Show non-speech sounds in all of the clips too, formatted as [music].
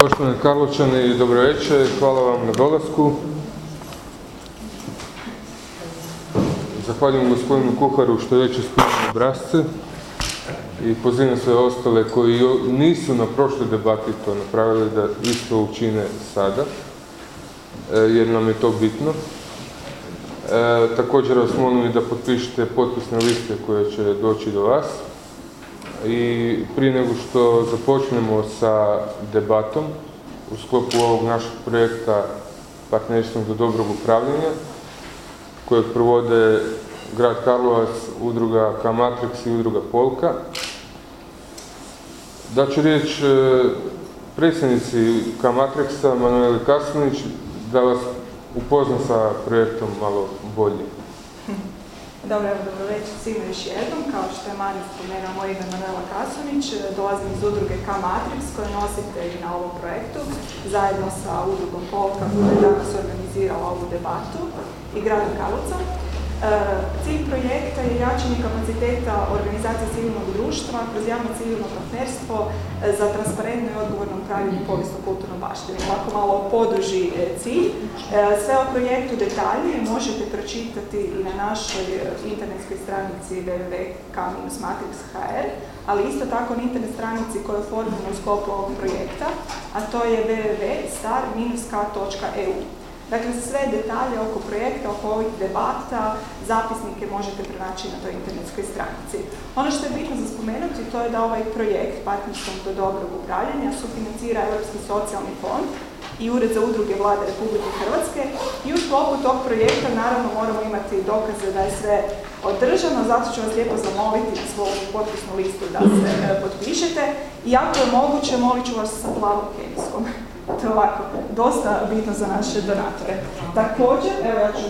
Poštovani Karlovčani, dobro večer, hvala vam na dolasku. Zahvaljujem gospodinu Kuharu što je već ispunio obrazce i pozivam sve ostale koji nisu na prošloj debati to napravili da isto učine sada, e, jer nam je to bitno. E, također vas molim da potpišete potpisne liste koje će doći do vas. I prije nego što započnemo sa debatom u sklopu ovog našeg projekta Partnerstvom do dobrog upravljanja, kojeg provode grad Karlovac, udruga K-Matrix i udruga Polka. ću riječ e, predsjednici K-Matrixa, Manueli Kasnić, da vas upozna sa projektom malo bolje. Dobro, evo dobro večer svima još jednom. Kao što je Mani spomenuo, moj ime Manuela Kasonić, dolazim iz udruge K-Matrix koja nositelj na ovom projektu. Zajedno sa udrugom Polka koja je danas organizirala ovu debatu i gradom Karlovcom. Cilj projekta je jačanje kapaciteta organizacije civilnog društva kroz javno civilno partnerstvo e, za transparentno i odgovorno upravljanje povijesno-kulturnom baštinom. Ovako malo poduži e, cilj. E, sve o projektu detaljnije možete pročitati i na našoj internetskoj stranici www.k-matrix.hr, ali isto tako na internet stranici koja je oformljena u sklopu ovog projekta, a to je www.star-k.eu. Dakle, sve detalje oko projekta, oko ovih debata, zapisnike možete pronaći na toj internetskoj stranici. Ono što je bitno za spomenuti to je da ovaj projekt Partnerstvom do dobrog upravljanja sufinancira Europski socijalni fond i Ured za udruge vlade Republike Hrvatske i u sklopu tog projekta naravno moramo imati dokaze da je sve održano, zato ću vas lijepo zamoliti svoju potpisnu listu da se e, potpišete i ako je moguće molit ću vas sa plavom kemijskom. To je ovako, dosta bitno za naše donatore. Također, evo ja ću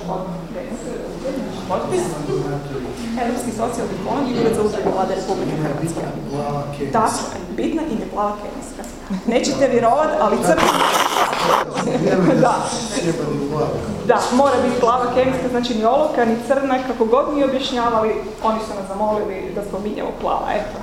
potpis. Europski socijalni fond i Ured za uzradu vlade Republike Hrvatske. Tako je, bitna im je plava kemijska. Nećete vjerovat, ali crna... da. da, mora biti plava kemijska, znači ni olovka, ni crna, kako god mi objašnjavali, oni su nas zamolili da spominjemo plava, eto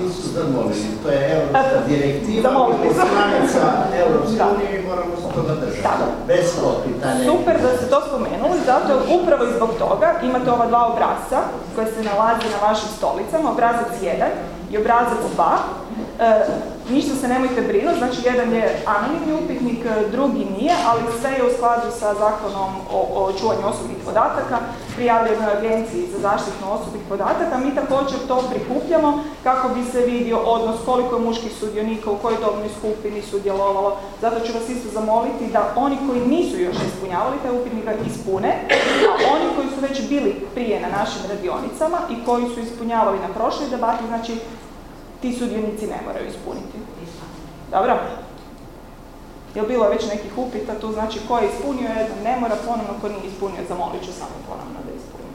nisu zamolili. To je europska direktiva i stranica Europske unije i moramo se toga držati. Bez pitanja. Super da ste to spomenuli, zato upravo i zbog toga imate ova dva obrazca koje se nalazi na vašim stolicama, obrazac 1 i obrazac 2 E, ništa se nemojte brinuti, znači jedan je anonimni upitnik, e, drugi nije, ali sve je u skladu sa zakonom o, čuvanju osobnih podataka, prijavljenoj agenciji za zaštitu osobnih podataka. Mi također to prikupljamo kako bi se vidio odnos koliko je muških sudionika, u kojoj dobnoj skupini sudjelovalo. Zato ću vas isto zamoliti da oni koji nisu još ispunjavali taj upitnik ga ispune, a oni koji su već bili prije na našim radionicama i koji su ispunjavali na prošloj debati, znači ti sudionici ne moraju ispuniti. Dobro? Jel bilo već nekih upita tu, znači ko je ispunio jedan ne mora ponovno, ko nije ispunio zamolit ću samo ponovno da ispuni.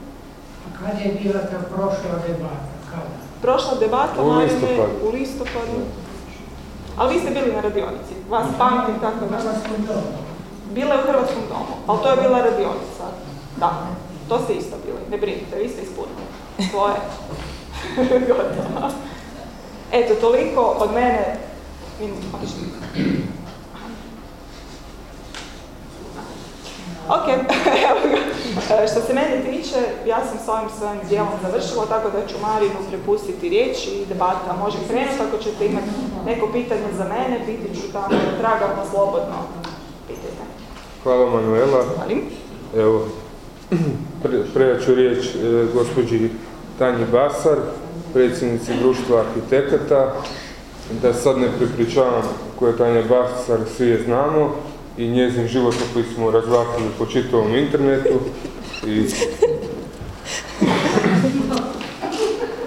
A kad je bila ta prošla debata? Kada? Prošla debata u listopadu. u listopadu. Ali vi ste bili na radionici, vas pamtim tako da... Bila je u Hrvatskom domu, ali to je bila radionica. Da, to ste isto bili, ne brinite, vi ste ispunili. Svoje. [laughs] Gotovo. Eto, toliko od mene. Ok, [laughs] e, što se mene tiče, ja sam s ovim svojim dijelom završila, tako da ću Marinu prepustiti riječ i debata može krenuti. Ako ćete imati neko pitanje za mene, biti ću tamo tragavno, slobodno. Pitajte. Hvala Manuela. Evo, [clears throat] pre, ću riječ e, gospođi Tanji Basar, predsjednici društva arhitekata, da sad ne prepričavam koje je Tanja Basar, svi je znamo, i njezin životopis smo razvakili po čitavom internetu. I, [laughs]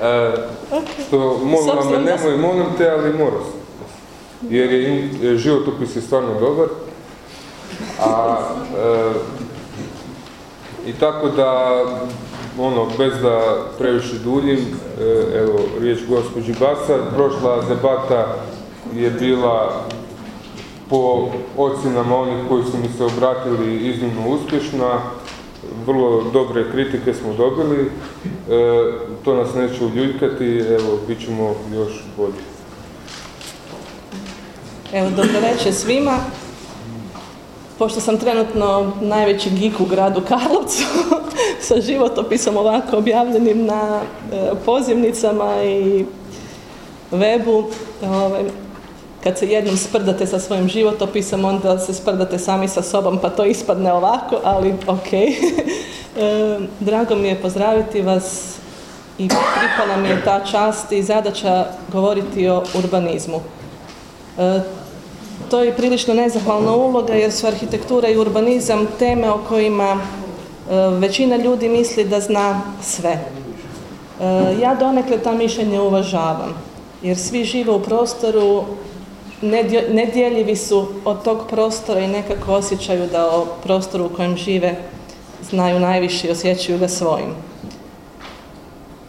e, što molim me, nemoj, molim te, ali mora se. Jer je životopis je stvarno dobar. A, e, I tako da ono, bez da previše duljim, e, evo, riječ gospođi Basar, prošla debata je bila po ocjenama onih koji su mi se obratili iznimno uspješna, vrlo dobre kritike smo dobili, e, to nas neće uljuljkati, evo, bit ćemo još bolji. Evo, dobro večer svima. Pošto sam trenutno najveći gik u gradu Karlovcu, [laughs] sa životopisom ovako objavljenim na e, pozivnicama i webu, ovaj, kad se jednom sprdate sa svojim životopisom, onda se sprdate sami sa sobom, pa to ispadne ovako, ali ok. [laughs] E, drago mi je pozdraviti vas i pripala mi je ta čast i zadaća govoriti o urbanizmu. E, to je prilično nezahvalna uloga jer su arhitektura i urbanizam teme o kojima većina ljudi misli da zna sve. Ja donekle ta mišljenja uvažavam jer svi žive u prostoru nedjeljivi su od tog prostora i nekako osjećaju da o prostoru u kojem žive znaju najviše i osjećaju ga svojim.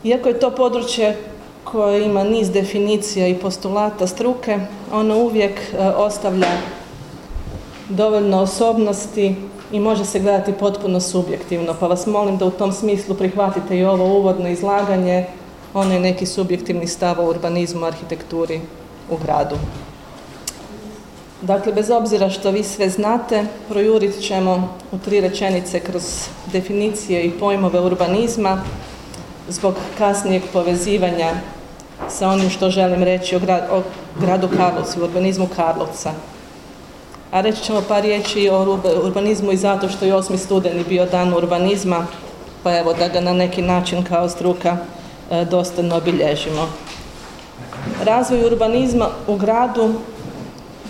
Iako je to područje koje ima niz definicija i postulata struke, ono uvijek e, ostavlja dovoljno osobnosti i može se gledati potpuno subjektivno, pa vas molim da u tom smislu prihvatite i ovo uvodno izlaganje, ono je neki subjektivni stav o urbanizmu, arhitekturi u gradu. Dakle, bez obzira što vi sve znate, projurit ćemo u tri rečenice kroz definicije i pojmove urbanizma zbog kasnijeg povezivanja sa onim što želim reći o, gradu Karlovcu, urbanizmu Karlovca. A reći ćemo par riječi o urbanizmu i zato što je 8. studeni bio dan urbanizma, pa evo da ga na neki način kao struka e, obilježimo. Razvoj urbanizma u gradu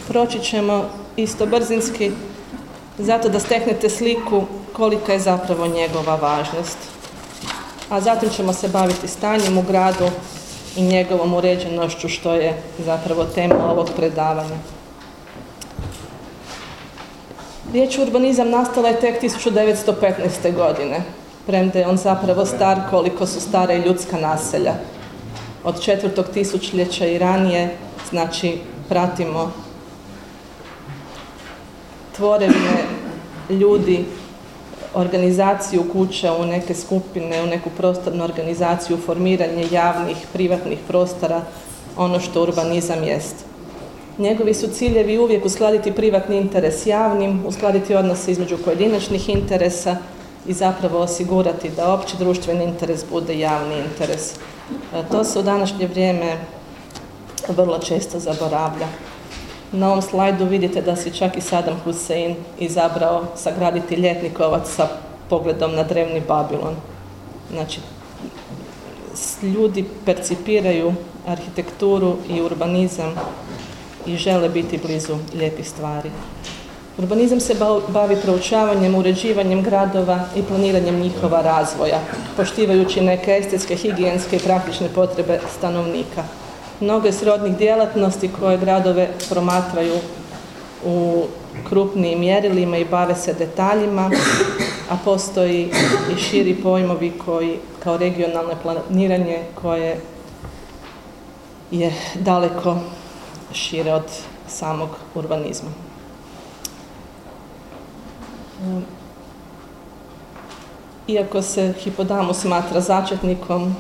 proći ćemo isto brzinski zato da steknete sliku kolika je zapravo njegova važnost. A zatim ćemo se baviti stanjem u gradu i njegovom uređenošću što je zapravo tema ovog predavanja. Riječ urbanizam nastala je tek 1915. godine, premda je on zapravo star koliko su stara i ljudska naselja. Od četvrtog tisućljeća i ranije, znači pratimo tvorevine ljudi, organizaciju kuća u neke skupine, u neku prostornu organizaciju, formiranje javnih, privatnih prostora, ono što urbanizam jest. Njegovi su ciljevi uvijek uskladiti privatni interes javnim, uskladiti odnose između pojedinačnih interesa i zapravo osigurati da opći društveni interes bude javni interes. E, to se u današnje vrijeme vrlo često zaboravlja. Na ovom slajdu vidite da si čak i Saddam Hussein izabrao sagraditi ljetnikovac sa pogledom na drevni Babilon. Znači, ljudi percipiraju arhitekturu i urbanizam i žele biti blizu lijepih stvari. Urbanizam se bavi proučavanjem, uređivanjem gradova i planiranjem njihova razvoja, poštivajući neke estetske, higijenske i praktične potrebe stanovnika mnoge srodnih djelatnosti koje gradove promatraju u krupnijim mjerilima i bave se detaljima, a postoji i širi pojmovi koji kao regionalno planiranje koje je daleko šire od samog urbanizma. Iako se hipodamu smatra začetnikom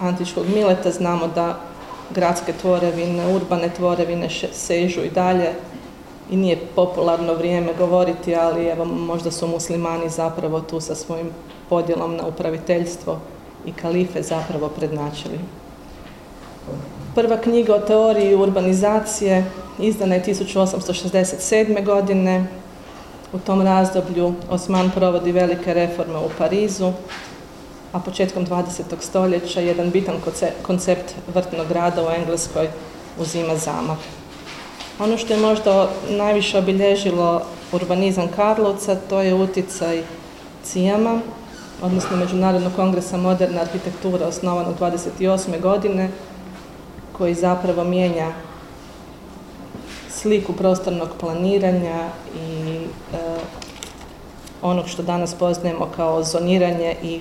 antičkog mileta, znamo da gradske tvorevine, urbane tvorevine sežu i dalje i nije popularno vrijeme govoriti, ali evo možda su muslimani zapravo tu sa svojim podjelom na upraviteljstvo i kalife zapravo prednačili. Prva knjiga o teoriji urbanizacije izdana je 1867. godine. U tom razdoblju Osman provodi velike reforme u Parizu, a početkom 20. stoljeća jedan bitan koncept vrtnog grada u Engleskoj uzima zamah. Ono što je možda najviše obilježilo urbanizam Karlovca, to je utjecaj Cijama, odnosno Međunarodnog kongresa moderne arhitekture osnovanog 28. godine, koji zapravo mijenja sliku prostornog planiranja i e, onog što danas poznajemo kao zoniranje i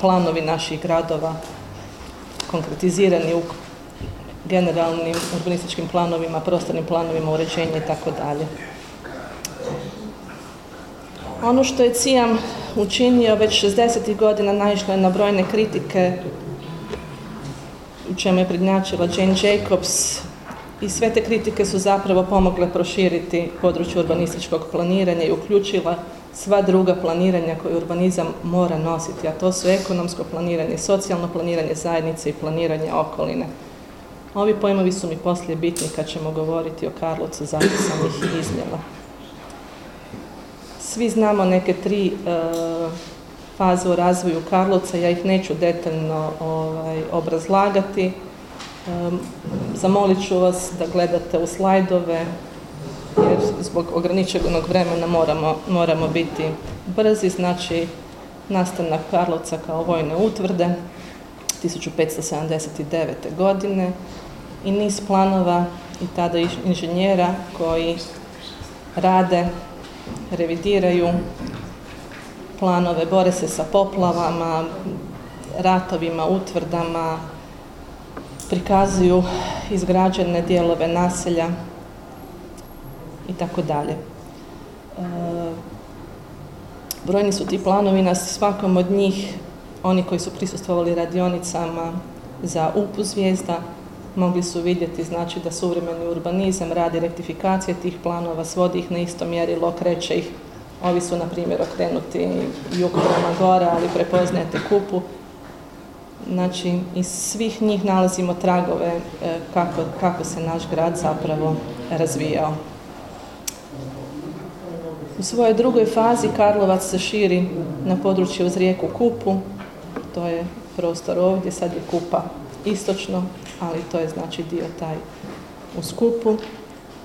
planovi naših gradova konkretizirani u generalnim urbanističkim planovima, prostornim planovima uređenja i tako dalje. Ono što je Cijam učinio već 60. godina naišlo je na brojne kritike u čemu je prednjačila Jane Jacobs i sve te kritike su zapravo pomogle proširiti područje urbanističkog planiranja i uključila sva druga planiranja koje urbanizam mora nositi, a to su ekonomsko planiranje, socijalno planiranje zajednice i planiranje okoline. Ovi pojmovi su mi poslije bitni kad ćemo govoriti o Karlovcu, zato sam ih. Svi znamo neke tri e, faze u razvoju Karlovca, ja ih neću detaljno ovaj, obrazlagati. Zamolit ću vas da gledate u slajdove, jer zbog ograničenog vremena moramo, moramo biti brzi, znači nastanak Karlovca kao vojne utvrde 1579. godine i niz planova i tada inženjera koji rade, revidiraju planove, bore se sa poplavama, ratovima, utvrdama, prikazuju izgrađene dijelove naselja i tako dalje. E, brojni su ti planovi na svakom od njih, oni koji su prisustvovali radionicama za upu zvijezda, mogli su vidjeti znači da suvremeni urbanizam radi rektifikacije tih planova, svodi ih na isto mjerilo, kreće ih. Ovi su, na primjer, okrenuti jug prema gore, ali prepoznajete kupu. Znači, iz svih njih nalazimo tragove e, kako, kako se naš grad zapravo razvijao. U svojoj drugoj fazi Karlovac se širi na području uz rijeku Kupu, to je prostor ovdje, sad je Kupa istočno, ali to je znači dio taj u skupu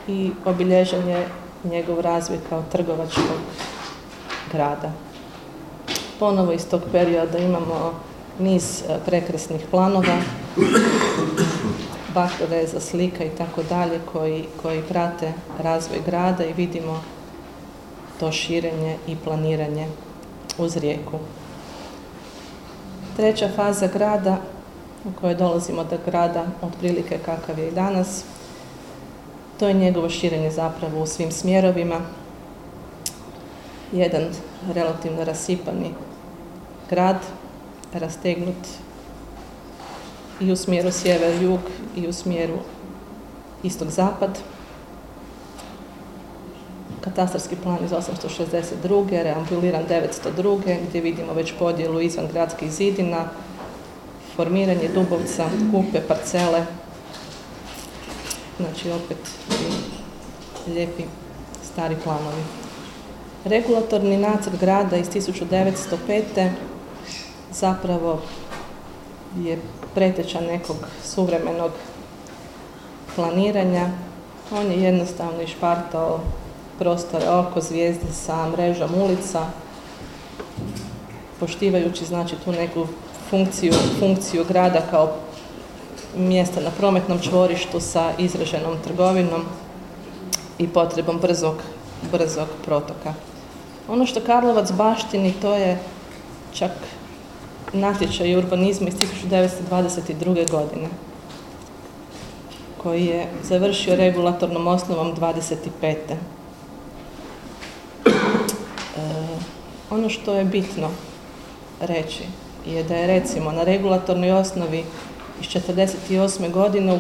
i obilježen je njegov razvoj kao trgovačkog grada. Ponovo iz tog perioda imamo niz e, prekrasnih planova, za slika i tako dalje koji, koji prate razvoj grada i vidimo to širenje i planiranje uz rijeku. Treća faza grada u kojoj dolazimo do grada otprilike kakav je i danas. To je njegovo širenje zapravo u svim smjerovima. Jedan relativno rasipani grad, rastegnut i u smjeru sjever-jug i u smjeru istog-zapad. Katastarski plan iz 862. reambuliran 902. gdje vidimo već podjelu izvan gradskih zidina, formiranje Dubovca, kupe, parcele. Znači opet lijepi stari planovi. Regulatorni nacrt grada iz 1905. zapravo je preteča nekog suvremenog planiranja. On je jednostavno išpartao prostore oko zvijezde sa mrežom ulica, poštivajući znači tu neku funkciju, funkciju grada kao mjesta na prometnom čvorištu sa izraženom trgovinom i potrebom brzog, brzog protoka. Ono što Karlovac baštini to je čak natječaj urbanizma iz 1922. godine koji je završio regulatornom osnovom 25. E, ono što je bitno reći je da je recimo na regulatornoj osnovi iz 1948. godine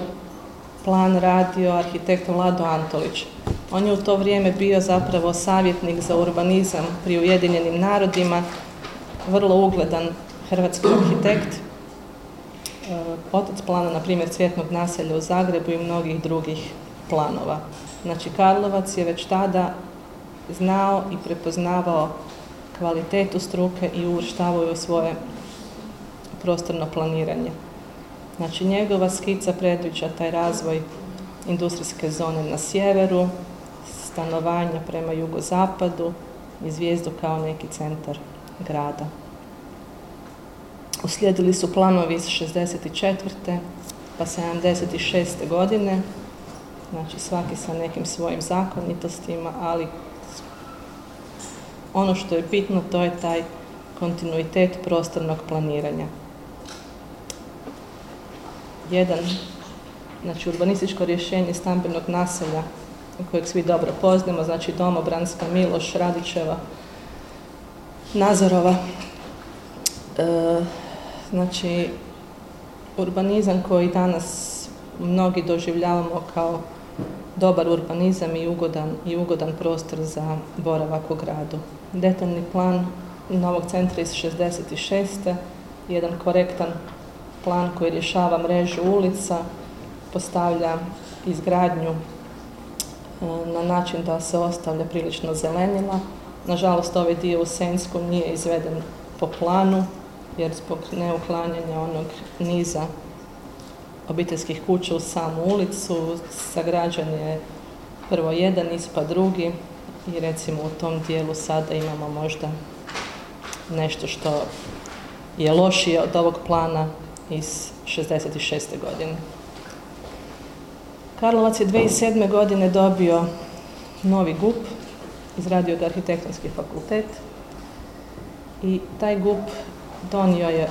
plan radio arhitekt Vlado Antolić. On je u to vrijeme bio zapravo savjetnik za urbanizam pri Ujedinjenim narodima, vrlo ugledan hrvatski arhitekt, e, otac plana, na primjer, Cvjetnog naselja u Zagrebu i mnogih drugih planova. Znači, Karlovac je već tada znao i prepoznavao kvalitetu struke i uvrštavao u svoje prostorno planiranje. Znači njegova skica predviđa taj razvoj industrijske zone na sjeveru, stanovanja prema jugozapadu i zvijezdu kao neki centar grada. Uslijedili su planovi iz 64. pa 76. godine, znači svaki sa nekim svojim zakonitostima, ali ono što je bitno to je taj kontinuitet prostornog planiranja jedan znači urbanističko rješenje stambenog naselja kojeg svi dobro poznamo, znači Domobranska, Miloš, Radićeva, Nazorova. E, znači, urbanizam koji danas mnogi doživljavamo kao dobar urbanizam i ugodan, i ugodan prostor za boravak u gradu. Detaljni plan novog centra iz 66. jedan korektan plan koji rješava mrežu ulica, postavlja izgradnju e, na način da se ostavlja prilično zelenila. Nažalost, ovaj dio u Sensku nije izveden po planu, jer zbog neuklanjanja onog niza obiteljskih kuća u samu ulicu sagrađen je prvo jedan niz pa drugi i recimo u tom dijelu sada imamo možda nešto što je lošije od ovog plana iz 66. godine. Karlovac je 2007. godine dobio novi GUP, izradio ga arhitektonski fakultet i taj GUP donio je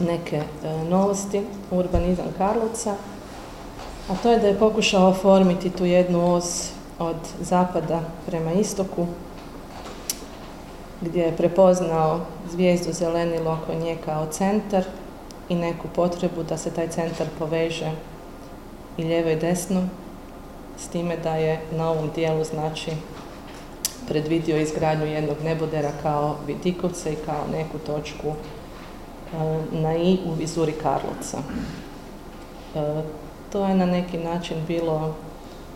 neke e, novosti u urbanizam Karlovca, a to je da je pokušao oformiti tu jednu os od zapada prema istoku, gdje je prepoznao zvijezdu zelenilo oko nje kao centar i neku potrebu da se taj centar poveže i lijevo i desno, s time da je na ovom dijelu znači predvidio izgradnju jednog nebodera kao Vidikovce i kao neku točku e, na i u vizuri Karlovca. E, to je na neki način bilo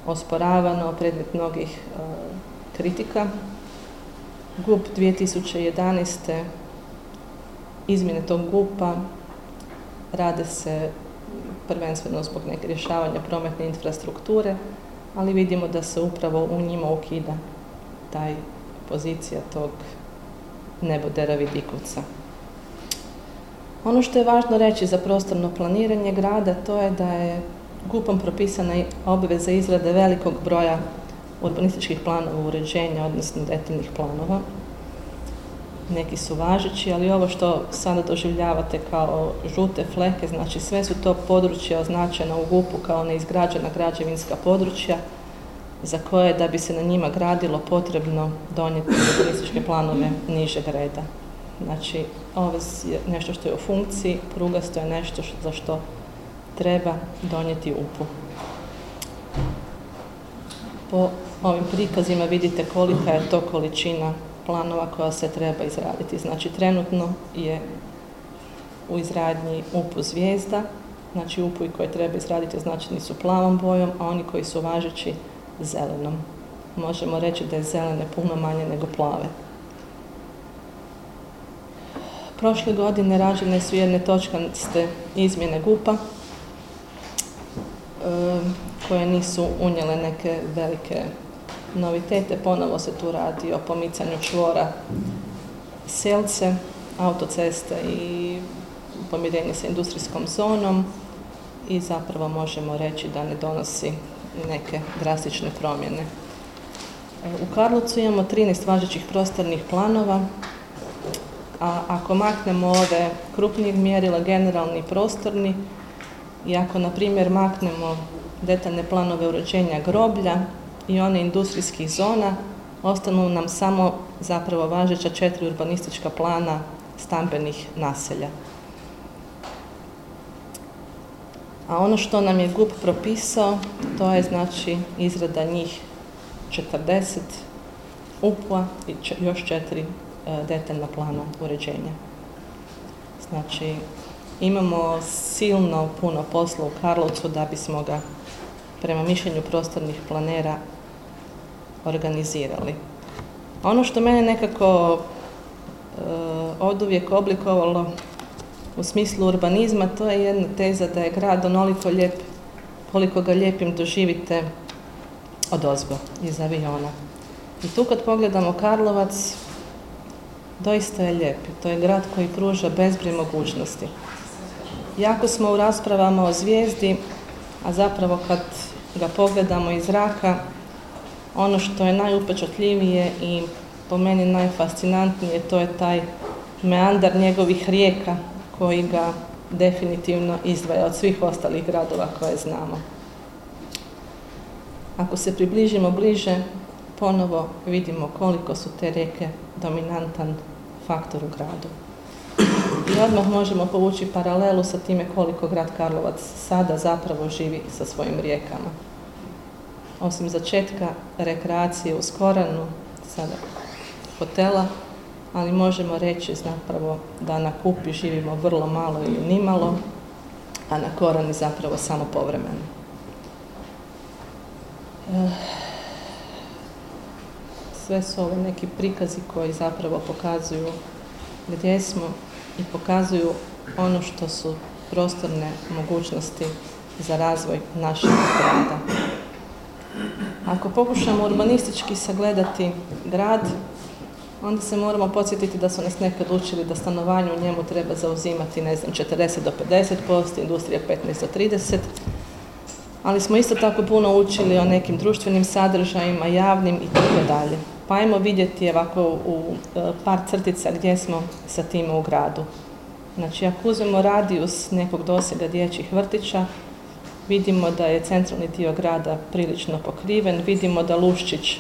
osporavano, predmet mnogih e, kritika. GUP 2011. izmjene tog GUP-a rade se prvenstveno zbog neke rješavanja prometne infrastrukture, ali vidimo da se upravo u njima ukida taj pozicija tog nebodera Vidikovca. Ono što je važno reći za prostorno planiranje grada, to je da je GUP-om propisana obveza izrade velikog broja urbanističkih planova uređenja, odnosno detaljnih planova. Neki su važeći, ali ovo što sada doživljavate kao žute fleke, znači sve su to područja označena u GUP-u kao neizgrađena građevinska područja, za koje da bi se na njima gradilo potrebno donijeti urbanističke planove nižeg reda. Znači, ovo je nešto što je u funkciji, prugasto je nešto za što treba donijeti UPU. Po ovim prikazima vidite kolika je to količina planova koja se treba izraditi. Znači, trenutno je u izradnji UPU zvijezda, znači UPU koje treba izraditi označeni su plavom bojom, a oni koji su važeći zelenom. Možemo reći da je zelene puno manje nego plave. Prošle godine rađene su jedne točkaste izmjene GUPA koje nisu unijele neke velike novitete. Ponovo se tu radi o pomicanju čvora selce, autoceste i pomirenje sa industrijskom zonom i zapravo možemo reći da ne donosi neke drastične promjene. U Karlovcu imamo 13 važećih prostornih planova, a ako maknemo ove krupnijeg mjerila, generalni prostorni, i ako, na primjer, maknemo detaljne planove uređenja groblja i one industrijskih zona, ostanu nam samo zapravo važeća četiri urbanistička plana stambenih naselja. A ono što nam je GUP propisao, to je znači izrada njih 40 UPA i još četiri e, detaljna plana uređenja. Znači, imamo silno puno posla u Karlovcu da bismo ga prema mišljenju prostornih planera organizirali. Ono što mene nekako e, od oblikovalo u smislu urbanizma, to je jedna teza da je grad onoliko lijep koliko ga lijepim doživite od ozgo, iz aviona. I tu kad pogledamo Karlovac, doista je lijep. To je grad koji pruža bezbroj mogućnosti. Jako smo u raspravama o zvijezdi, a zapravo kad ga pogledamo iz zraka, ono što je najupečatljivije i po meni najfascinantnije, to je taj meandar njegovih rijeka koji ga definitivno izdvaja od svih ostalih gradova koje znamo. Ako se približimo bliže, ponovo vidimo koliko su te rijeke dominantan faktor u gradu. I odmah možemo povući paralelu sa time koliko grad Karlovac sada zapravo živi sa svojim rijekama. Osim začetka rekreacije u Skoranu, sada hotela, ali možemo reći zapravo da na Kupi živimo vrlo malo ili nimalo, a na Korani zapravo samo povremeno. Eh, sve su ovo neki prikazi koji zapravo pokazuju gdje smo i pokazuju ono što su prostorne mogućnosti za razvoj našeg grada. Ako pokušamo urbanistički sagledati grad, onda se moramo podsjetiti da su nas nekad učili da stanovanje u njemu treba zauzimati, ne znam, 40 do 50%, industrija 15 do 30%, ali smo isto tako puno učili o nekim društvenim sadržajima, javnim i tako dalje. Pa ajmo vidjeti ovako u par crtica gdje smo sa tim u gradu. Znači, ako uzmemo radijus nekog dosega dječjih vrtića, vidimo da je centralni dio grada prilično pokriven, vidimo da Luščić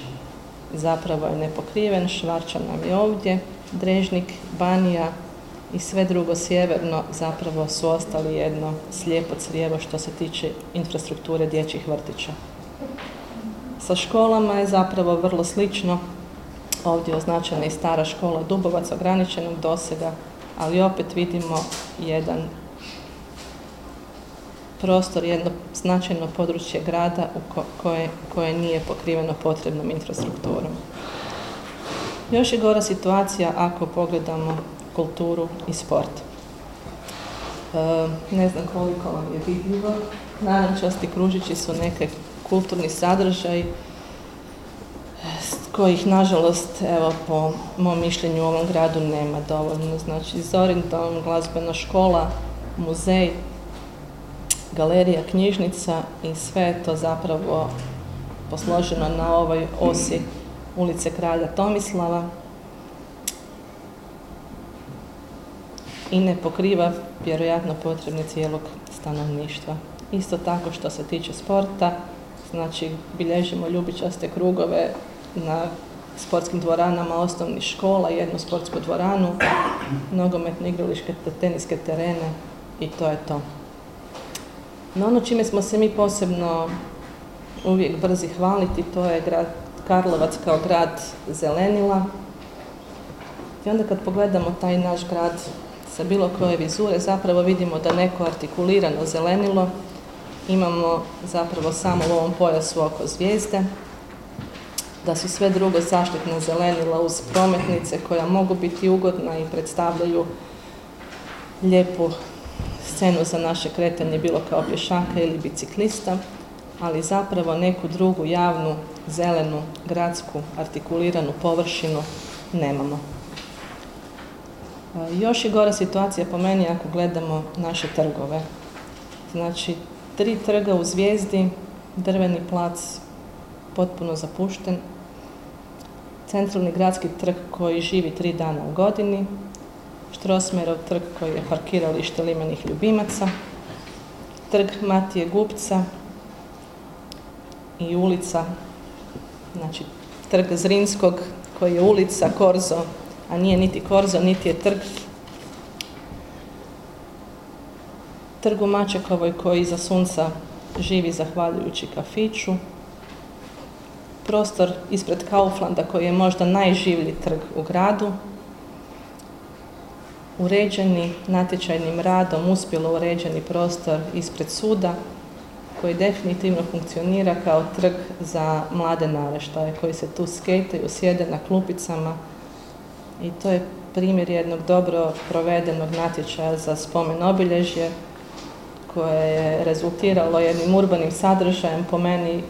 zapravo je nepokriven, Švarčan nam je ovdje, Drežnik, Banija i sve drugo sjeverno zapravo su ostali jedno slijepo crijevo što se tiče infrastrukture dječjih vrtića. Sa školama je zapravo vrlo slično, ovdje je označena i stara škola Dubovac ograničenog dosega, ali opet vidimo jedan prostor, jedno značajno područje grada u koje, koje nije pokriveno potrebnom infrastrukturom. Još je gora situacija ako pogledamo kulturu i sport. E, ne znam koliko vam je vidljivo, narančasti kružići su neke kulturni sadržaj kojih nažalost evo po mom mišljenju u ovom gradu nema dovoljno. Znači Zorindom, glazbena škola, muzej, galerija, knjižnica i sve to zapravo posloženo na ovoj osi ulice Kralja Tomislava i ne pokriva vjerojatno potrebne cijelog stanovništva. Isto tako što se tiče sporta, znači bilježimo ljubičaste krugove na sportskim dvoranama osnovnih škola, jednu sportsku dvoranu, nogometne igrališke teniske terene i to je to. No ono čime smo se mi posebno uvijek brzi hvaliti, to je grad Karlovac kao grad zelenila. I onda kad pogledamo taj naš grad sa bilo koje vizure, zapravo vidimo da neko artikulirano zelenilo imamo zapravo samo u ovom pojasu oko zvijezde, da su sve drugo zaštitna zelenila uz prometnice koja mogu biti ugodna i predstavljaju lijepu scenu za naše kretanje bilo kao pješaka ili biciklista, ali zapravo neku drugu javnu, zelenu, gradsku, artikuliranu površinu nemamo. E, još je gora situacija po meni ako gledamo naše trgove. Znači, tri trga u zvijezdi, drveni plac potpuno zapušten, centralni gradski trg koji živi tri dana u godini, Štrosmerov trg koji je parkiralište limenih ljubimaca, trg Matije Gupca i ulica, znači trg Zrinskog koji je ulica Korzo, a nije niti Korzo, niti je trg. Trg u Mačekovoj koji za sunca živi zahvaljujući kafiću. Prostor ispred Kauflanda koji je možda najživlji trg u gradu, uređeni natječajnim radom, uspjelo uređeni prostor ispred suda koji definitivno funkcionira kao trg za mlade naraštaje koji se tu skejtaju, sjede na klupicama i to je primjer jednog dobro provedenog natječaja za spomen obilježje koje je rezultiralo jednim urbanim sadržajem po meni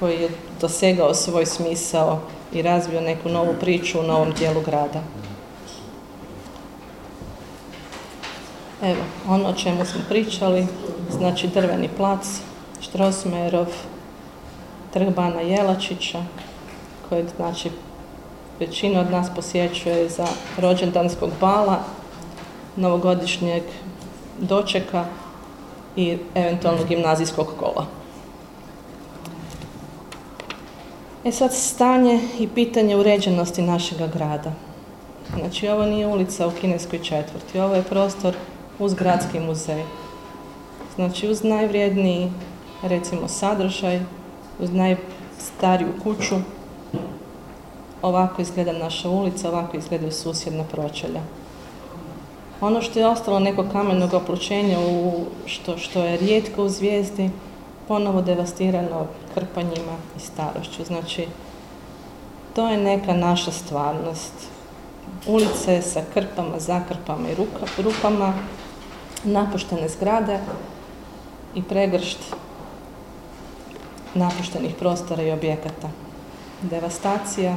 koji je dosegao svoj smisao i razvio neku novu priču u novom dijelu grada. Evo, ono o čemu smo pričali, znači drveni plac, Štrosmerov, trg Bana Jelačića, kojeg znači većina od nas posjećuje za rođendanskog bala, novogodišnjeg dočeka i eventualno gimnazijskog kola. E sad stanje i pitanje uređenosti našega grada. Znači ovo nije ulica u kineskoj četvrti, ovo je prostor uz gradski muzej. Znači uz najvrijedniji recimo sadržaj, uz najstariju kuću, ovako izgleda naša ulica, ovako izgledaju susjedna pročelja. Ono što je ostalo neko kamenog oplučenja u što, što je rijetko u zvijezdi, ponovo devastirano krpanjima i starošću. Znači, to je neka naša stvarnost. Ulice sa krpama, zakrpama i rupama, napuštene zgrade i pregršt napuštenih prostora i objekata. Devastacija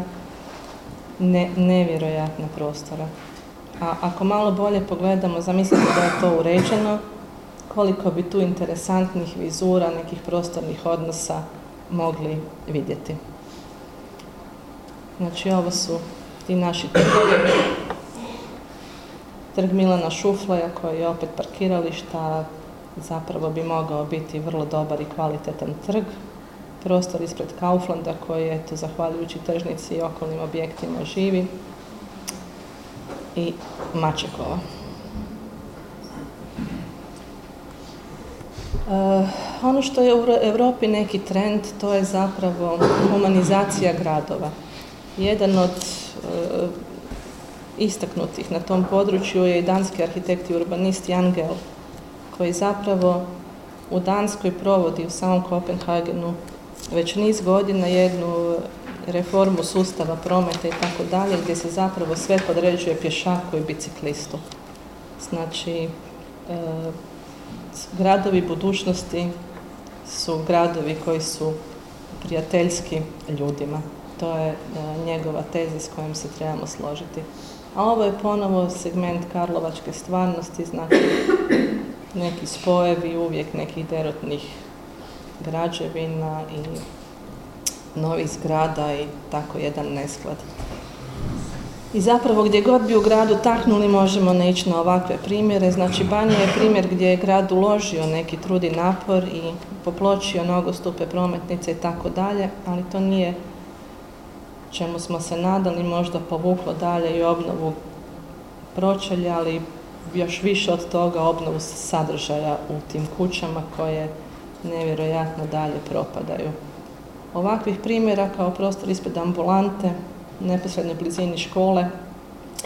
ne, nevjerojatna prostora. A ako malo bolje pogledamo, zamislite da je to uređeno, koliko bi tu interesantnih vizura, nekih prostornih odnosa mogli vidjeti. Znači ovo su ti naši. Trg Milana Šuflaja koji je opet parkirališta, zapravo bi mogao biti vrlo dobar i kvalitetan trg. Prostor ispred Kauflanda koji je, eto, zahvaljujući tržnici i okolnim objektima živi. I Mačekova. Uh, ono što je u Europi neki trend, to je zapravo humanizacija gradova. Jedan od uh, istaknutih na tom području je i danski arhitekt i urbanist Jan Gell, koji zapravo u Danskoj provodi u samom Kopenhagenu već niz godina jednu reformu sustava prometa i tako dalje, gdje se zapravo sve podređuje pješaku i biciklistu. Znači, e, gradovi budućnosti su gradovi koji su prijateljski ljudima. To je e, njegova teza s kojom se trebamo složiti. A ovo je ponovo segment karlovačke stvarnosti, znači neki spojevi uvijek nekih derotnih građevina i novih zgrada i tako jedan nesklad. I zapravo gdje god bi u gradu taknuli možemo naići na ovakve primjere. Znači Banja je primjer gdje je grad uložio neki trud i napor i popločio nogostupe, prometnice i tako dalje, ali to nije čemu smo se nadali možda povuklo dalje i obnovu pročelja, ali još više od toga obnovu sadržaja u tim kućama koje nevjerojatno dalje propadaju. Ovakvih primjera kao prostor ispred ambulante, neposrednoj blizini škole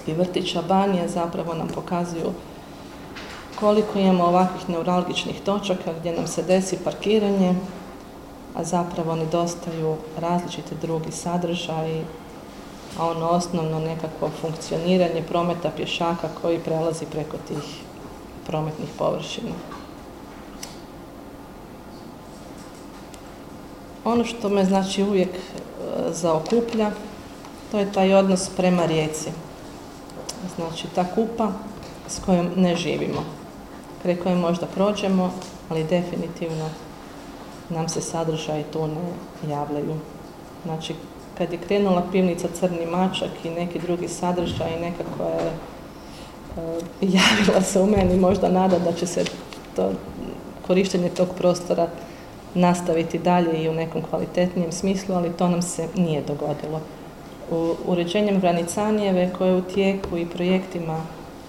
i vrtića Banije zapravo nam pokazuju koliko imamo ovakvih neuralgičnih točaka gdje nam se desi parkiranje, a zapravo nedostaju različiti drugi sadržaji, a ono osnovno nekakvo funkcioniranje prometa pješaka koji prelazi preko tih prometnih površina. Ono što me znači uvijek e, zaokuplja, to je taj odnos prema rijeci. Znači ta kupa s kojom ne živimo, preko koje možda prođemo, ali definitivno nam se sadržaj tu ne javljaju. Znači, kad je krenula pivnica Crni mačak i neki drugi sadržaj, nekako je e, [laughs] javila se u meni možda nada da će se to korištenje tog prostora nastaviti dalje i u nekom kvalitetnijem smislu, ali to nam se nije dogodilo. U, uređenjem Vranicanijeve koje je u tijeku i projektima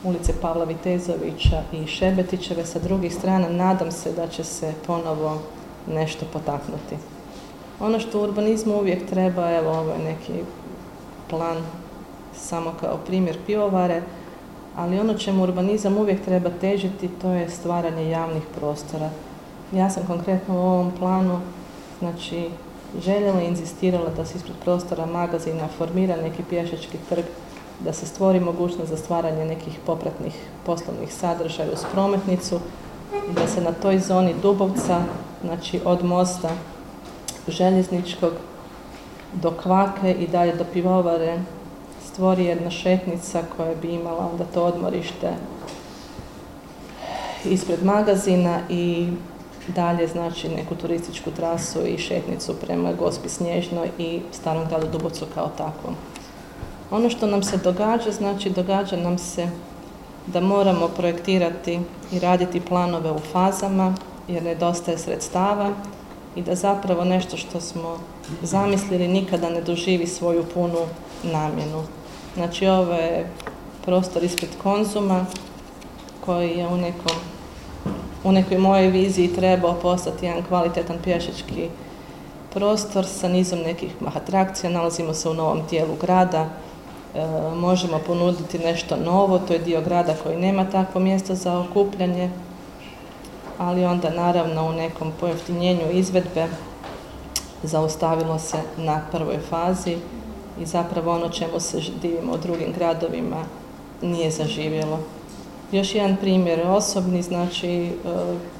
ulice Pavla Vitezovića i Šebetićeve sa drugih strana, nadam se da će se ponovo nešto potaknuti. Ono što u urbanizmu uvijek treba, evo ovo je neki plan samo kao primjer pivovare, ali ono čemu urbanizam uvijek treba težiti to je stvaranje javnih prostora. Ja sam konkretno u ovom planu znači željela i inzistirala da se ispred prostora magazina formira neki pješački trg, da se stvori mogućnost za stvaranje nekih popratnih poslovnih sadržaja uz prometnicu da se na toj zoni Dubovca, znači od mosta željezničkog do kvake i dalje do pivovare stvori jedna šetnica koja bi imala onda to odmorište ispred magazina i dalje znači neku turističku trasu i šetnicu prema Gospi Snježnoj i starom gradu Dubovcu kao takvom. Ono što nam se događa, znači događa nam se da moramo projektirati i raditi planove u fazama jer nedostaje sredstava i da zapravo nešto što smo zamislili nikada ne doživi svoju punu namjenu. Znači ovo je prostor ispred konzuma koji je u nekom u nekoj mojoj viziji trebao postati jedan kvalitetan pješački prostor sa nizom nekih atrakcija. Nalazimo se u novom dijelu grada, možemo ponuditi nešto novo, to je dio grada koji nema takvo mjesto za okupljanje, ali onda naravno u nekom pojeftinjenju izvedbe zaustavilo se na prvoj fazi i zapravo ono čemu se divimo u drugim gradovima nije zaživjelo. Još jedan primjer osobni, znači e,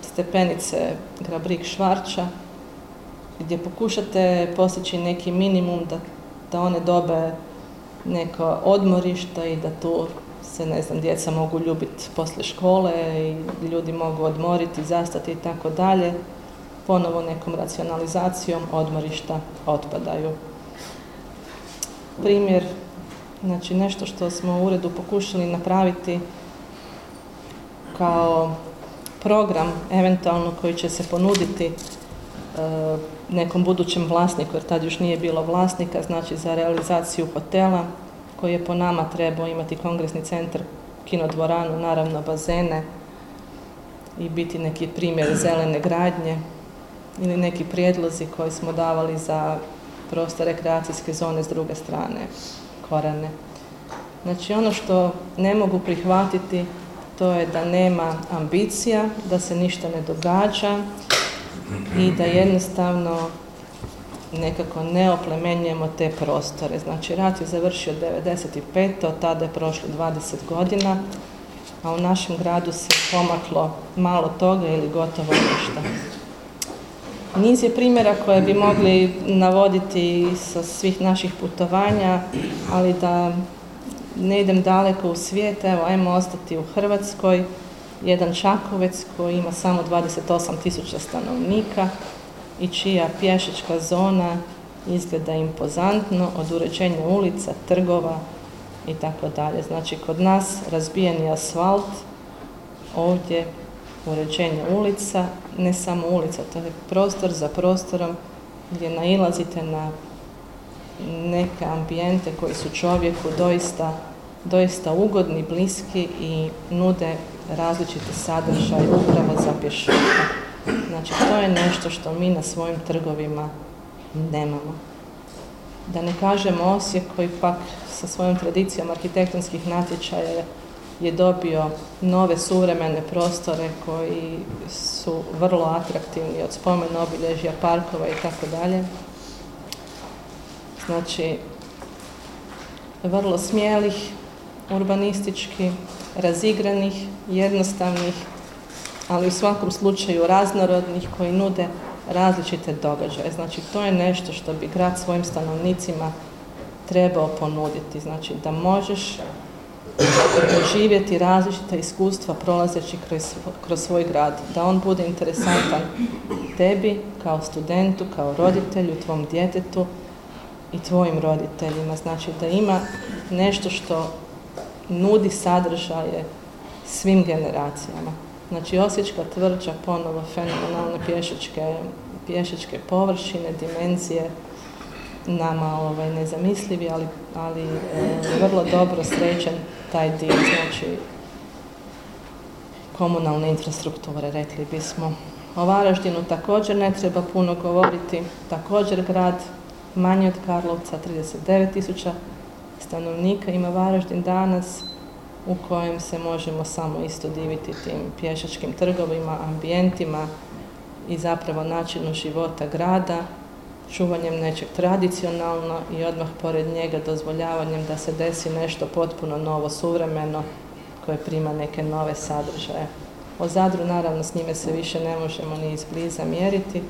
stepenice Grabrik Švarča, gdje pokušate postići neki minimum da, da one dobe neko odmorište i da tu se, ne znam, djeca mogu ljubiti poslije škole i ljudi mogu odmoriti, zastati i tako dalje. Ponovo nekom racionalizacijom odmorišta otpadaju. Primjer, znači nešto što smo u uredu pokušali napraviti kao program eventualno koji će se ponuditi nekom budućem vlasniku, jer tad još nije bilo vlasnika, znači za realizaciju hotela koji je po nama trebao imati kongresni centar, kinodvoranu, naravno bazene i biti neki primjer zelene gradnje ili neki prijedlozi koji smo davali za prostor rekreacijske zone s druge strane, Korane. Znači ono što ne mogu prihvatiti to je da nema ambicija, da se ništa ne događa i da jednostavno nekako ne oplemenjujemo te prostore. Znači, rat je završio 95. od tada je prošlo 20 godina, a u našem gradu se pomaklo malo toga ili gotovo ništa. Niz je primjera koje bi mogli navoditi sa svih naših putovanja, ali da ne idem daleko u svijet, evo, ajmo ostati u Hrvatskoj, jedan Čakovec koji ima samo 28 tisuća stanovnika i čija pješačka zona izgleda impozantno od uređenja ulica, trgova i tako dalje. Znači, kod nas razbijeni asfalt, ovdje uređenje ulica, ne samo ulica, to je prostor za prostorom gdje nailazite na neke ambijente koji su čovjeku doista, doista ugodni, bliski i nude različite sadržaje upravo za pješaka. Znači, to je nešto što mi na svojim trgovima nemamo. Da ne kažemo Osijek koji pak sa svojom tradicijom arhitektonskih natječaja je dobio nove suvremene prostore koji su vrlo atraktivni od spomen obilježja, parkova i tako dalje. Znači, vrlo smijelih, urbanistički, razigranih, jednostavnih, ali u svakom slučaju raznorodnih koji nude različite događaje. Znači, to je nešto što bi grad svojim stanovnicima trebao ponuditi. Znači, da možeš doživjeti različita iskustva prolazeći kroz, svoj grad. Da on bude interesantan tebi kao studentu, kao roditelju, tvom djetetu i tvojim roditeljima. Znači, da ima nešto što nudi sadržaje svim generacijama. Znači Osječka tvrđa ponovo fenomenalne pješačke, pješačke površine, dimenzije, nama ovaj, nezamislivi, ali, ali e, vrlo dobro sređen taj dio, znači komunalne infrastrukture, rekli bismo. O Varaždinu također ne treba puno govoriti, također grad manji od Karlovca, 39 tisuća stanovnika ima Varaždin danas, u kojem se možemo samo isto diviti tim pješačkim trgovima, ambijentima i zapravo načinu života grada, čuvanjem nečeg tradicionalno i odmah pored njega dozvoljavanjem da se desi nešto potpuno novo, suvremeno, koje prima neke nove sadržaje. O Zadru naravno s njime se više ne možemo ni izbliza mjeriti,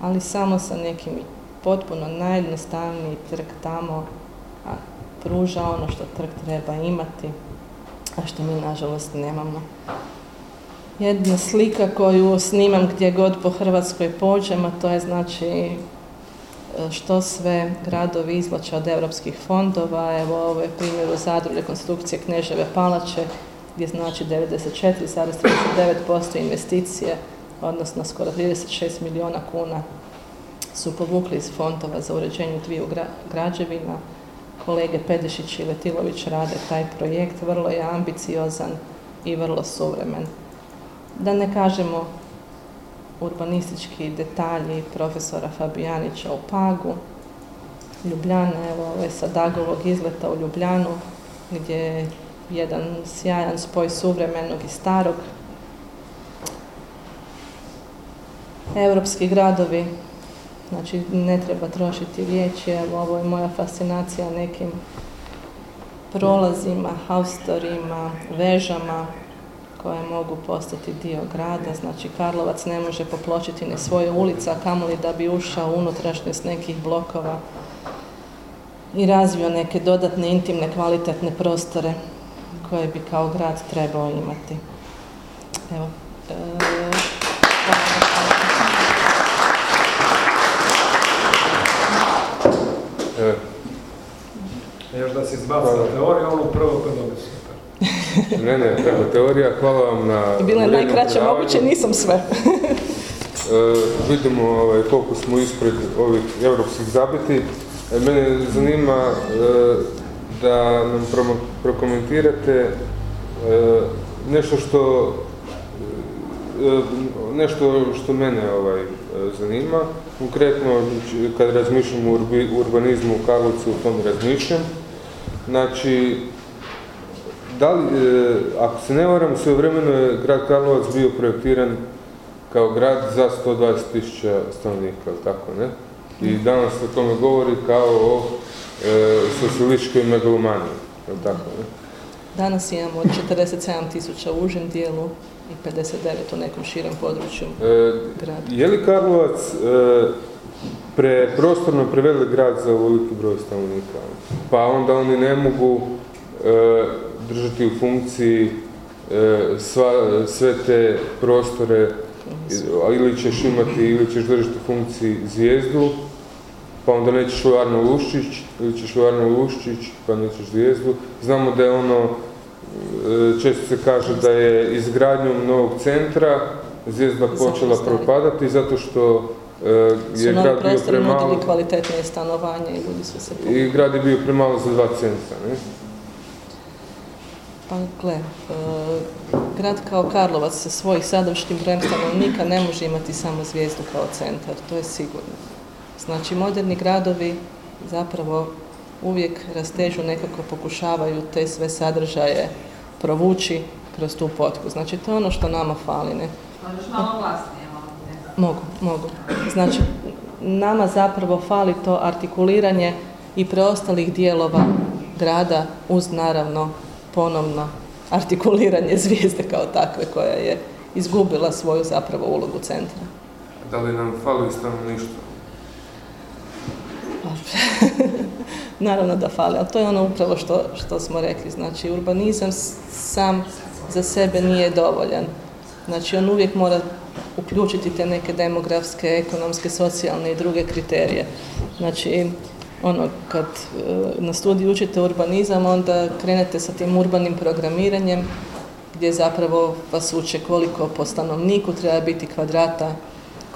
ali samo sa nekim potpuno najjednostavniji trg tamo pruža ono što trg treba imati, a što mi nažalost nemamo. Jedna slika koju snimam gdje god po Hrvatskoj pođem, a to je znači što sve gradovi izvlače od europskih fondova. Evo ovo je primjer u Zadru rekonstrukcije Kneževe palače gdje znači 94,39% investicije, odnosno skoro 36 milijuna kuna su povukli iz fondova za uređenje dviju građevina kolege Pedešić i Letilović rade taj projekt, vrlo je ambiciozan i vrlo suvremen. Da ne kažemo urbanistički detalji profesora Fabijanića u Pagu, Ljubljana, evo ovo je sa Dagovog izleta u Ljubljanu, gdje je jedan sjajan spoj suvremenog i starog. Europski gradovi, znači ne treba trošiti riječi, evo ovo je moja fascinacija nekim prolazima, haustorima, vežama koje mogu postati dio grada. Znači Karlovac ne može popločiti ni svoje ulica, kamoli da bi ušao unutrašnjost nekih blokova i razvio neke dodatne intimne kvalitetne prostore koje bi kao grad trebao imati. Evo, e, Još da si izbacila teoriju, ono prvo kad dobio super. [laughs] ne, ne, evo, teorija, hvala vam na... bila je najkraća moguće, nisam sve. [laughs] E, vidimo ovaj, koliko smo ispred ovih europskih zabiti. E, mene zanima e, da nam prokomentirate e, nešto što nešto što mene ovaj, zanima. Konkretno, kad razmišljam o urbanizmu u Karlovcu, o tom razmišljam. Znači, da li, e, ako se ne varam, sve vremeno je grad Karlovac bio projektiran kao grad za 120 tisuća stanovnika, tako ne? I danas se o tome govori kao o e, socijalističkoj megalomaniji, tako ne? Danas imamo 47 tisuća u užem dijelu i 59 u nekom širem području E, grada. je li Karlovac e, preprostorno preveli grad za ovoliki broj stanovnika? Pa onda oni ne mogu e, držati u funkciji e, sva, sve te prostore ili ćeš imati, ili ćeš držati u funkciji zvijezdu, pa onda nećeš u Arno Luščić, ili ćeš u Arno Luščić, pa nećeš zvijezdu. Znamo da je ono, e, često se kaže da je izgradnjom novog centra zvijezda počela propadati zato što je novi grad bio prostori premalo nudili kvalitetnije stanovanje i ljudi su se povukli. i grad je bio premalo za dva centra. Ne? Pa gle, e, grad kao Karlovac sa svojih sadašnjim brojem stanovnika ne može imati samo zvijezdu kao centar, to je sigurno. Znači, moderni gradovi zapravo uvijek rastežu, nekako pokušavaju te sve sadržaje provući kroz tu potku. Znači, to je ono što nama fali, ne? Možeš malo glasnije. Mogu, mogu. Znači, nama zapravo fali to artikuliranje i preostalih dijelova grada uz naravno ponovno artikuliranje zvijezde kao takve koja je izgubila svoju zapravo ulogu centra. Da li nam fali stanovništvo? [laughs] Naravno da fali, ali to je ono upravo što, što smo rekli. Znači, urbanizam sam za sebe nije dovoljan. Znači, on uvijek mora uključiti te neke demografske, ekonomske, socijalne i druge kriterije. Znači, ono, kad e, na studiju učite urbanizam, onda krenete sa tim urbanim programiranjem, gdje zapravo vas uče koliko po stanovniku treba biti kvadrata,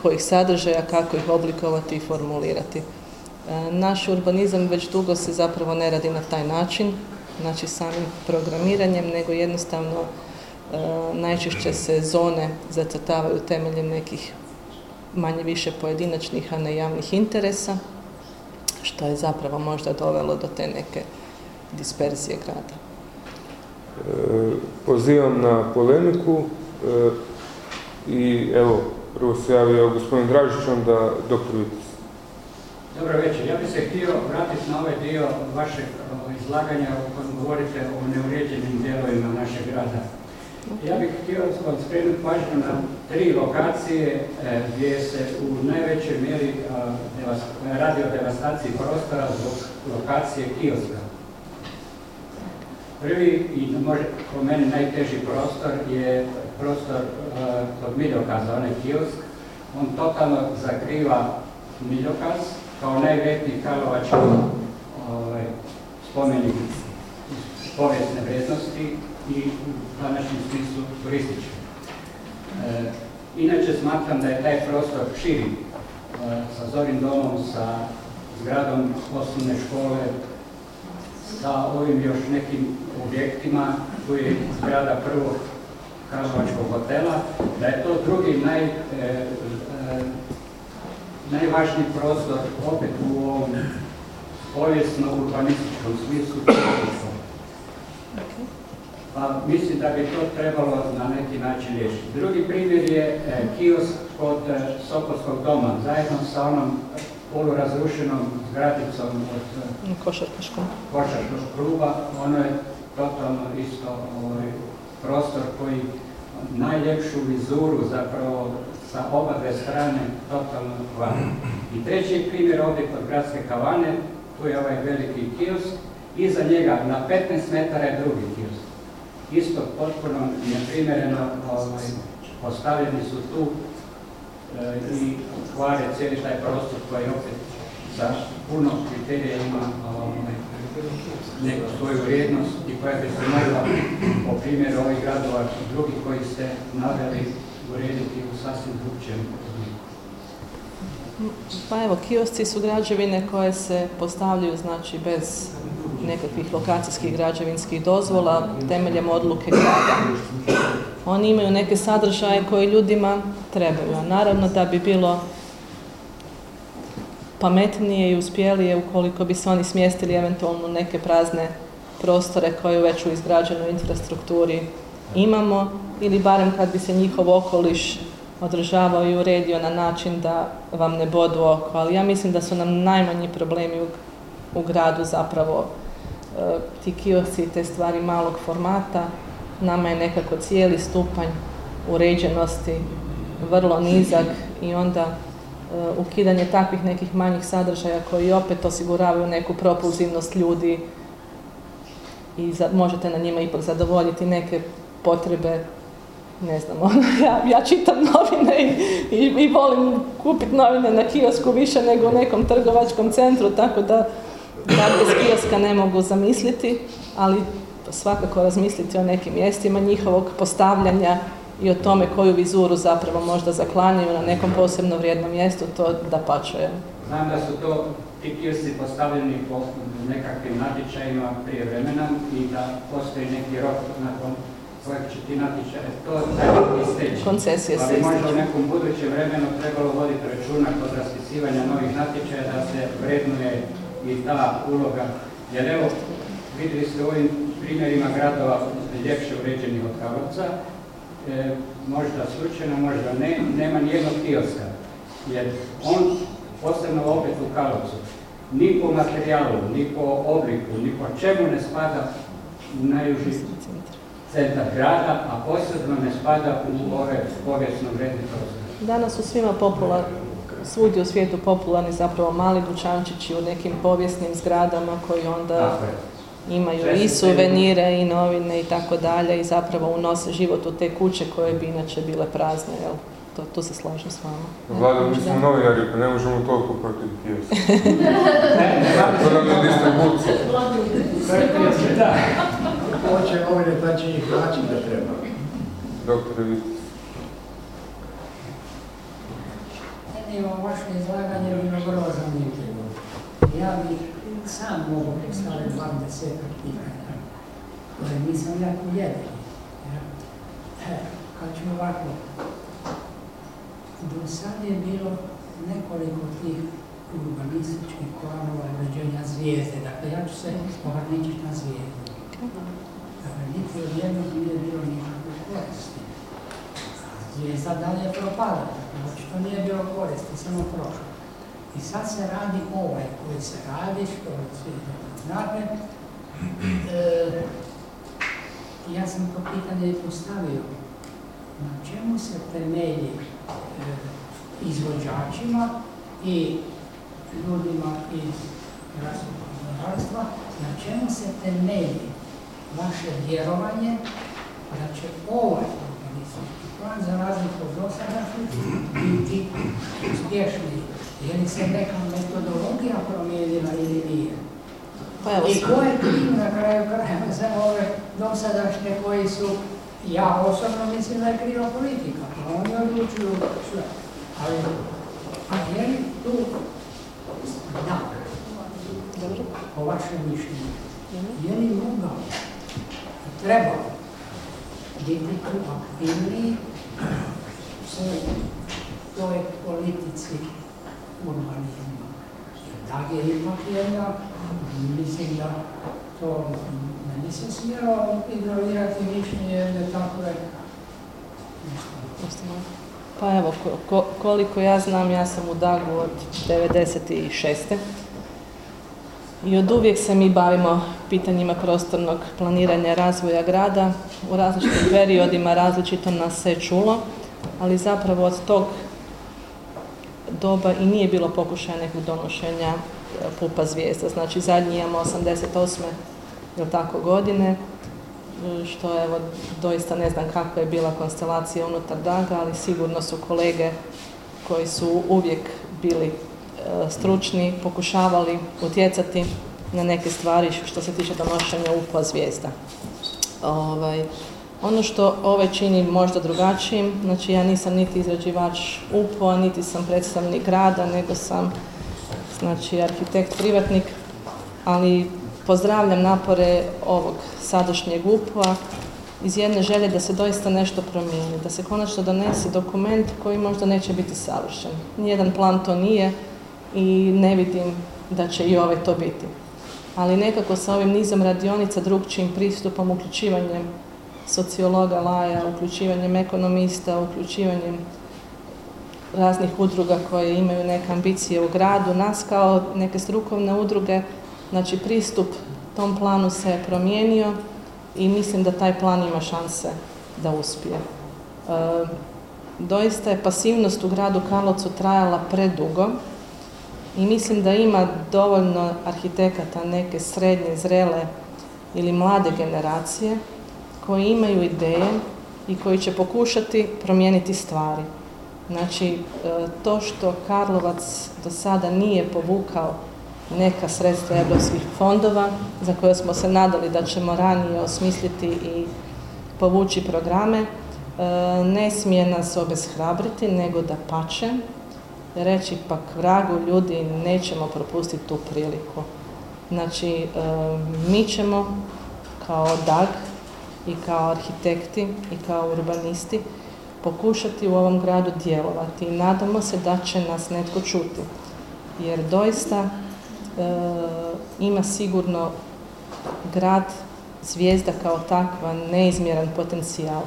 kojih sadržaja, kako ih oblikovati i formulirati. E, Naš urbanizam već dugo se zapravo ne radi na taj način, znači samim programiranjem, nego jednostavno najčešće se zone zacrtavaju temeljem nekih manje više pojedinačnih, a ne javnih interesa, što je zapravo možda dovelo do te neke disperzije grada. E, pozivam na polemiku e, i evo, prvo se javio gospodin Dražić, onda doktor Vitis. Dobro večer. Ja bih se htio vratiti na ovaj dio vašeg izlaganja u kojem govorite o neuređenim dijelovima našeg grada. Ja bih htio vam skrenuti pažnju na tri lokacije e, gdje se u najvećoj mjeri radi o devastaciji prostora zbog lokacije kioska. Prvi i može po meni najteži prostor je prostor e, kod Miljokaza, onaj kiosk. On totalno zakriva Miljokaz kao najvjetniji karlovački ovaj, spomenik povijesne vrijednosti i današnjem smislu turistički. E, inače smatram da je taj prostor širi e, sa Zorin domom, sa zgradom osnovne škole, sa ovim još nekim objektima koji je zgrada prvog Karlovačkog hotela, da je to drugi naj, e, najvažniji prostor opet u ovom povijesno-urbanističkom smislu. Pa mislim da bi to trebalo na neki način riješiti. Drugi primjer je e, kiosk kod e, Sokolskog doma, zajedno sa onom polurazrušenom zgradicom od e, košarkaškog kluba. Ono je totalno isto ovaj, prostor koji najljepšu vizuru zapravo sa oba dve strane totalno hvali. I treći primjer ovdje kod gradske kavane, tu je ovaj veliki kiosk, iza njega na 15 metara je drugi kiosk. Isto potpuno neprimjereno ovaj, postavljeni su tu e, i kvare cijeli taj prostor koji opet sa puno kriterija ima ovaj, neku svoju vrijednost i koja bi se mogla po primjeru ovih gradova i drugih koji ste naveli urediti u sasvim drugčijem Pa evo, kiosci su građevine koje se postavljaju znači bez nekakvih lokacijskih građevinskih dozvola temeljem odluke grada. Oni imaju neke sadržaje koje ljudima trebaju, naravno da bi bilo pametnije i uspjelije ukoliko bi se oni smjestili eventualno neke prazne prostore koje već u izgrađenoj infrastrukturi imamo ili barem kad bi se njihov okoliš održavao i uredio na način da vam ne bodu oko. Ali ja mislim da su nam najmanji problemi u, gradu zapravo ti kiosi i te stvari malog formata. Nama je nekako cijeli stupanj uređenosti vrlo nizak i onda E, ukidanje takvih nekih manjih sadržaja koji opet osiguravaju neku propulzivnost ljudi i možete na njima ipak zadovoljiti neke potrebe ne znam, [laughs] ono, ja, ja čitam novine i, i, volim kupiti novine na kiosku više nego u nekom trgovačkom centru, tako da da bez kioska ne mogu zamisliti, ali svakako razmisliti o nekim mjestima njihovog postavljanja i o tome koju vizuru zapravo možda zaklanjaju na nekom posebno vrijednom mjestu, to da pačuje. Znam da su to ti kiosci postavljeni po nekakvim natječajima prije vremena i da postoji neki rok nakon kojeg će ti natječaje to isteći. Koncesije se Ali možda u nekom budućem vremenu trebalo voditi računa kod raspisivanja novih natječaja da se vrednuje i ta uloga. Jer evo, vidjeli ste u ovim primjerima gradova ljepše uređenih od Karlovca, e, možda slučajno, možda ne, nema nijednog kioska. Jer on, posebno opet u Karlovcu, ni po materijalu, ni po obliku, ni po čemu ne spada u najuži centar grada, a posebno ne spada u ove povijesno vredne prostore. Danas su svima popularni, svugdje u svijetu popularni zapravo mali dućančići u nekim povijesnim zgradama koji onda imaju i suvenire i novine i tako dalje i zapravo unose život u te kuće koje bi inače bile prazne, jel? To, tu se slažem s vama. Vlada, mi smo novinari, pa ne možemo toliko protiv kioska. to nam je distribucija. Da. Hoće novine, pa će ih naći da treba. Doktore Vitis. Ovo vaše izlaganje bilo vrlo zanimljivo. Ja bih sam mogu vam desetak pitanja, koje nisam jako jedini. Ja. Kad ću ovako, do sad je bilo nekoliko tih urbanističkih planova uređenja zvijezde. Dakle, ja ću se ograničiti na zvijezdu. Dakle, niti od jednog nije bilo nikakve koristi. Zvijezda dalje propada, znači to nije bilo koristi, samo prošlo. I sad se radi ovaj koji se radi, što svi znate. E, ja sam to pitanje postavio. Na čemu se temelji e, izvođačima i ljudima iz gospodarstva, na čemu se temelji vaše vjerovanje da će ovaj urbanistički plan za razliku od dosadašnjih biti uspješniji je li se neka metodologija promijenila ili nije? Pa evo I ko je kriv na kraju krajeva za ove dosadašnje koji su, ja osobno mislim da je kriva politika, a oni odlučuju sve. Ali, a je li tu da, po vašem mišljenju, je li mogao, trebao biti aktivniji u toj politici urbanizma. Da je ipak jedna, mislim da to ne se smjelo ignorirati mišljenje jedne takve pa evo, koliko ja znam, ja sam u Dagu od 96. I od uvijek se mi bavimo pitanjima prostornog planiranja razvoja grada. U različitim periodima različito nas se čulo, ali zapravo od tog doba i nije bilo pokušaja nekog donošenja e, pupa zvijezda. Znači zadnji imamo 88. ili tako godine, što evo doista ne znam kakva je bila konstelacija unutar Daga, ali sigurno su kolege koji su uvijek bili e, stručni, pokušavali utjecati na neke stvari što se tiče donošenja UPA zvijezda. Ovaj, ono što ove čini možda drugačijim, znači ja nisam niti izrađivač UPO, niti sam predstavnik grada, nego sam znači arhitekt privatnik, ali pozdravljam napore ovog sadašnjeg UPO-a iz jedne želje da se doista nešto promijeni, da se konačno donese dokument koji možda neće biti savršen. Nijedan plan to nije i ne vidim da će i ovaj to biti. Ali nekako sa ovim nizom radionica, drugčijim pristupom, uključivanjem sociologa Laja, uključivanjem ekonomista, uključivanjem raznih udruga koje imaju neke ambicije u gradu, nas kao neke strukovne udruge, znači pristup tom planu se promijenio i mislim da taj plan ima šanse da uspije. E, doista je pasivnost u gradu Karlovcu trajala predugo i mislim da ima dovoljno arhitekata neke srednje, zrele ili mlade generacije koji imaju ideje i koji će pokušati promijeniti stvari. Znači, e, to što Karlovac do sada nije povukao neka sredstva europskih fondova za koje smo se nadali da ćemo ranije osmisliti i povući programe, e, ne smije nas obeshrabriti, nego da pače, reći pak vragu ljudi nećemo propustiti tu priliku. Znači, mi ćemo kao DAG i kao arhitekti i kao urbanisti pokušati u ovom gradu djelovati i nadamo se da će nas netko čuti. Jer doista ima sigurno grad zvijezda kao takva neizmjeran potencijal.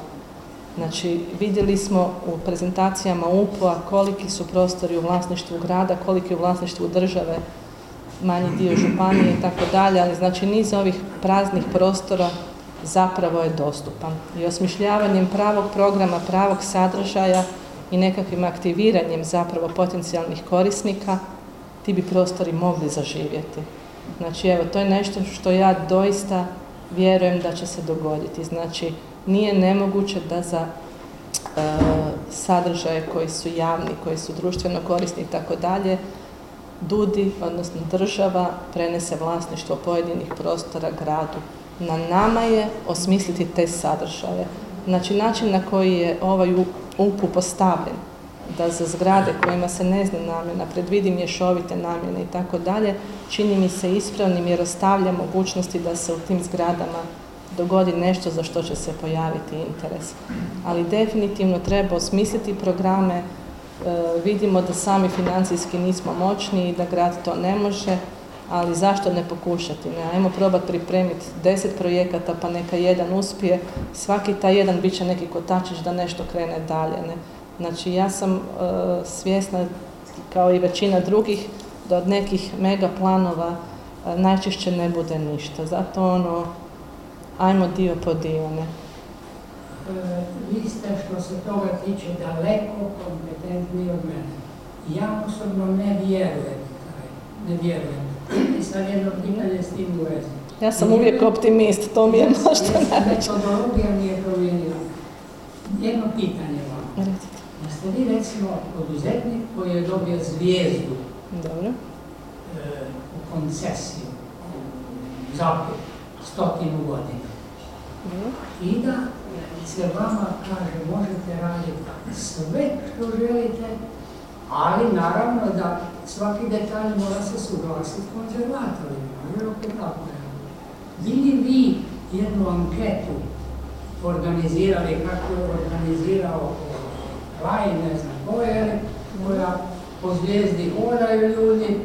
Znači, vidjeli smo u prezentacijama UPO-a koliki su prostori u vlasništvu grada, koliki u vlasništvu države, manji dio županije i tako dalje, ali znači niz ovih praznih prostora zapravo je dostupan. I osmišljavanjem pravog programa, pravog sadržaja i nekakvim aktiviranjem zapravo potencijalnih korisnika ti bi prostori mogli zaživjeti. Znači, evo, to je nešto što ja doista vjerujem da će se dogoditi. Znači, nije nemoguće da za e, sadržaje koji su javni, koji su društveno korisni i tako dalje, DUDI, odnosno država, prenese vlasništvo pojedinih prostora gradu. Na nama je osmisliti te sadržaje. Znači, način na koji je ovaj UPU postavljen, da za zgrade kojima se ne zna namjena, predvidi mješovite namjene i tako dalje, čini mi se ispravnim jer ostavlja mogućnosti da se u tim zgradama dogodi nešto za što će se pojaviti interes. Ali definitivno treba osmisliti programe, e, vidimo da sami financijski nismo moćni i da grad to ne može, ali zašto ne pokušati? Ne? Ajmo probati pripremiti deset projekata pa neka jedan uspije, svaki taj jedan bit će neki kotačić da nešto krene dalje. Ne? Znači ja sam e, svjesna kao i većina drugih da od nekih mega planova e, najčešće ne bude ništa. Zato ono, ajmo dio po dio, ne? E, vi ste što se toga tiče daleko kompetentni od mene. Ja osobno ne vjerujem, ne vjerujem. I sad jedno pitanje s tim u vezi. Ja sam uvijek optimist, to mi je možda najveće. Metodologija mi je promijenila. Jedno pitanje vam. Recite. Jeste vi recimo poduzetnik koji je dobio zvijezdu Dobro. E, u koncesiju, u stotinu godina. I da se vama kaže možete raditi sve što želite, ali naravno da svaki detalj mora se suglasiti konzervatorima. Jer tako je. bili vi jednu anketu organizirali kako je organizirao Laj, ne znam koje, koja po zvijezdi hodaju ljudi,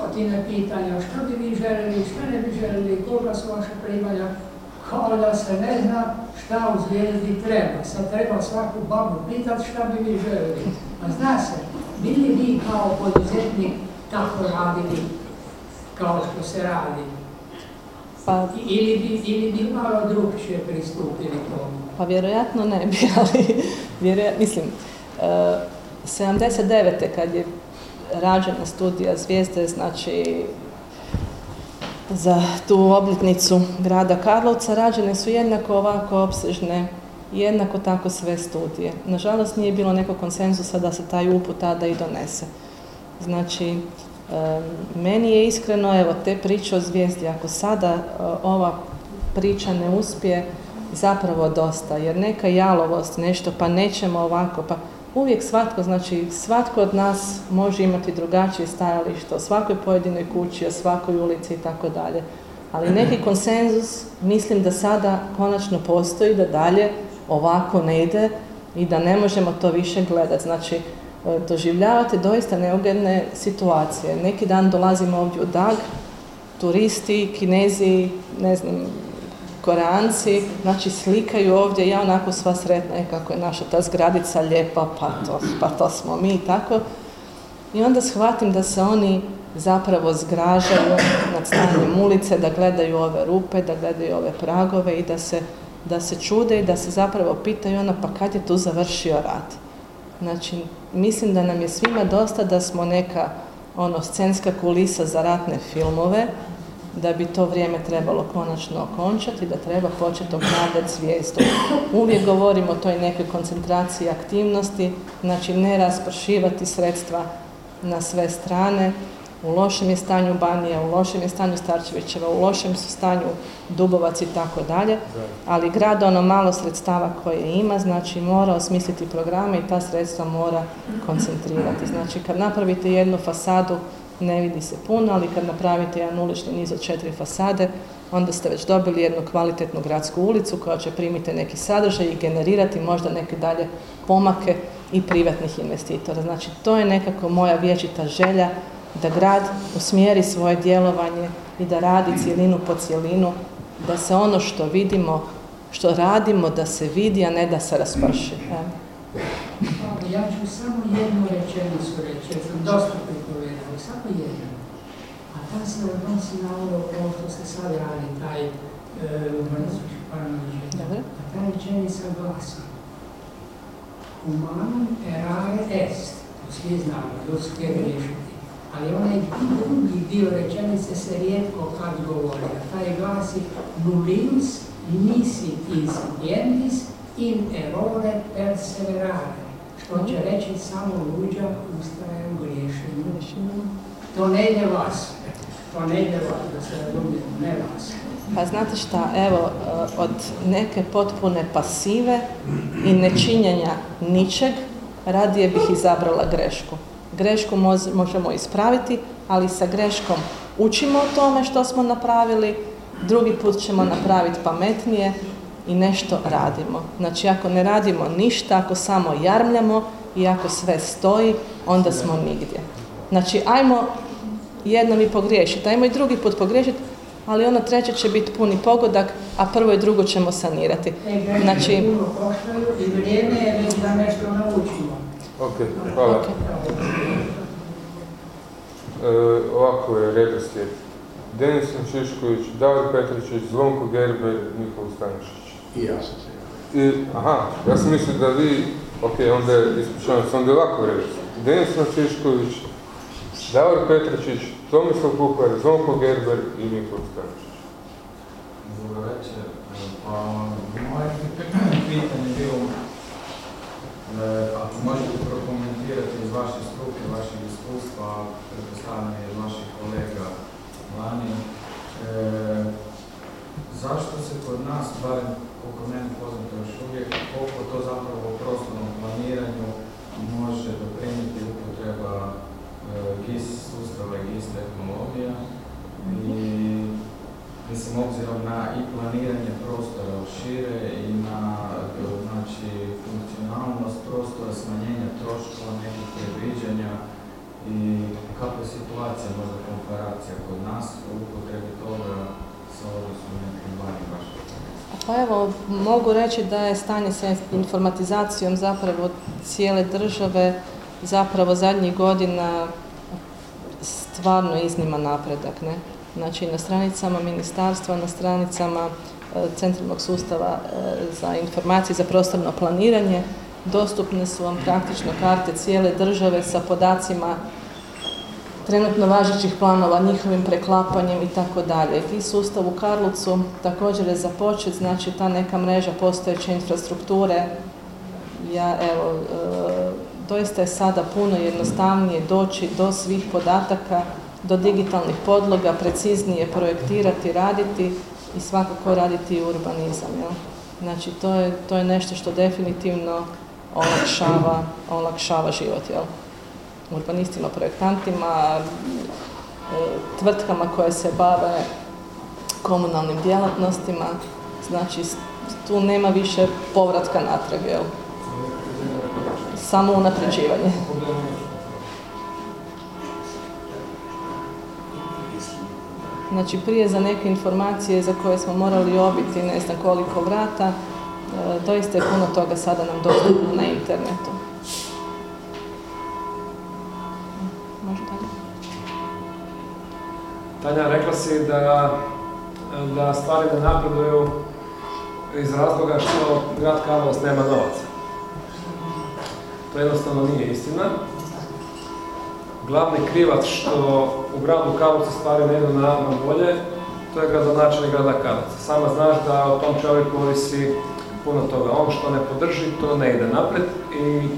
stotine pitanja, što bi vi željeli, što ne bi željeli, koga su vaše primanja, kao da se ne zna šta u zvijezdi treba. Sad treba svaku babu pitat šta bi vi željeli. A zna se, bili vi kao poduzetnik tako radili kao što se radi? Pa, ili, bi, ili bi malo drugčije pristupili tomu? Pa vjerojatno ne bi, [laughs] ali vjerojatno, mislim, 79. kad je rađena studija Zvijezde, znači za tu obljetnicu grada Karlovca rađene su jednako ovako opsežne jednako tako sve studije. Nažalost nije bilo nekog konsenzusa da se taj uput tada i donese. Znači, meni je iskreno, evo, te priče o zvijezdi, ako sada e, ova priča ne uspije, zapravo dosta, jer neka jalovost, nešto, pa nećemo ovako, pa uvijek svatko, znači svatko od nas može imati drugačije stajalište o svakoj pojedinoj kući, o svakoj ulici i tako dalje. Ali neki konsenzus mislim da sada konačno postoji, da dalje ovako ne ide i da ne možemo to više gledati. Znači, e, doživljavate doista neugodne situacije. Neki dan dolazimo ovdje u Dag, turisti, kinezi, ne znam, Koreanci, znači slikaju ovdje, ja onako sva sretna je kako je naša ta zgradica lijepa, pa to, pa to smo mi i tako. I onda shvatim da se oni zapravo zgražaju nad stanjem ulice, da gledaju ove rupe, da gledaju ove pragove i da se, da se čude i da se zapravo pitaju ono pa kad je tu završio rat. Znači, mislim da nam je svima dosta da smo neka ono scenska kulisa za ratne filmove, da bi to vrijeme trebalo konačno okončati, da treba početi obnavljati svijestu. Uvijek govorimo o toj nekoj koncentraciji aktivnosti, znači ne raspršivati sredstva na sve strane. U lošem je stanju Banija, u lošem je stanju Starčevićeva, u lošem su stanju Dubovac i tako dalje, ali grad ono malo sredstava koje ima, znači mora osmisliti programe i ta sredstva mora koncentrirati. Znači kad napravite jednu fasadu ne vidi se puno, ali kad napravite jedan ulični niz od četiri fasade, onda ste već dobili jednu kvalitetnu gradsku ulicu koja će primiti neki sadržaj i generirati možda neke dalje pomake i privatnih investitora. Znači, to je nekako moja vječita želja da grad usmjeri svoje djelovanje i da radi cijelinu po cijelinu, da se ono što vidimo, što radimo, da se vidi, a ne da se rasprši. Ja ću samo jednu rečenicu reći, jer sam dosta ta se odnosi na ovo, ovo što se sad radi, taj e, urbanistički plan A ta rečenica glasi Humanum erare est, to svi znamo, ljudski je grešiti. Ali onaj drugi dio rečenice se rijetko kad govori, a taj glasi nullius nisi incipientis in errore perseverare, što će reći samo luđa ustraje u griješenju. To ne ide vas. To ne ide vas, da se razumijemo, ne vas. Pa znate šta, evo, eh, od neke potpune pasive i nečinjenja ničeg, radije bih izabrala grešku. Grešku možemo ispraviti, ali sa greškom učimo o tome što smo napravili, drugi put ćemo napraviti pametnije i nešto radimo. Znači, ako ne radimo ništa, ako samo jarmljamo i ako sve stoji, onda smo nigdje. Znači, ajmo jednom i pogriješiti, ajmo i drugi put pogriješiti, ali ono treće će biti puni pogodak, a prvo i drugo ćemo sanirati. Znači... I vrijeme je da nešto naučimo. Ok, hvala. E, ovako je redoslijed. Denis Šišković, Davor Petričić, Zvonko Gerber, Nikola Stanišić. I ja sam se I, aha, ja sam mislio da vi, ok, onda je ispričavam se, onda je ovako redoslijed. Denis Šišković, Davor Petričić, Tomislav Kuhar, Zvonko Gerber i Nikola Stančić. Dobro večer. Pa, moje pitanje je bilo, e, ako možete prokomentirati iz vaše struke, vašeg iskustva, pretpostavljanje iz vaših kolega vani, e, zašto se kod nas, barem koliko meni poznato još uvijek, koliko to zapravo u prostornom planiranju GIS sustava i mislim obzirom na i planiranje prostora šire i na znači, funkcionalnost prostora, smanjenje troškova, nekih predviđanja i kakva je situacija, možda komparacija kod nas u upotrebi toga sa odnosom nekim vani vaših pa evo, mogu reći da je stanje sa informatizacijom zapravo cijele države zapravo zadnjih godina stvarno iznima napredak. Ne? Znači na stranicama ministarstva, na stranicama e, centralnog sustava e, za informacije za prostorno planiranje dostupne su vam praktično karte cijele države sa podacima trenutno važećih planova, njihovim preklapanjem i tako dalje. I sustav u Karlucu također je započet, znači ta neka mreža postojeće infrastrukture. Ja, evo, e, doista je sada puno jednostavnije doći do svih podataka, do digitalnih podloga, preciznije projektirati, raditi i svakako raditi urbanizam. Jel? Znači, to je, to je nešto što definitivno olakšava, olakšava život. Jel? urbanistima, projektantima, e, tvrtkama koje se bave komunalnim djelatnostima. Znači, tu nema više povratka natrag, jel? Samo unapređivanje. Znači, prije za neke informacije za koje smo morali obiti ne znam koliko vrata, e, doista je puno toga sada nam dostupno na internetu. Tanja, rekla si da, da stvari ne napreduju iz razloga što grad Karlovac nema novaca. To jednostavno nije istina. Glavni krivac što u gradu Karlovcu stvari ne idu na, bolje, to je gradonačelnik grada Karlovca. Sama znaš da o tom čovjeku ovisi puno toga. On što ne podrži, to ne ide napred i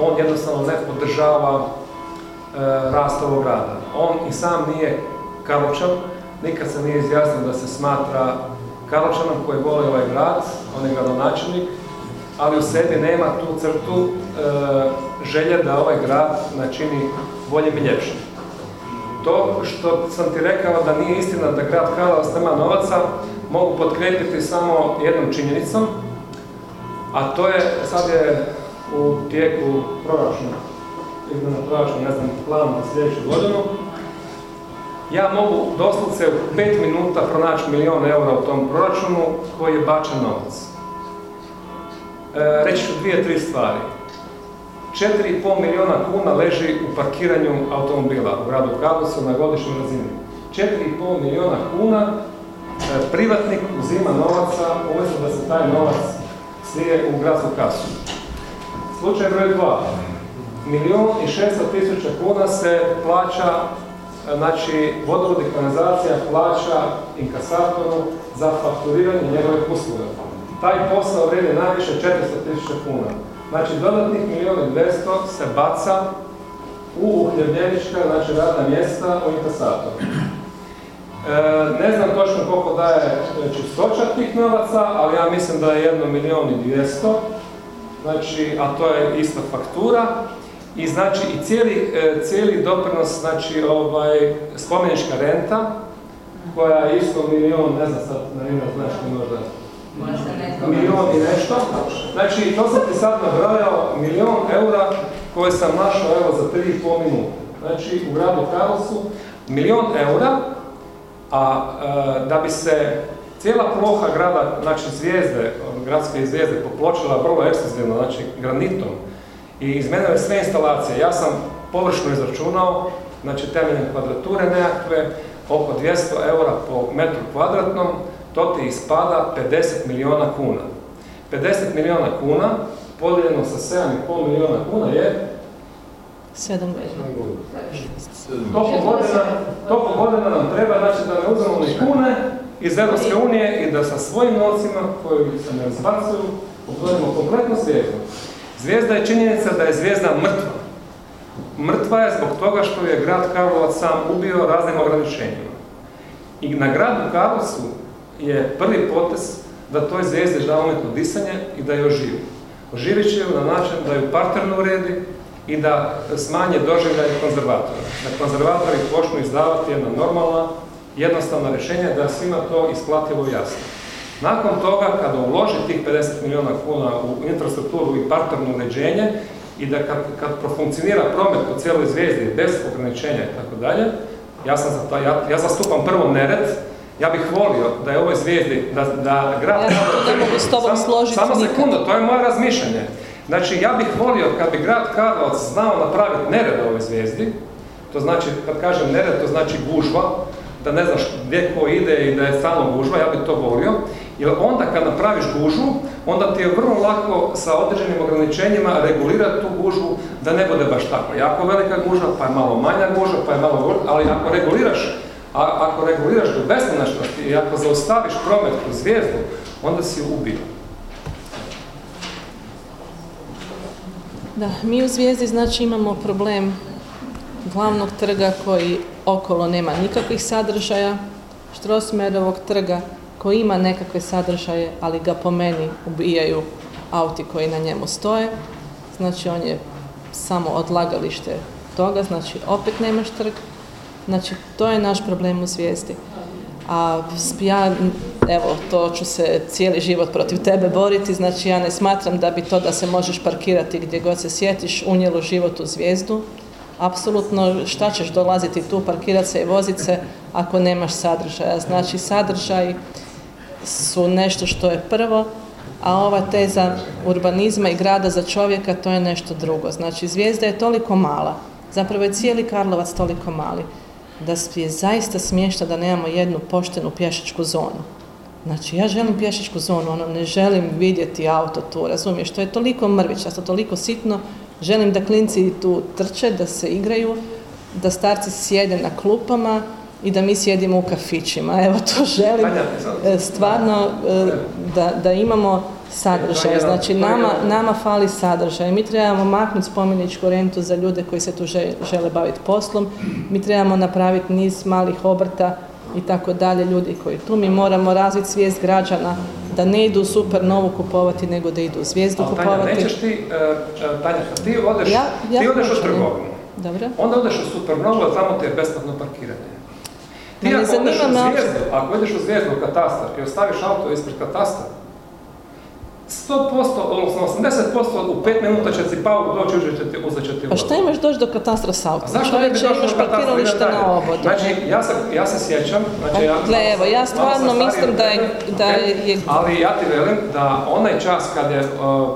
on jednostavno ne podržava e, rast ovog grada. On i sam nije Karlovčan, nikad se nije izjasnio da se smatra Karlovčanom koji voli ovaj grad, on je gradonačelnik, ali u sebi nema tu crtu e, želje da ovaj grad načini boljim i ljepšim. To što sam ti rekao da nije istina da grad Karlovac nema novaca, mogu potkrijepiti samo jednom činjenicom, a to je, sad je u tijeku proračuna, izmjena proračuna, ne znam, plan za sljedeću godinu, ja mogu doslovce u pet minuta pronaći milijon eura u tom proračunu koji je bačan novac. E, reći ću dvije, tri stvari. 4,5 milijuna kuna leži u parkiranju automobila u gradu Karlovcu na godišnjoj razini. 4,5 milijuna kuna e, privatnik uzima novaca umjesto da se taj novac slije u gradsku kasu. Slučaj broj 2. Milijun i 600 tisuća kuna se plaća znači vodovod kanalizacija plaća inkasatoru za fakturiranje njegovih usluga. Taj posao vredi najviše 400.000 kuna. Znači dodatnih milijuna i 200 se baca u uhljebljenička, znači radna mjesta u inkasatoru. E, ne znam točno koliko daje čistoća tih novaca, ali ja mislim da je jedno milijun i 200, znači, a to je ista faktura. I znači i cijeli, e, cijeli doprinos, znači ovaj, spomenička renta, koja je isto milion, ne znam sad, na ime znaš ti možda, milion i nešto. Znači, to sam ti sad nabrojao, milion eura koje sam našao evo za 3,5 minuta. Znači, u gradu Karlsu, milion eura, a e, da bi se cijela ploha grada, znači zvijezde, gradske zvijezde, popločila vrlo ekstenzivno, znači granitom, i izmenjaju sve instalacije. Ja sam površno izračunao, znači temeljem kvadrature nekakve, oko 200 eura po metru kvadratnom, to ti ispada 50 miliona kuna. 50 miliona kuna podijeljeno sa 7,5 miliona kuna je 7 Toliko godina, toliko godina nam treba, znači da ne uzmemo ni kune iz Europske unije i da sa svojim novcima koji se ne razbacuju, obzorimo kompletno svijetu. Zvijezda je činjenica da je zvijezda mrtva. Mrtva je zbog toga što je grad Karlovac sam ubio raznim ograničenjima. I na gradu Karlovcu je prvi potez da toj zvijezdi da umjetno disanje i da je oživi. Oživit će ju na način da ju parterno uredi i da smanje doživljaj konzervatora. Da konzervatori počnu izdavati jedna normalna jednostavno rješenje da svima to isplativo jasno. Nakon toga, kada uloži tih 50 milijuna kuna u infrastrukturu i parterno uređenje i da kad, kad profunkcionira promet po cijeloj zvijezdi bez ograničenja i tako dalje, ja sam za ja, ja zastupam prvo nered, ja bih volio da je ovoj zvijezdi, da, da grad... Ja ne mogu s tobom složiti Samo sekundu, to je moje razmišljanje. Znači, ja bih volio kad bi grad Karlovac znao napraviti nered ovoj zvijezdi, to znači, kad kažem nered, to znači gužva, da ne znaš gdje ko ide i da je stalno gužva, ja bih to volio. Jer onda kad napraviš gužvu, onda ti je vrlo lako sa određenim ograničenjima regulirati tu gužvu da ne bude baš tako. Jako velika gužva, pa je malo manja gužva, pa je malo gužva, ali ako reguliraš, a, ako reguliraš do beskonačnosti i ako zaustaviš promet kroz zvijezdu, onda si ubio. Da, mi u Zvijezdi znači imamo problem glavnog trga koji okolo nema nikakvih sadržaja, Štrosmerovog trga koji ima nekakve sadržaje, ali ga po meni ubijaju auti koji na njemu stoje. Znači on je samo odlagalište toga, znači opet nemaš trg. Znači to je naš problem u Zvijezdi. A ja, evo, to ću se cijeli život protiv tebe boriti, znači ja ne smatram da bi to da se možeš parkirati gdje god se sjetiš unijelo život u zvijezdu. Apsolutno, šta ćeš dolaziti tu, parkirati se i voziti se ako nemaš sadržaja. Znači, sadržaj su nešto što je prvo, a ova teza urbanizma i grada za čovjeka, to je nešto drugo. Znači, zvijezda je toliko mala, zapravo je cijeli Karlovac toliko mali, da je zaista smiješno da nemamo jednu poštenu pješačku zonu. Znači, ja želim pješačku zonu, ono, ne želim vidjeti auto tu, razumiješ, to je toliko mrvičasto, toliko sitno, želim da klinci tu trče, da se igraju, da starci sjede na klupama i da mi sjedimo u kafićima. Evo, to želim e, stvarno e, da, da imamo sadržaj. Znači, nama, nama fali sadržaj. Mi trebamo maknuti spomeničku rentu za ljude koji se tu žele baviti poslom. Mi trebamo napraviti niz malih obrta i tako dalje, ljudi koji tu. Mi moramo razviti svijest građana da ne idu u super novu kupovati, nego da idu u zvijezdu Ali, kupovati. Tanja, nećeš ti, uh, Tanja, ti odeš, Ja- ja ti odeš u trgovinu. Dobro. Onda odeš u Supernovu, a tamo ti je besplatno parkiranje. Ti Ma ne ako odeš u zvijezdu, ako ideš u zvijezdu u katastar i ostaviš auto ispred katastra, 100%, odnosno 80% u 5 minuta će ti pauk doći, uzet će ti, uzet će ti Pa šta imaš doći do katastra s autom? Zašto ne bi došao do katastra? na obodu. Znači, ja se, ja se sjećam, znači ja... Gle, evo, ja stvarno mislim da je- da je- Ali ja ti velim da onaj čas kad je uh,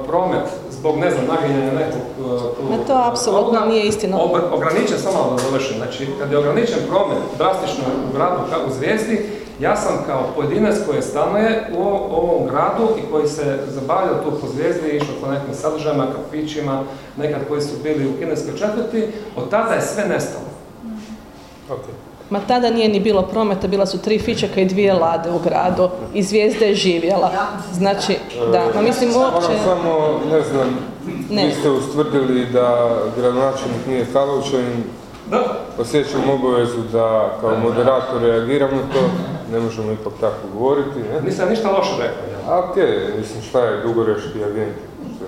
promet zbog, ne znam, naginjanja nekog uh. Ma to apsolutno nije istina. ograničen, samo da završim, znači kad je ograničen promet drastično u gradu kao u Zvijezdi, ja sam kao pojedinac koji stanuje u ovom gradu i koji se zabavljao tu po Zvijezdi, išao po nekim sadržajima, kafićima, nekad koji su bili u kineskoj četvrti, od tada je sve nestalo. Ma tada nije ni bilo prometa, bila su tri fičaka i dvije lade u gradu i zvijezda je živjela. Znači, da, ma mislim uopće... Moram samo, ne znam, Ne. vi ste ustvrdili da gradonačelnik nije Karlovčanin, Da. osjećam obavezu da kao moderator reagiram na to, ne možemo ipak tako govoriti, ne? Nisam ništa loše rekao. ja. A okej, mislim šta je dugoreški agent?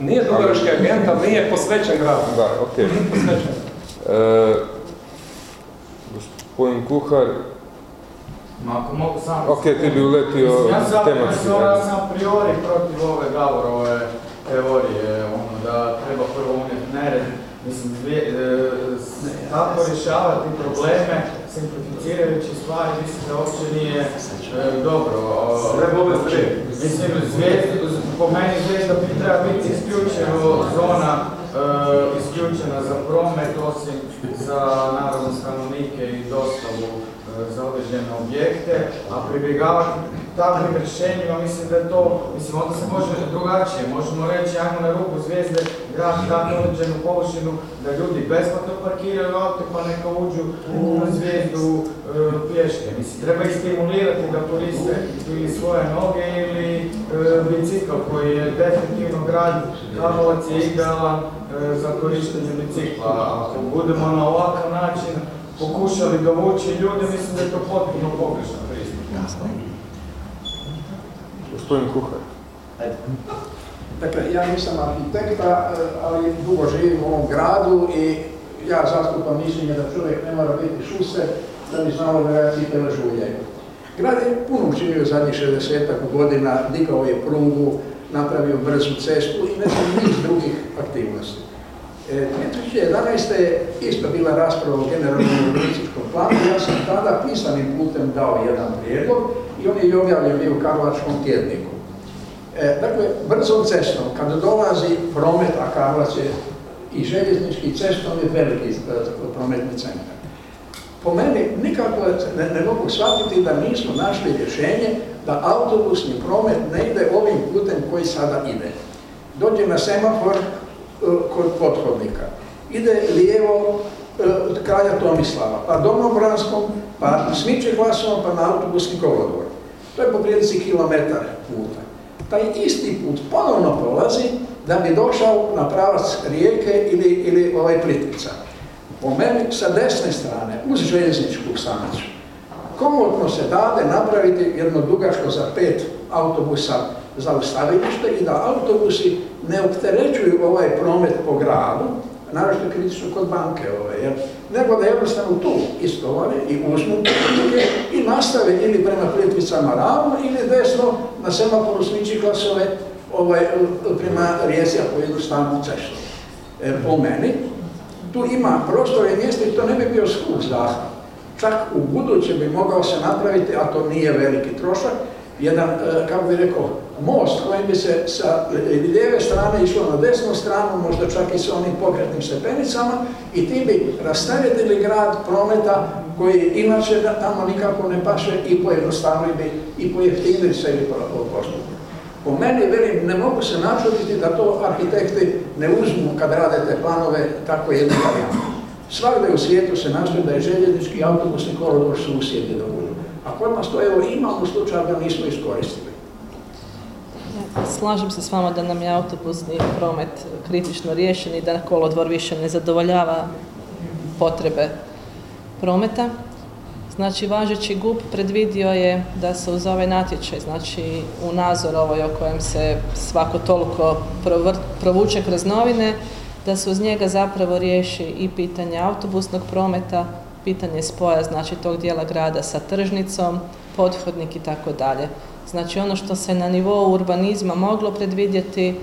Nije dugoročki agent, ali nije posvećen gradu. Da, okej. Nije posvećen. E, gospodin Kuhar, Ma ako mogu samo... ok, ti bi uletio Mislim, ja sam, tematski. ja sam, sam a priori protiv ove Gavorove teorije, ono, da treba prvo unijeti nered. Mislim, dvije- e, tako rješavati probleme, simplificirajući stvari, mislim da uopće nije e, dobro. Red. Mislim, po meni zvijezda bi treba biti isključivo zona e, isključena za promet, osim za naravno stanovnike i dostavu e, za određene objekte, a pribjegavati takvim rješenjima, mislim da je to, mislim onda se može drugačije, možemo reći ajmo na ruku zvijezde grad takvu određenu površinu da ljudi besplatno parkiraju auto pa neka uđu u zvijezdu e, pješke. Mislim, treba ih stimulirati da koriste ili svoje noge ili e, bicikl koji je definitivno grad Karlovac je idealan e, za korištenje bicikla. Ako budemo na ovakav način pokušali dovući ljude, mislim da je to potpuno pogrešan pristup. Gospodin Kuhar. Dakle, ja nisam arhitekta, ali dugo živim u ovom gradu i ja zastupam mišljenje da čovjek ne mora biti šuser da bi znao da ga cipele žuljaju. Grad je puno učinio zadnjih 60 godina, digao je prugu, napravio brzu cestu i ne znam niz drugih aktivnosti. 2011. E, je isto bila rasprava o generalnom urbanističkom planu, ja sam tada pisanim putem dao jedan prijedlog i on je objavljen bio u Karlovačkom tjedniku. E, dakle, brzom cestom, kada dolazi promet, a Karlovac je i željeznički cestom je veliki e, prometni centar. Po meni nikako ne, ne mogu shvatiti da nismo našli rješenje da autobusni promet ne ide ovim putem koji sada ide. Dođe na semafor, E, kod pothodnika. Ide lijevo e, kralja Tomislava, pa Domobranskom, pa Smiće glasom, pa na autobusni kolodvor. To je po prilici kilometar puta. Taj isti put ponovno prolazi da bi došao na pravac rijeke ili, ili ovaj Plitvica. Po meni sa desne strane, uz željezničku stanicu, komotno se dade napraviti jedno dugačko za pet autobusa zaustavilište i da autobusi ne opterećuju ovaj promet po gradu, naravno kritično kod banke ove, jer, nego da jednostavno tu istovare i uzmu i nastave ili prema Plitvicama ravno ili desno na semaforu sliči glasove ovaj, prema Rijeci ako idu stanu cestu. E, po meni, tu ima prostora i mjesta i to ne bi bio skup zahvat. Čak u buduće bi mogao se napraviti, a to nije veliki trošak, jedan, e, kako bi rekao, most kojim bi se sa lijeve strane išlo na desnu stranu, možda čak i sa onim pokretnim stepenicama i ti bi rasteretili grad prometa koji inače tamo nikako ne paše i pojednostavili bi i pojeftinili se ili postupak. Po meni, velim, ne mogu se načuditi da to arhitekti ne uzmu kad rade te planove tako jedne varijante. Svakde u svijetu se nastoji da je željeznički autobusni koridor susjedi. A kod nas to evo imamo slučaj da nismo iskoristili. Slažem se s vama da nam je autobusni promet kritično riješen i da kolodvor više ne zadovoljava potrebe prometa. Znači, važeći GUP predvidio je da se uz ovaj natječaj, znači u nazor ovoj o kojem se svako toliko provuče kroz novine, da se uz njega zapravo riješi i pitanje autobusnog prometa, pitanje spoja, znači tog dijela grada sa tržnicom, pothodnik i tako dalje. Znači ono što se na nivou urbanizma moglo predvidjeti e,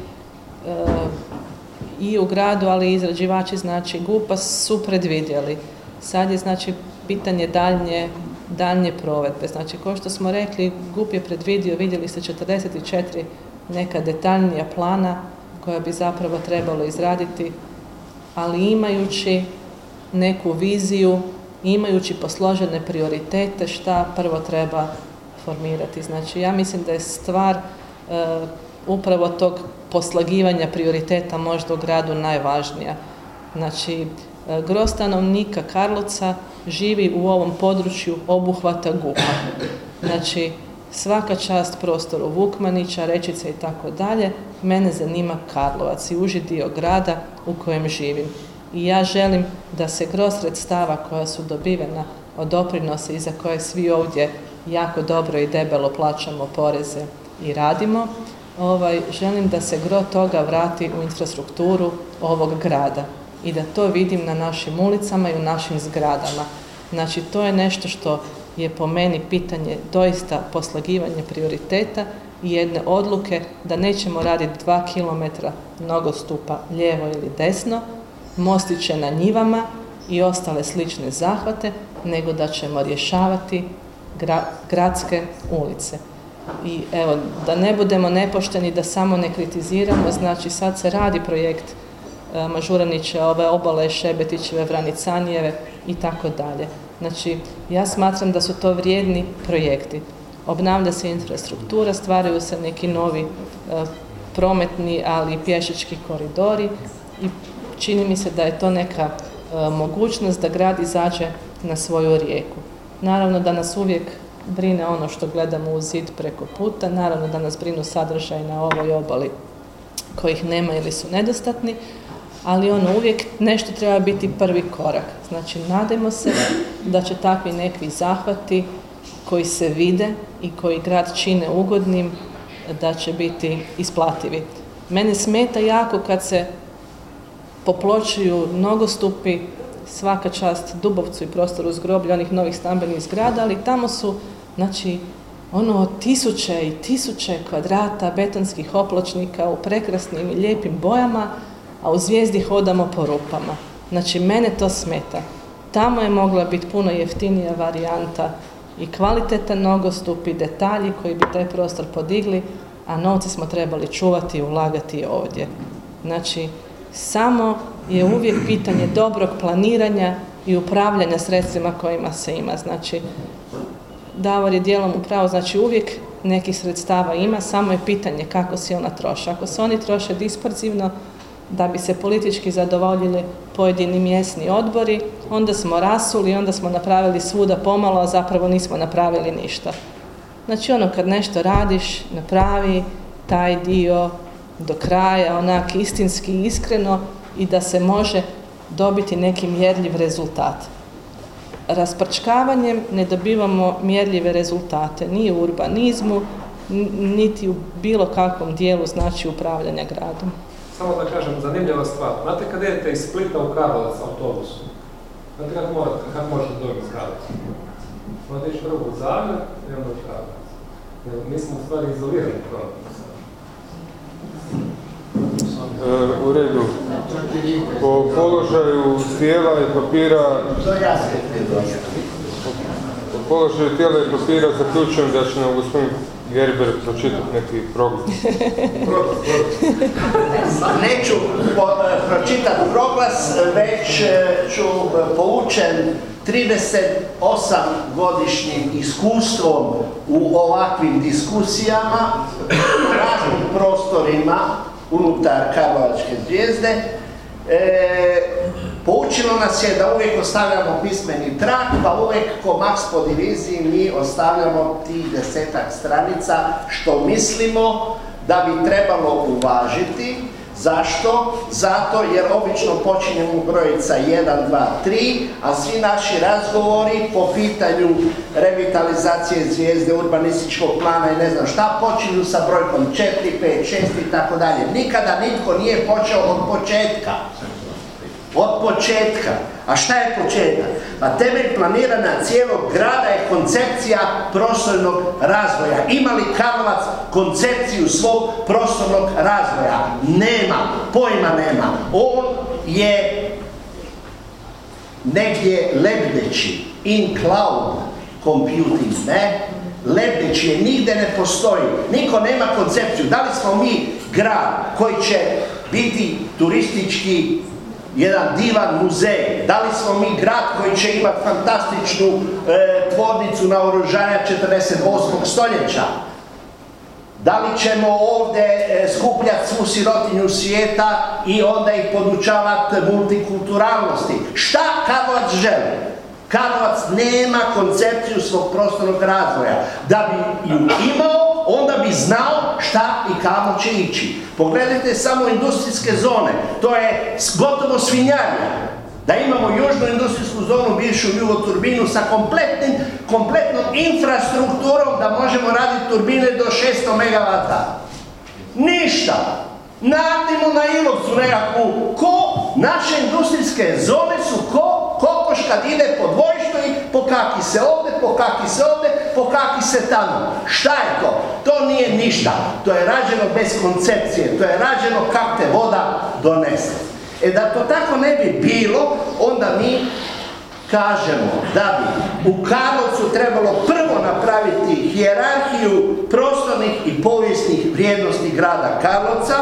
i u gradu, ali i izrađivači znači GUPA su predvidjeli. Sad je znači pitanje daljnje, daljnje provedbe. Znači kao što smo rekli, GUP je predvidio, vidjeli ste 44 neka detaljnija plana koja bi zapravo trebalo izraditi, ali imajući neku viziju, imajući posložene prioritete šta prvo treba formirati. Znači ja mislim da je stvar e, upravo tog poslagivanja prioriteta možda u gradu najvažnija. Znači, e, gro stanovnika Karlovca živi u ovom području obuhvata Gupa. Znači, svaka čast prostoru Vukmanića, Rečice i tako dalje, mene zanima Karlovac i uži dio grada u kojem živim. I ja želim da se gro sredstava koja su dobivena od doprinosa i za koje svi ovdje jako dobro i debelo plaćamo poreze i radimo, ovaj, želim da se gro toga vrati u infrastrukturu ovog grada i da to vidim na našim ulicama i u našim zgradama. Znači, to je nešto što je po meni pitanje doista poslagivanja prioriteta i jedne odluke da nećemo raditi dva kilometra nogostupa lijevo ili desno, mostiće na njivama i ostale slične zahvate, nego da ćemo rješavati gradske ulice. I evo, da ne budemo nepošteni, da samo ne kritiziramo, znači sad se radi projekt e, Mažuraniće, ove obale, Šebetićeve, Vranicanijeve i tako dalje. Znači, ja smatram da su to vrijedni projekti. Obnavlja se infrastruktura, stvaraju se neki novi e, prometni, ali i pješački koridori i čini mi se da je to neka e, mogućnost da grad izađe na svoju rijeku. Naravno da nas uvijek brine ono što gledamo u zid preko puta, naravno da nas brinu sadržaj na ovoj obali kojih nema ili su nedostatni, ali ono uvijek nešto treba biti prvi korak. Znači, nadajmo se da će takvi nekvi zahvati koji se vide i koji grad čine ugodnim, da će biti isplativi. Mene smeta jako kad se popločuju nogostupi svaka čast Dubovcu i prostoru zgroblja onih novih stambenih zgrada, ali tamo su, znači, ono tisuće i tisuće kvadrata betonskih opločnika u prekrasnim i lijepim bojama, a u zvijezdi hodamo po rupama. Znači, mene to smeta. Tamo je mogla biti puno jeftinija varijanta i kvalitetan nogostup i detalji koji bi taj prostor podigli, a novce smo trebali čuvati i ulagati ovdje. Znači, samo je uvijek pitanje dobrog planiranja i upravljanja sredstvima kojima se ima. Znači, Davor je dijelom upravo, znači uvijek nekih sredstava ima, samo je pitanje kako se ona troše. Ako se oni troše disperzivno, da bi se politički zadovoljili pojedini mjesni odbori, onda smo rasuli, onda smo napravili svuda pomalo, a zapravo nismo napravili ništa. Znači ono kad nešto radiš, napravi taj dio do kraja, onak istinski, iskreno i da se može dobiti neki mjerljiv rezultat. Rasprčkavanjem ne dobivamo mjerljive rezultate, ni u urbanizmu, niti u bilo kakvom dijelu znači upravljanja gradom. Samo da kažem, zanimljiva stvar. Znate kad idete iz Splita u Karlovac autobusu, znate kako, morate, kako možete dobiti iz? Morate ići prvo u Zagreb i onda mi smo u stvari izolirani U redu. Po položaju tijela i papira... Po položaju tijela i papira zaključujem da će nam gospodin Gerber pročitati neki proglas. [laughs] Neću pročitati proglas, već e, ću e, poučen 38 godišnjim iskustvom u ovakvim diskusijama u raznim prostorima unutar Karlovačke zvijezde. E, poučilo nas je da uvijek ostavljamo pismeni trak, pa uvijek ko max po diviziji mi ostavljamo tih desetak stranica što mislimo da bi trebalo uvažiti Zašto? Zato jer obično počinjemo brojica 1, 2, 3, a svi naši razgovori po pitanju revitalizacije zvijezde, urbanističkog plana i ne znam šta, počinju sa brojkom 4, 5, 6 i tako dalje. Nikada nitko nije počeo od početka. Od početka. A šta je početak? Pa temelj planirana cijelog grada je koncepcija prostornog razvoja. Ima li Karlovac koncepciju svog prostornog razvoja? Nema. Pojma nema. On je negdje lebdeći. In cloud computing, ne? Lebdeći je, nigde ne postoji. Niko nema koncepciju. Da li smo mi grad koji će biti turistički jedan divan muzej. Da li smo mi grad koji će imati fantastičnu e, tvornicu oružanja 48. stoljeća? Da li ćemo ovdje skupljati svu sirotinju svijeta i onda ih podučavati multikulturalnosti? Šta Karlovac želi? Karlovac nema koncepciju svog prostornog razvoja. Da bi ju imao, onda bi znao šta i kamo će ići. Pogledajte samo industrijske zone, to je gotovo svinjarija. Da imamo južnu industrijsku zonu, bivšu turbinu sa kompletnim, kompletnom infrastrukturom da možemo raditi turbine do 600 MW. Ništa. Nadimo na Ilovcu nekakvu, ko naše industrijske zone su ko kokoš kad ide po dvojštoj, pokaki se ovdje, pokaki se ovdje, pokaki se tamo. Šta je to? To nije ništa. To je rađeno bez koncepcije. To je rađeno kak te voda donese. E da to tako ne bi bilo, onda mi kažemo da bi u Karlovcu trebalo prvo napraviti hijerarhiju prostornih i povijesnih vrijednosti grada Karlovca,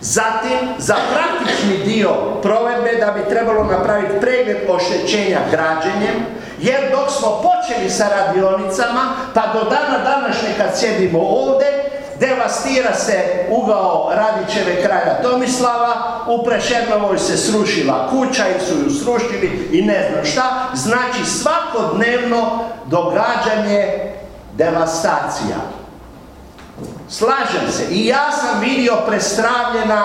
Zatim, za praktični dio provedbe da bi trebalo napraviti pregled oštećenja građenjem, jer dok smo počeli sa radionicama, pa do dana današnje kad sjedimo ovdje, devastira se ugao Radićeve kraja Tomislava, u Prešernovoj se srušila kuća i su ju srušili i ne znam šta, znači svakodnevno događanje devastacija. Slažem se. I ja sam vidio prestravljena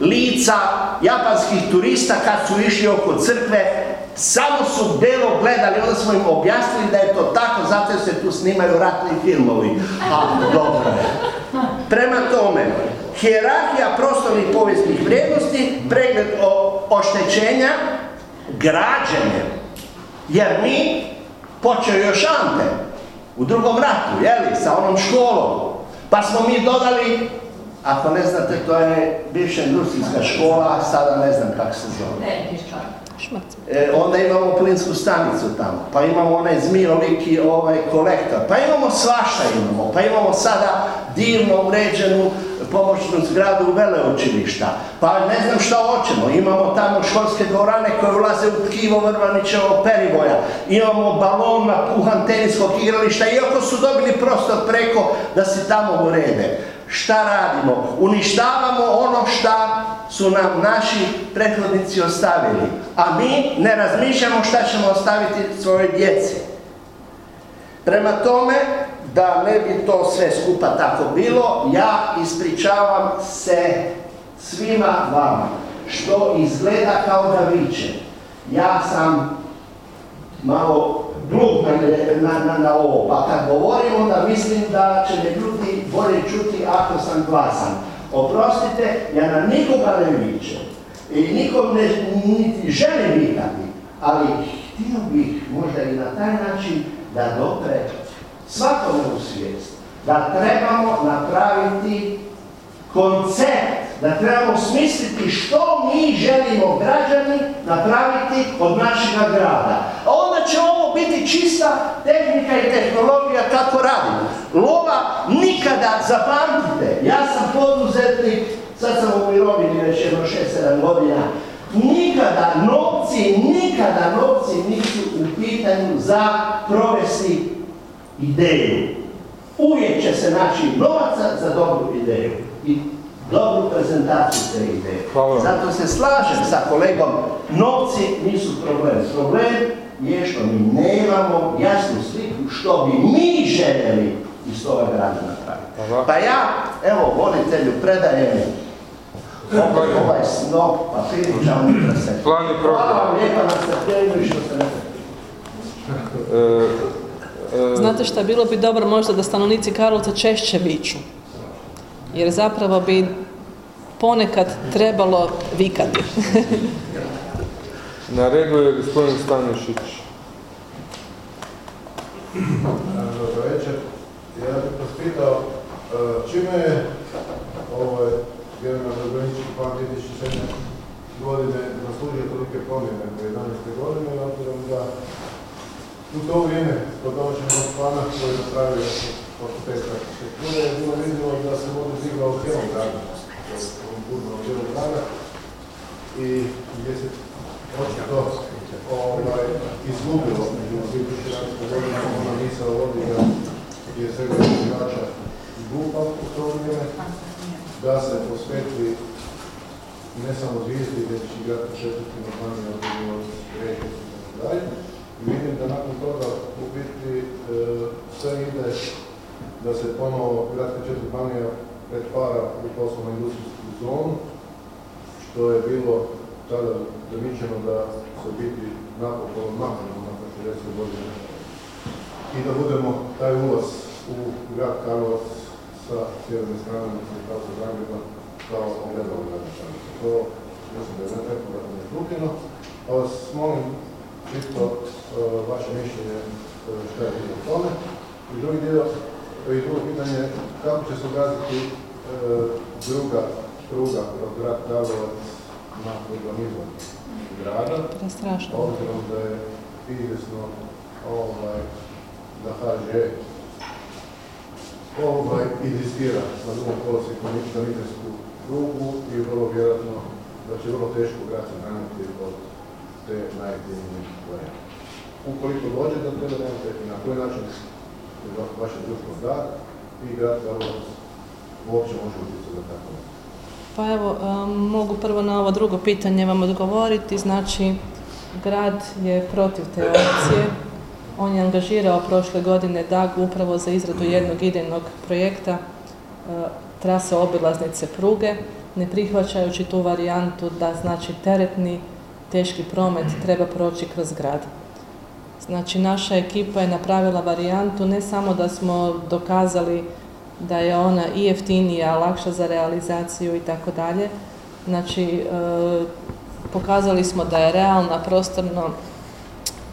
lica japanskih turista kad su išli oko crkve, samo su belo gledali, onda smo im objasnili da je to tako, zato se tu snimaju ratni filmovi. A, dobro. Prema tome, hijerarhija prostornih povijesnih vrijednosti, pregled o oštećenja, građenje. Jer mi, počeo još Ante, u drugom ratu, jeli, sa onom školom, pa smo mi dodali, ako ne znate, to je bivša industrijska škola, sada ne znam kako se zove. E, onda imamo plinsku stanicu tamo, pa imamo onaj zmiroviki ovaj kolektor, pa imamo svašta imamo, pa imamo sada divno uređenu pomoćnu zgradu veleučilišta, pa ne znam šta hoćemo, imamo tamo školske dvorane koje ulaze u tkivo Vrvanićevo perivoja, imamo balon puhan teniskog igrališta, iako su dobili prostor preko da se tamo urede. Šta radimo? Uništavamo ono šta su nam naši prethodnici ostavili, a mi ne razmišljamo šta ćemo ostaviti svojoj djeci. Prema tome, da ne bi to sve skupa tako bilo, ja ispričavam se svima vama, što izgleda kao da viče. Ja sam malo glup na, na, na, ovo, pa kad govorim onda mislim da će me ljudi bolje čuti ako sam glasan. Oprostite, ja na nikoga ne vičem i nikom ne niti želim vikati, ali htio bih možda i na taj način da dopre svakome u svijest da trebamo napraviti koncept, da trebamo smisliti što mi želimo građani napraviti od našega grada. A onda će ovo biti čista tehnika i tehnologija kako radimo. Lova nikada, zapamtite, ja sam poduzetnik, sad sam u mirovini već jedno 6-7 godina, nikada novci, nikada novci nisu u pitanju za provesti ideju. Uvijek će se naći novaca za dobru ideju i dobru prezentaciju te ideje. Zato se slažem sa kolegom, novci nisu problem. Problem je što mi nemamo jasnu sliku što bi mi željeli iz toga grada napraviti. Pa ja, evo, volitelju, predajem ovaj, ovaj snop, papir, čao se. Hvala vam lijepa na strpljenju i što ste ne E, Znate šta, bilo bi dobro možda da stanovnici Karlovca češće viču. Jer zapravo bi ponekad trebalo vikati. [laughs] Na redu je gospodin Stanišić. Dobro večer. Ja bih vas pitao, e, čime je ovaj generalno urbanistički plan 2007. godine zaslužio tolike promjene u 11. godine, obzirom da u to vrijeme, kod donošenja plana koji je napravio fakultet arhitekture, je bilo vidljivo da se vodi zigra u cijelom gradu, u cijelom grada, i gdje se očito ovaj, izgubilo u 2011. godina ona misla vodi da je svega izgledača glupa u to vrijeme, da se posveti ne samo zvijezdi, već i grad četvrti normalni odgovornost reke i tako dalje vidim da nakon toga u biti e, sve ide da se ponovo gradska četvrtmanija pretvara u poslovnu industrijsku zonu, što je bilo tada zamičeno da se biti napokon maknemo nakon 60 godina i da budemo taj ulaz u grad Karlovac sa sjeverne strane Ministarstva Zagreba kao ogledalo grada To mislim da je neprepodatno izlukljeno. Pa vas molim čisto E, vaše mišljenje e, što je bilo tome. I drugi dio, i drugo pitanje, kako će se odraziti e, druga pruga kroz grad Karlovac na urbanizam grada. Obzirom da je izvjesno ovaj, da HŽ ovaj, inzistira na drugom kolosiku za mitrsku prugu i vrlo vjerojatno da će vrlo teško grad se hraniti od te najjeftinije varijante ukoliko dođe do te variante i na koji način vaše društvo da i grad uopće može utjecati na tako Pa evo, mogu prvo na ovo drugo pitanje vam odgovoriti. Znači, grad je protiv te opcije. On je angažirao prošle godine DAG upravo za izradu jednog idejnog projekta e, trase obilaznice pruge, ne prihvaćajući tu varijantu da znači teretni teški promet treba proći kroz grad. Znači naša ekipa je napravila varijantu ne samo da smo dokazali da je ona i jeftinija, lakša za realizaciju i tako dalje. Znači e, pokazali smo da je realna, prostorno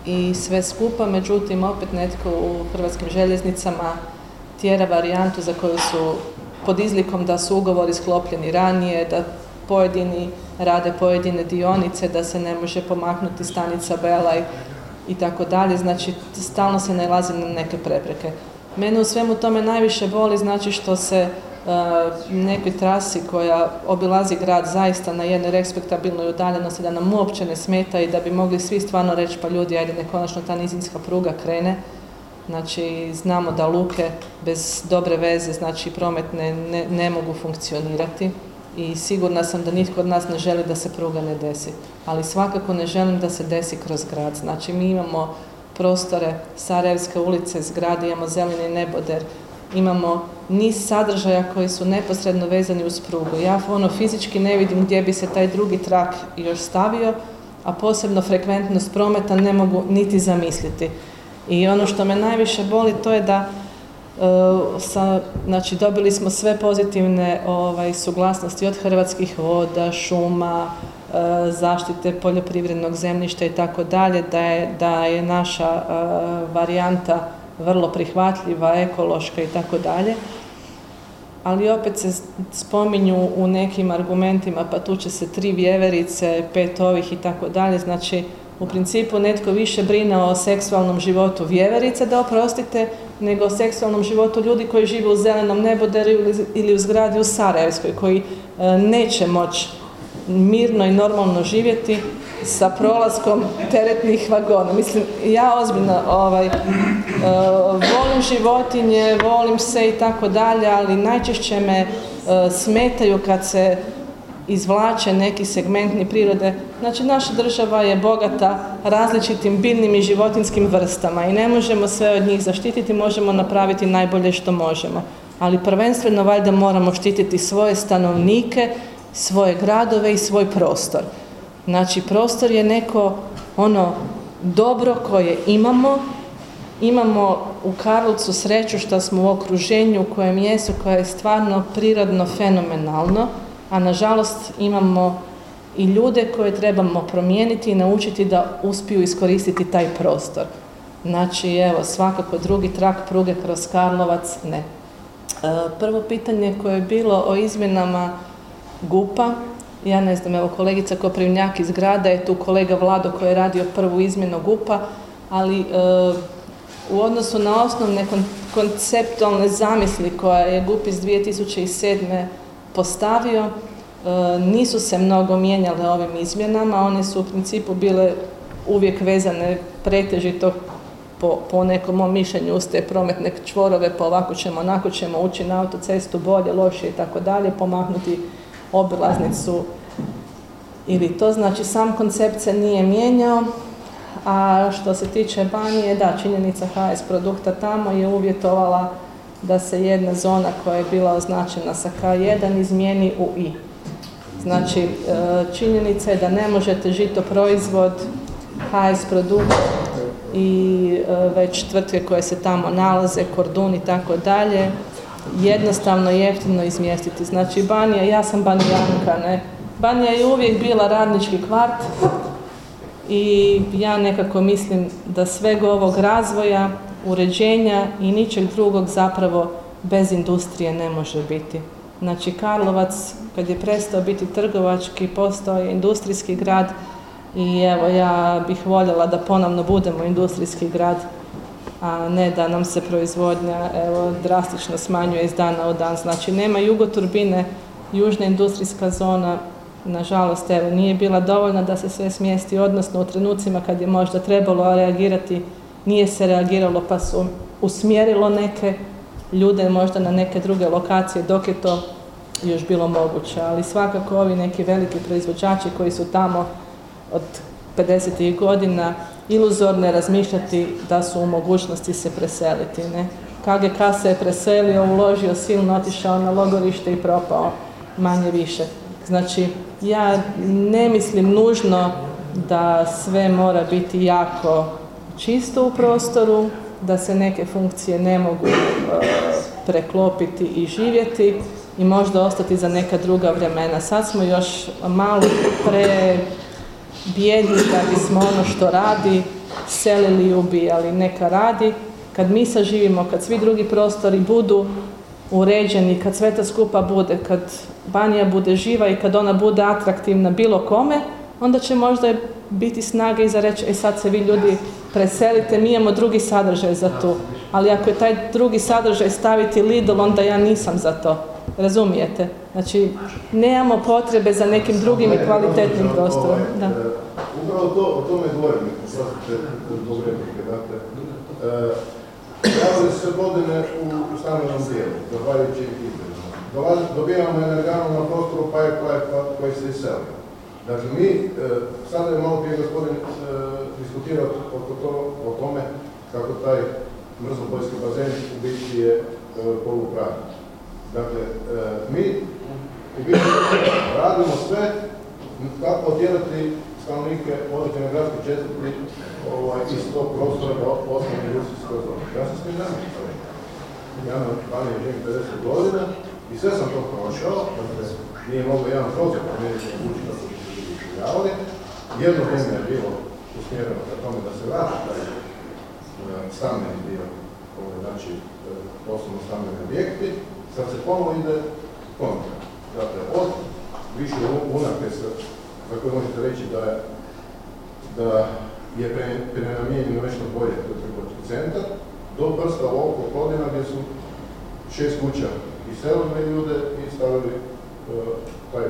i sve skupa, međutim opet netko u hrvatskim željeznicama tjera varijantu za koju su pod izlikom da su ugovori sklopljeni ranije, da pojedini rade pojedine dionice, da se ne može pomaknuti stanica Belaj i tako dalje, znači stalno se nalazi na neke prepreke. Mene u svemu tome najviše boli znači što se uh, nekoj trasi koja obilazi grad zaista na jednoj respektabilnoj udaljenosti da nam uopće ne smeta i da bi mogli svi stvarno reći pa ljudi ajde ne konačno ta nizinska pruga krene. Znači znamo da luke bez dobre veze, znači prometne ne, ne mogu funkcionirati i sigurna sam da nitko od nas ne želi da se pruga ne desi. Ali svakako ne želim da se desi kroz grad. Znači mi imamo prostore Sarajevske ulice, zgrade, imamo zeleni neboder, imamo niz sadržaja koji su neposredno vezani uz prugu. Ja ono fizički ne vidim gdje bi se taj drugi trak još stavio, a posebno frekventnost prometa ne mogu niti zamisliti. I ono što me najviše boli to je da e, sa, znači dobili smo sve pozitivne ovaj, suglasnosti od hrvatskih voda, šuma, zaštite poljoprivrednog zemljišta i tako dalje, da je, da je naša e, varijanta vrlo prihvatljiva, ekološka i tako dalje. Ali opet se spominju u nekim argumentima, pa tu će se tri vjeverice, pet ovih i tako dalje, znači u principu netko više brine o seksualnom životu vjeverice, da oprostite, nego o seksualnom životu ljudi koji žive u zelenom neboderu ili u zgradi u Sarajevskoj, koji e, neće moći mirno i normalno živjeti sa prolaskom teretnih vagona. Mislim, ja ozbiljno ovaj, e, volim životinje, volim se i tako dalje, ali najčešće me e, smetaju kad se izvlače neki segmentni prirode. Znači, naša država je bogata različitim biljnim i životinskim vrstama i ne možemo sve od njih zaštititi, možemo napraviti najbolje što možemo. Ali prvenstveno valjda moramo štititi svoje stanovnike, svoje gradove i svoj prostor. Znači, prostor je neko ono dobro koje imamo, imamo u Karlovcu sreću što smo u okruženju u kojem jesu, koje je stvarno prirodno fenomenalno, a nažalost imamo i ljude koje trebamo promijeniti i naučiti da uspiju iskoristiti taj prostor. Znači, evo, svakako drugi trak pruge kroz Karlovac, ne. E, prvo pitanje koje je bilo o izmjenama GUPA, ja ne znam, evo kolegica Koprivnjak iz grada je tu kolega Vlado koji je radio prvu izmjenu GUPA, ali e, u odnosu na osnovne konceptualne zamisli koja je GUP iz 2007 postavio, e, nisu se mnogo mijenjale ovim izmjenama, one su u principu bile uvijek vezane pretežito po, po nekom mom mišljenju uz te prometne čvorove, pa ovako ćemo, onako ćemo ući na autocestu bolje, lošije i tako dalje, pomaknuti obilaznicu ili to, znači sam koncept se nije mijenjao, a što se tiče Banije, da, činjenica HS produkta tamo je uvjetovala da se jedna zona koja je bila označena sa K1 izmijeni u I. Znači, e, činjenica je da ne možete žito proizvod, HS produkt i e, već tvrtke koje se tamo nalaze, kordun i tako dalje, jednostavno jeftino izmjestiti. Znači, Banija, ja sam Banijanka, ne? Banija je uvijek bila radnički kvart i ja nekako mislim da sveg ovog razvoja uređenja i ničeg drugog zapravo bez industrije ne može biti. Znači Karlovac kad je prestao biti trgovački postao je industrijski grad i evo ja bih voljela da ponovno budemo industrijski grad a ne da nam se proizvodnja evo, drastično smanjuje iz dana u dan. Znači nema jugoturbine, južna industrijska zona, nažalost evo, nije bila dovoljna da se sve smjesti, odnosno u trenucima kad je možda trebalo reagirati nije se reagiralo pa su usmjerilo neke ljude možda na neke druge lokacije dok je to još bilo moguće. Ali svakako ovi neki veliki proizvođači koji su tamo od 50. godina iluzorne razmišljati da su u mogućnosti se preseliti. Ne? KGK se je preselio, uložio silno, otišao na logorište i propao manje više. Znači, ja ne mislim nužno da sve mora biti jako čisto u prostoru, da se neke funkcije ne mogu e, preklopiti i živjeti i možda ostati za neka druga vremena. Sad smo još malo pre bijedni da bismo ono što radi selili i ubijali. Neka radi, kad mi saživimo, kad svi drugi prostori budu uređeni, kad sve to skupa bude, kad Banija bude živa i kad ona bude atraktivna bilo kome, onda će možda biti snage i za reći, e sad se vi ljudi preselite, mi imamo drugi sadržaj za to. Ali ako je taj drugi sadržaj staviti Lidl, onda ja nisam za to. Razumijete? Znači, nemamo potrebe za nekim drugim i kvalitetnim prostorom. Da. Upravo to, o tome govorim, zbog replike. Dakle, javili se godine u, stanovom dijelu, zahvaljujući izgledima. Dobijamo energanu na prostoru pa je koji se iselio. Dakle, mi, e, je malo prije gospodin e, diskutirao to, o tome kako taj mrzopojski bazen u biti je e, polupravi. Dakle, mi u biti radimo sve kako otjerati stanovnike određene gradske četvrti ovaj, iz tog prostora da ostane industrijsko zone. Ja sam s tim. Ja na Banije živim 50 godina i sve sam to prošao, dakle, nije mogo jedan prozor promijeniti na kući da su življavali. Jedno vrijeme je bilo usmjereno ka tome da se vrati taj e, stambeni dio, ovaj, znači e, osnovno stambeni objekti, sad se ponovo ide kontra. Dakle, od više unake za koje možete reći da je, da je prenamijenjeno nešto bolje to trgovački centar, do prsta oko Plodina gdje su šest kuća iselili ljude i stavili uh, taj,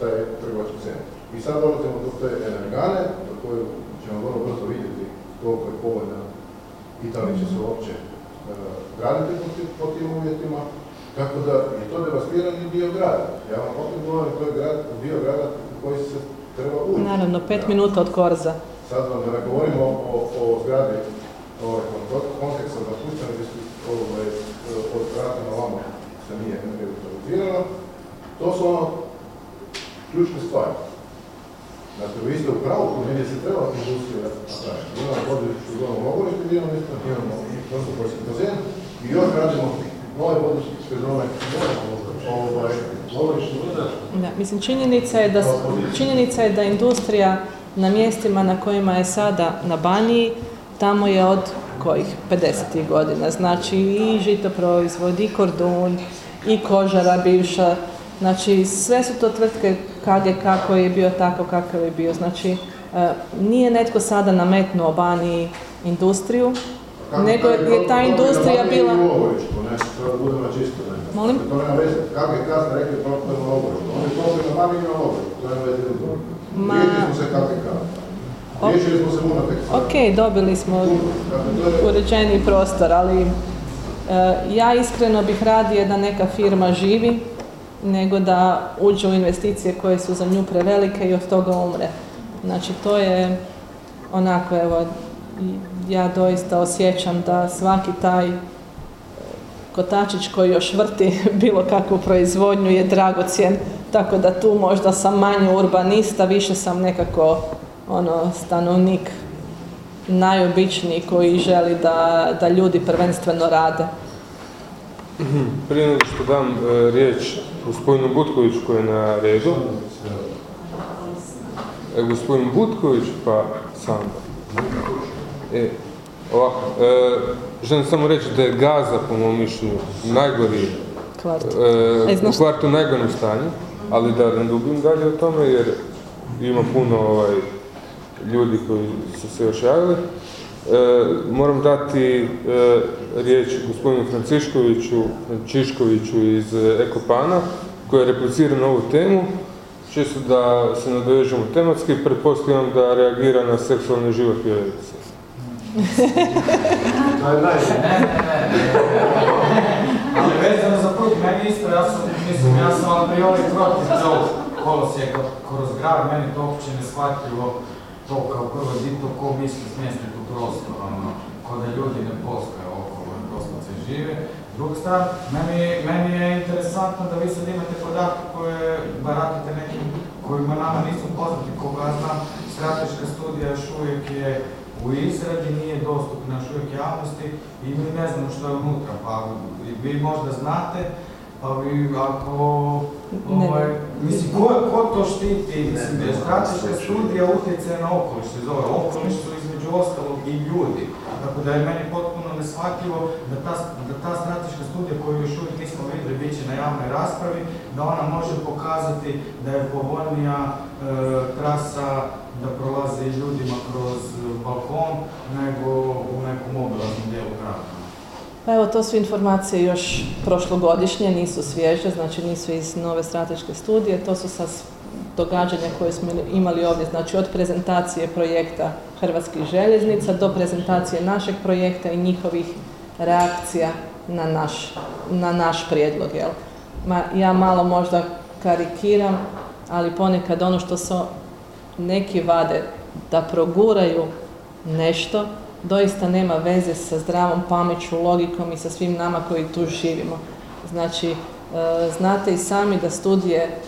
taj trgovački centar. I sad dolazimo do te energane, do koju ćemo vrlo brzo vidjeti koliko je povoljna i da li će se uopće uh, graditi po, tim uvjetima, tako da je to devastirani dio grada. Ja vam opet govorim, to je grad, dio grada koji se treba ući. Naravno, pet minuta od Korza. Sad vam da ne govorimo o, o zgradi ovaj, konteksta zapuštene, gdje su ovaj, od vrata na vamo se nije revitalizirano. To su ono ključne stvari. Dakle, vi ste u pravu, negdje se treba industrija napraviti. Imamo području zonu Logorište, imamo isto, imamo Prostopolski bazen i još radimo nove zone ovaj, da, mislim, činjenica je, da, činjenica je da industrija na mjestima na kojima je sada na Baniji, tamo je od kojih 50. godina. Znači i žito proizvod, i kordun, i kožara bivša. Znači sve su to tvrtke KGK koji je bio tako kakav je bio. Znači e, nije netko sada nametnuo Baniji industriju, nego je ta industrija bila... Molim? To nema veze. Kako je kasno rekli profesionalno logoš? Oni to na mami ima logoš. To nema veze drugo. Ma... Riješili smo se kako je kasno. Riješili smo se unatek. Ok, dobili smo uređeni prostor, ali e, ja iskreno bih radije da neka firma živi nego da uđe u investicije koje su za nju prevelike i od toga umre. Znači to je onako evo ja doista osjećam da svaki taj kotačić koji još vrti [laughs] bilo kakvu proizvodnju je dragocjen, tako da tu možda sam manje urbanista, više sam nekako ono stanovnik najobičniji koji želi da, da ljudi prvenstveno rade. Mhm. Prije nego što dam e, riječ gospodinu Butkoviću koji je na redu. E, gospodin Butković pa sam. E, ovako, e, želim samo reći da je Gaza, po mom mišljenju, najgori kvart. E, u kvartu najgorem stanju, ali da ne dubim dalje o tome, jer ima puno ovaj, ljudi koji su se još javili. E, moram dati e, riječ gospodinu Franciškoviću, Čiškoviću iz Ekopana, koji je replicira na ovu temu. Čisto da se nadovežemo tematski, pretpostavljam da reagira na seksualni život vjerice. To je najbolje. Ne, ne, ne. Ali vezano za put, meni isto, ja sam, mislim, ja sam a priori protiv tog kolosijeka kroz grad, meni to uopće ne shvatljivo to kao prvo dito ko misli smjestiti u prostor, ono, ko da ljudi ne postoje okolo, prosto se žive. Druga strana, meni, meni je interesantno da vi sad imate podatke koje baratate nekim kojima nama nisu poznati, koga znam, strateška studija još uvijek je u izradi, nije dostupna još uvijek javnosti i mi ne znamo što je unutra, pa vi možda znate Pa vi ako, ovaj, mislim, ko, ko to štiti? Mislim, strateška studija utjecaja na okoliš se zove. Okoliš su između ostalog i ljudi. Tako da je meni potpuno neshvatljivo da ta, da ta strateška studija koju još uvijek nismo vidjeli, bit će na javnoj raspravi, da ona može pokazati da je povoljnija e, trasa da prolaze ljudima kroz balkon nego u nekom obilaznom dijelu grada. Pa evo, to su informacije još prošlogodišnje, nisu svježe, znači nisu iz nove strateške studije, to su sa događanja koje smo imali ovdje, znači od prezentacije projekta Hrvatskih željeznica do prezentacije našeg projekta i njihovih reakcija na naš, na naš prijedlog. Jel? Ma, ja malo možda karikiram, ali ponekad ono što su neki vade da proguraju nešto, doista nema veze sa zdravom pameću, logikom i sa svim nama koji tu živimo. Znači, e, znate i sami da studije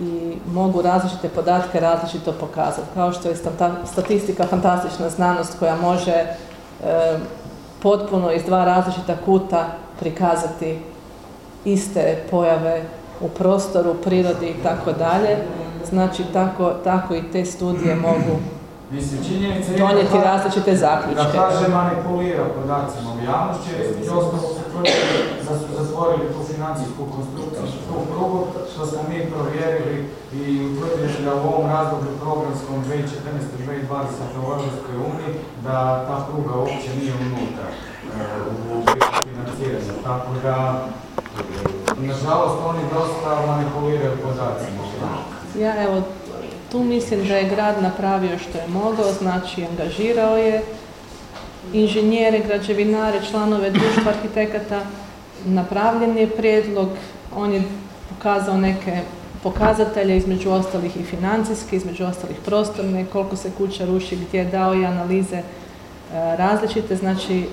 i mogu različite podatke različito pokazati. Kao što je statistika fantastična znanost koja može e, potpuno iz dva različita kuta prikazati iste pojave u prostoru, prirodi i tako dalje. Znači, tako, tako i te studije mogu Mislim, činjenica je donijeti različite zaključke. Da kaže manipulira podacima u javnosti, jer između ostalog su tvrdili da su zatvorili tu financijsku konstrukciju, tu prugu, što smo mi provjerili i utvrdili da u ovom razdoblju programskom 2014-2020 u Europskoj uniji, da ta pruga uopće nije unutra e, u financiranju. Tako da, nažalost, oni dosta manipuliraju podacima. Ja evo tu mislim da je grad napravio što je mogao, znači angažirao je inženjere, građevinare, članove društva arhitekata, napravljen je prijedlog, on je pokazao neke pokazatelje, između ostalih i financijske, između ostalih prostorne, koliko se kuća ruši, gdje je dao i analize e, različite, znači e,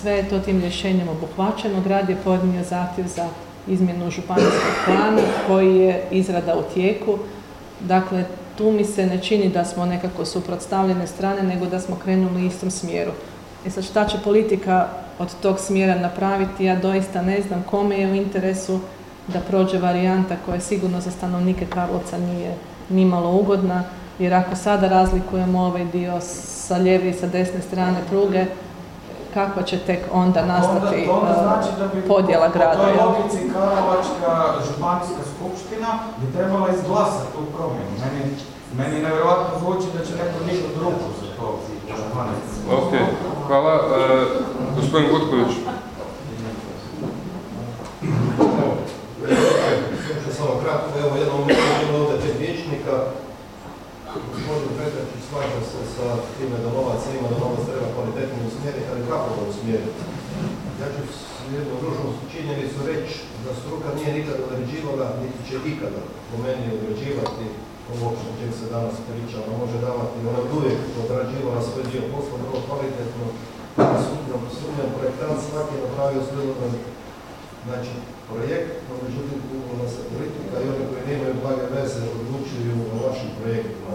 sve je to tim rješenjem obuhvaćeno. Grad je podnio zahtjev za izmjenu županijskog plana koji je izrada u tijeku. Dakle, tu mi se ne čini da smo nekako suprotstavljene strane, nego da smo krenuli u istom smjeru. E sad, šta će politika od tog smjera napraviti, ja doista ne znam kome je u interesu da prođe varijanta koja sigurno za stanovnike Karlovca nije nimalo ugodna, jer ako sada razlikujemo ovaj dio sa lijeve i sa desne strane pruge, kakva će tek onda nastati onda, znači da bi, podjela grada. Po toj logici Karlovačka županijska skupština bi trebala izglasati tu promjenu. Meni, meni nevjerojatno zvuči da će neko ništa drugo za to Ok, hvala. Uh, gospodin Gutković. Samo kratko, evo jednom ovdje pet vječnika, Gospodin Petračić slažem se sa time da novac ima, da novac treba kvalitetno usmjeriti, ali kako ga usmjeriti? Ja ću jednu družnu činjenicu reći da struka nije nikada određivala, niti će ikada po meni određivati ovo o čem se danas priča, ona može davati, ona je uvijek odrađivala svoj dio posla vrlo kvalitetno, sumnjam, sumnjam projektant svaki je napravio svoj znači, projekt, no međutim tu se politika i oni koji nemaju blage veze odlučuju o vašim projektima.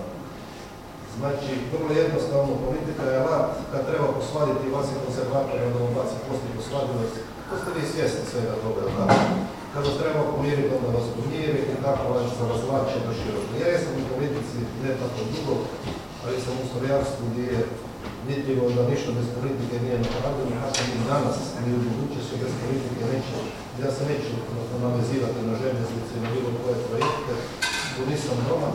Znači, vrlo jednostavno, politika je alat kad treba posvaditi vas i konservatora, onda vam baci poslije posvadivost. To ste vi svjesni svega toga, da? Kada treba pomiriti, onda vas pomiriti, i tako vas se razvlače do široko. Ja jesam u politici ne tako dugo, ali sam u strojarstvu gdje je vidljivo da ništa bez politike nije napravljeno, kako ni danas, ni u budućnosti bez politike neće. Ja se neću navezivati na željeznice i na bilo koje projekte, tu nisam doma.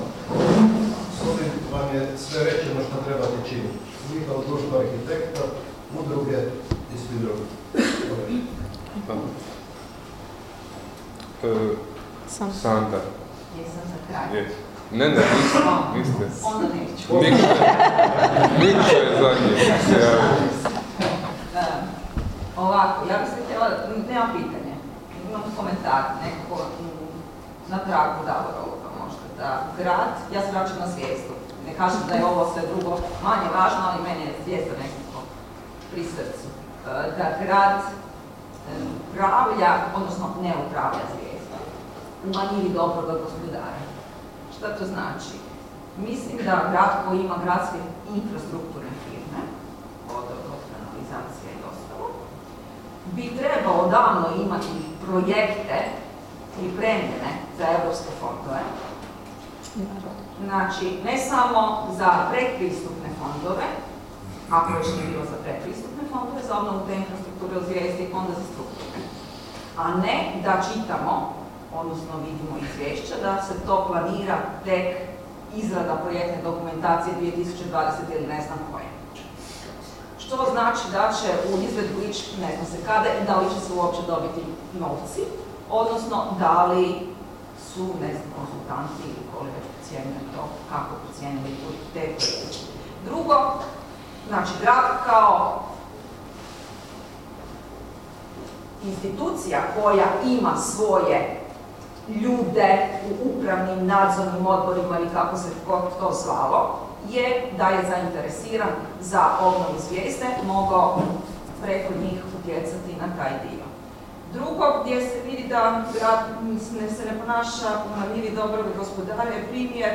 Ovim vam je sve rečeno što trebate činiti. Mi kao društvo arhitekta, udruge i svi drugi. E, Sanda. Jesam za kraj. Ne, ne, niste. niste. Onda neću. Mikša je zadnji. Ovako, ja bih se htjela, nema pitanje, imam komentar, nekako na tragu Davora ovoga možda, da grad, ja se vraćam na svijestu, ne kažem da je ovo sve drugo manje važno, ali meni je svijesta nekako pri srcu. E, da grad upravlja, odnosno ne upravlja zvijezdom, u manjini dobroga gospodara. Šta to znači? Mislim da grad koji ima gradske infrastrukturne firme, vodovod, kanalizacija i ostalo, bi trebao davno imati projekte pripremljene za europske fondove. Znači, ne samo za predpristupne fondove, ako još nije bilo za predpristupne fondove, za obnovu te infrastrukture u zvijezdi i fonda za strukturne. A ne da čitamo, odnosno vidimo izvješća, da se to planira tek izrada projektne dokumentacije 2020 ili ne znam koje. Što znači da će u izvedbu ići ne zna se kada da li će se uopće dobiti novci, odnosno da li su, ne znam, konsultanti ili već procjenjuje to, kako procjenjuje te projekte. Drugo, znači grad kao institucija koja ima svoje ljude u upravnim nadzornim odborima ili kako se to zvalo, je da je zainteresiran za obnovu zvijezde, mogao preko njih utjecati na taj dio. Drugo, gdje se vidi da grad se ne ponaša na mivi dobrog gospodara je primjer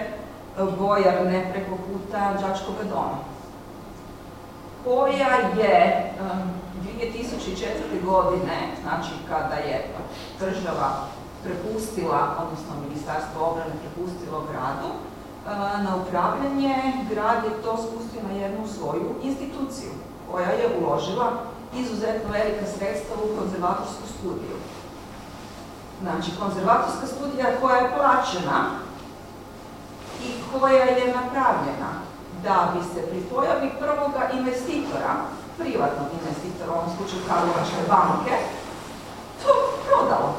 Bojarne preko puta Đačkog doma, koja je 2004. godine, znači kada je država prepustila, odnosno Ministarstvo obrane prepustilo gradu, na upravljanje, grad je to spustio na jednu svoju instituciju koja je uložila izuzetno velika sredstva u konzervatorsku studiju. Znači, konzervatorska studija koja je plaćena i koja je napravljena da bi se pri pojavi prvoga investitora, privatnog investitora, u ovom slučaju Karlovačke banke, to prodalo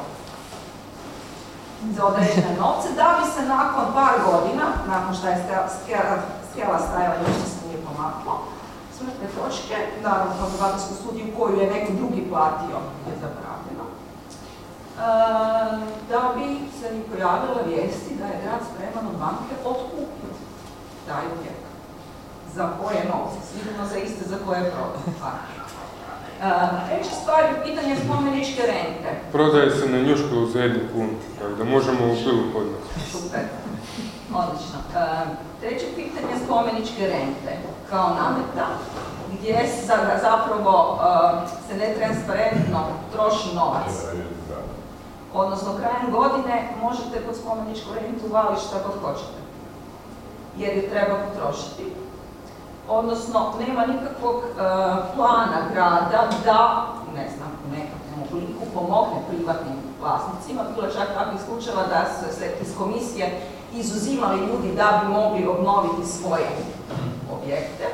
za određene [laughs] novce, da bi se nakon par godina, nakon što je skela stajala što se nije pomaklo, smrtne točke, naravno konzervatorsku studiju koju je neko drugi platio je zapravljeno, e, da bi se mi pojavile vijesti da je grad spreman od banke otkupiti taj objekt. Za koje novce? Sigurno za iste za koje je prodao. Treća stvar je pitanje spomeničke rente. Prodaje se na njušku za jednu kunu, tako da možemo u pilu podnati. Super, odlično. Treće pitanje spomeničke rente kao nameta, gdje se zapravo se netransparentno troši novac. Odnosno, krajem godine možete pod spomeničku rentu uvali šta god hoćete, jer je treba potrošiti odnosno nema nikakvog e, plana grada da, ne znam, u nekakvom obliku pomogne privatnim vlasnicima. Bilo čak takvih slučajeva da su se iz komisije izuzimali ljudi da bi mogli obnoviti svoje objekte.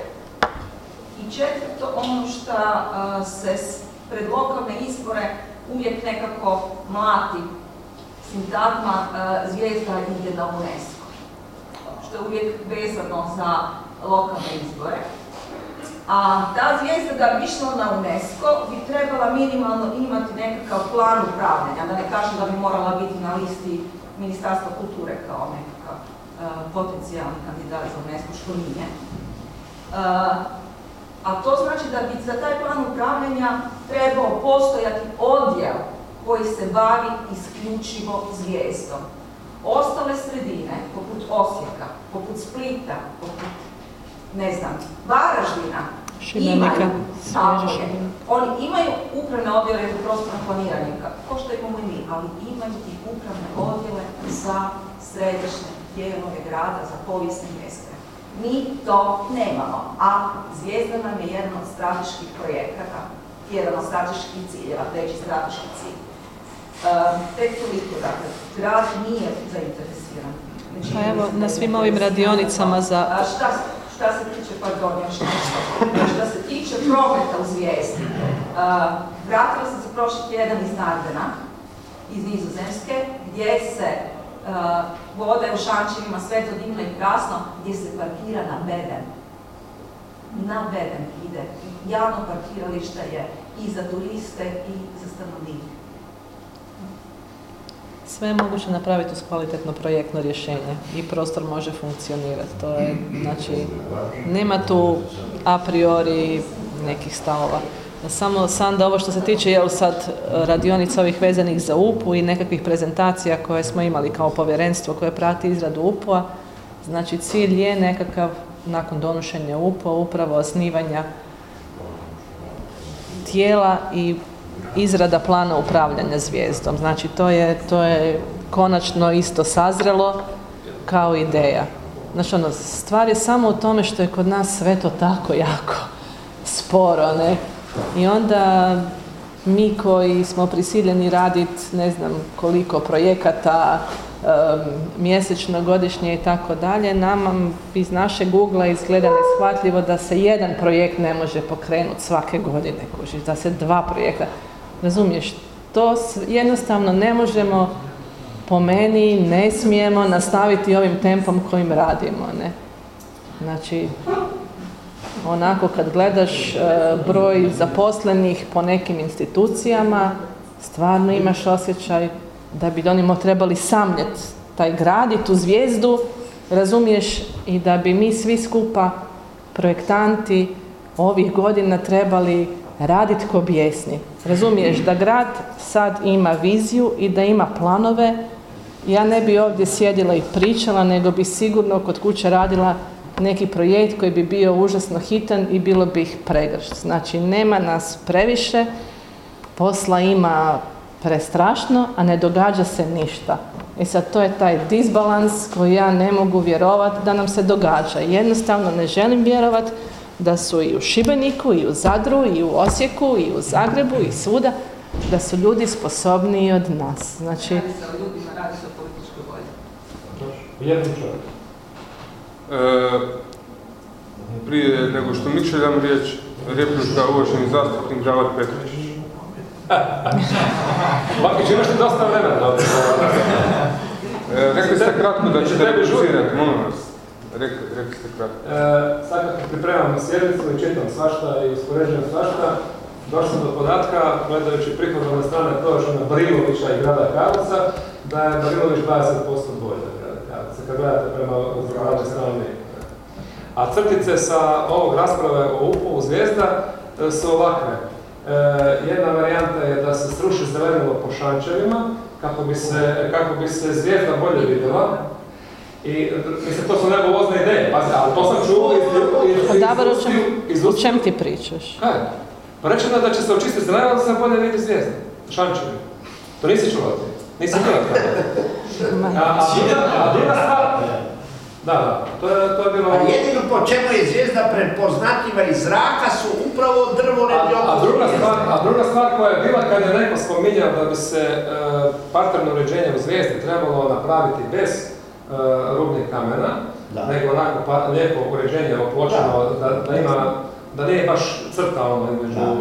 I četvrto, ono što se pred lokalne izbore uvijek nekako mlati sintagma zvijezda ide na UNESCO. Što je uvijek vezano za lokalne izbore. A ta zvijezda da bi išla na UNESCO bi trebala minimalno imati nekakav plan upravljanja, da ne kažem da bi morala biti na listi Ministarstva kulture kao nekakav uh, potencijalni kandidat za UNESCO, što nije. Uh, a to znači da bi za taj plan upravljanja trebao postojati odjel koji se bavi isključivo zvijezdom. Ostale sredine, poput Osijeka, poput Splita, poput ne znam, Varaždina, imaju, oni imaju upravne odjele za prostorno planiranje, kao što imamo i mi, ali imaju i upravne odjele za središnje dijelove grada, za povijesne mjeste. Mi to nemamo, a Zvijezda nam je jedan od strateških projekata, jedan od strateških ciljeva, treći strateški cilj. Uh, tek toliko, dakle, grad nije zainteresiran. Pa evo, na svim ovim radionicama za... Šta, Šta se tiče, pardon, još nešto. Šta se tiče prometa u zvijezdi, vratila sam se prošli tjedan iz Nardena, iz Nizozemske, gdje se vode u šančevima sve to dimno i krasno, gdje se parkira na beden. Na beden ide. Javno parkiralište je i za turiste i za stanovnike sve je moguće napraviti uz kvalitetno projektno rješenje i prostor može funkcionirati. To je, znači, nema tu a priori nekih stavova. Samo sam da ovo što se tiče jel sad radionica ovih vezanih za UPU i nekakvih prezentacija koje smo imali kao povjerenstvo koje prati izradu UPU-a, znači cilj je nekakav nakon donošenja UPU-a upravo osnivanja tijela i izrada plana upravljanja zvijezdom. Znači to je, to je konačno isto sazrelo kao ideja. Znači ono, stvar je samo u tome što je kod nas sve to tako jako sporo, ne? I onda mi koji smo prisiljeni raditi ne znam koliko projekata um, mjesečno, godišnje i tako dalje, nama iz naše Google izgleda neshvatljivo da se jedan projekt ne može pokrenuti svake godine, kužiš, da se dva projekta. Razumiješ, to jednostavno ne možemo po meni ne smijemo nastaviti ovim tempom kojim radimo, ne. Znači, onako kad gledaš e, broj zaposlenih po nekim institucijama, stvarno imaš osjećaj da bi oni trebali samljet taj grad i tu zvijezdu, razumiješ, i da bi mi svi skupa projektanti ovih godina trebali raditi ko bijesni. Razumiješ da grad sad ima viziju i da ima planove, ja ne bi ovdje sjedila i pričala, nego bi sigurno kod kuće radila neki projekt koji bi bio užasno hitan i bilo bi ih pregršt. Znači, nema nas previše, posla ima prestrašno, a ne događa se ništa. I sad to je taj disbalans koji ja ne mogu vjerovati da nam se događa. Jednostavno ne želim vjerovati da su i u Šibeniku, i u Zadru, i u Osijeku, i u Zagrebu, i svuda, da su ljudi sposobniji od nas. Znači... Radi se o ljudima, radi se o političkoj volji. Jednom čovjek. E, prije nego što Mičel dam riječ, replika uvaženi zastupnik Žavar Petrović. [laughs] Bakić, imaš ti dosta vremena ovdje. E, rekli ste kratko da ćete replicirati, molim vas. Rekli, rekli ste kratko. E, sad kad pripremam sjednicu i čitam svašta i uspoređujem svašta, došao sam do podatka, gledajući prihodovne strane proračuna Brilovića i grada Karlovca, da je Brilović 20% bolje od grada Karlovca, kad gledate prema zdravlje strane. A crtice sa ovog rasprave o UPO-u Zvijezda e, su ovakve. E, jedna varijanta je da se sruši zelenilo po šančevima, kako bi se, kako bi se zvijezda bolje vidjela, i, mislim, to su nebulozne ideje, pazi, ali to sam čuo iz... o čem, iz, o čem ti pričaš? Kaj? Pa rečeno je da će se očistiti zelenilo da se bolje vidi zvijezda, šančevi. To nisi čuo ti? Nisi čuo ti? A, druga, stvar, da, da, to je, to je bilo... A jedino po čemu je zvijezda prepoznatljiva iz zraka su upravo drvoredi A, a, druga stvar, a druga stvar koja je bila kad je neko spominjao da bi se e, parterno uređenje u zvijezdi trebalo napraviti bez rubnih kamena, Da. nego onako pa, lijepo uređenje opločeno, da, da ima, da nije baš crta ono između... Da.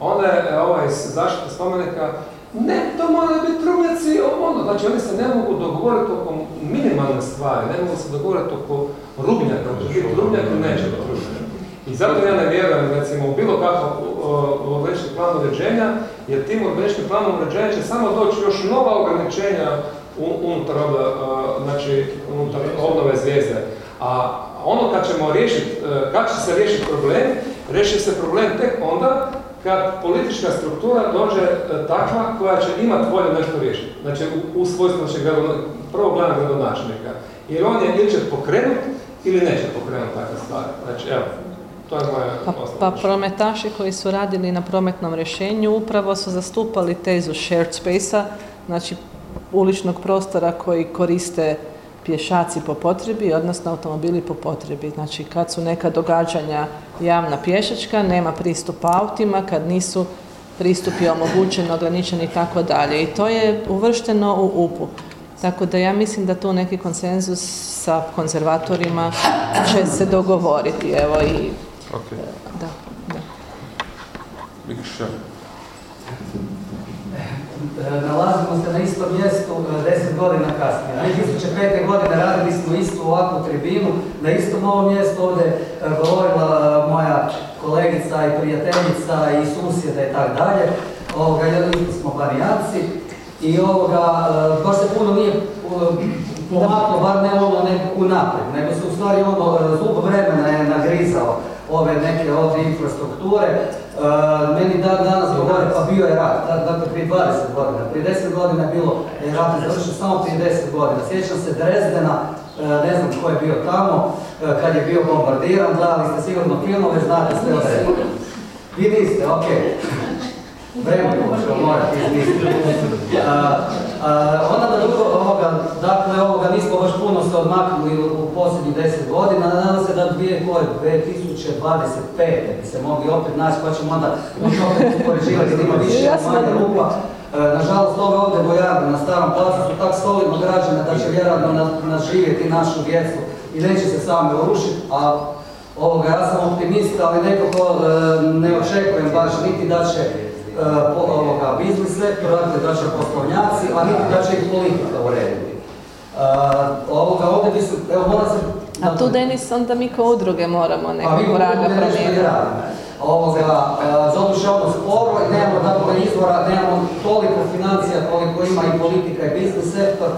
onda je e, ovaj iz zaštite spomenika ne, to mora biti rubnjaci, ono, znači oni se ne mogu dogovoriti oko minimalne stvari, ne mogu se dogovoriti oko rubnjaka, rubnjak neće biti. I zato ja ne vjerujem, recimo, u bilo kakav urbanički plan uređenja, jer tim urbaničkim planom uređenja će samo doći još nova ograničenja unutar, a, znači, unutar obnove zvijezde. A ono kad ćemo riješiti, e, kad će se riješiti problem, riješi se problem tek onda kad politička struktura dođe e, takva koja će imati volju nešto riješiti. Znači u, u svojstvu našeg gradona- prvog glavnog gradonačelnika. Jer on je ili će pokrenut ili neće pokrenuti takve stvari. Znači evo, to je moja Pa, pa prometaši koji su radili na prometnom rješenju upravo su zastupali tezu shared space-a, znači uličnog prostora koji koriste pješaci po potrebi, odnosno automobili po potrebi. Znači kad su neka događanja javna pješačka, nema pristupa autima, kad nisu pristupi omogućeni, ograničeni i tako dalje. I to je uvršteno u UPU. Tako da ja mislim da tu neki konsenzus sa konzervatorima će se dogovoriti. Evo i Ok, da, da. E, Nalazimo se na istom mjestu e, 10 godina kasnije. 2005. godine radili smo istu ovakvu tribinu, na istom ovom mjestu ovdje e, govorila e, moja kolegica i prijateljica i susjeda i tako dalje. Ovoga, jedno smo barijanci i ovoga, e, baš se puno nije e, pomaklo, bar ne ono nego unaprijed, nego se u stvari ono e, zub vremena je nagrizao ove neke ovdje infrastrukture. E, meni dan danas govore, pa bio je rat, da- dakle prije 20 godina, prije 10 godina je bilo je rat je završen samo prije 10 godina. Sjećam se Drezdena, e, ne znam tko je bio tamo, e, kad je bio bombardiran, gledali ste sigurno filmove, znate sve o Drezdenu. Vi niste, ok. Vremenu ćemo morati izmisliti. Onda na drugo, ovoga, dakle, ovoga, nismo baš puno se odmaknuli u, u posljednjih deset godina, nadam se da dvije koje, 2025. bi se mogli opet naći, pa ćemo onda moći opet uspoređivati, da ima više, manje rupa. E, Nažalost, ove ovdje vojarne na starom placu su tak solidno građane da će vjerojatno na- naživjeti našu djecu i neće se same urušiti, a ovoga, ja sam optimist, ali nekako e, ne očekujem baš niti da će ovoga, biznis sektor, dakle da će poslovnjaci, a niti da će ih politika urediti. E, ovoga, ovdje bi se, evo mora se... A tu, Denis, onda mi kao udruge moramo nekog vraga i promijeniti. Ovoga, doduše ono sporo i nemamo dakle izvora, nemamo toliko financija koliko ima i politika i biznis sektor.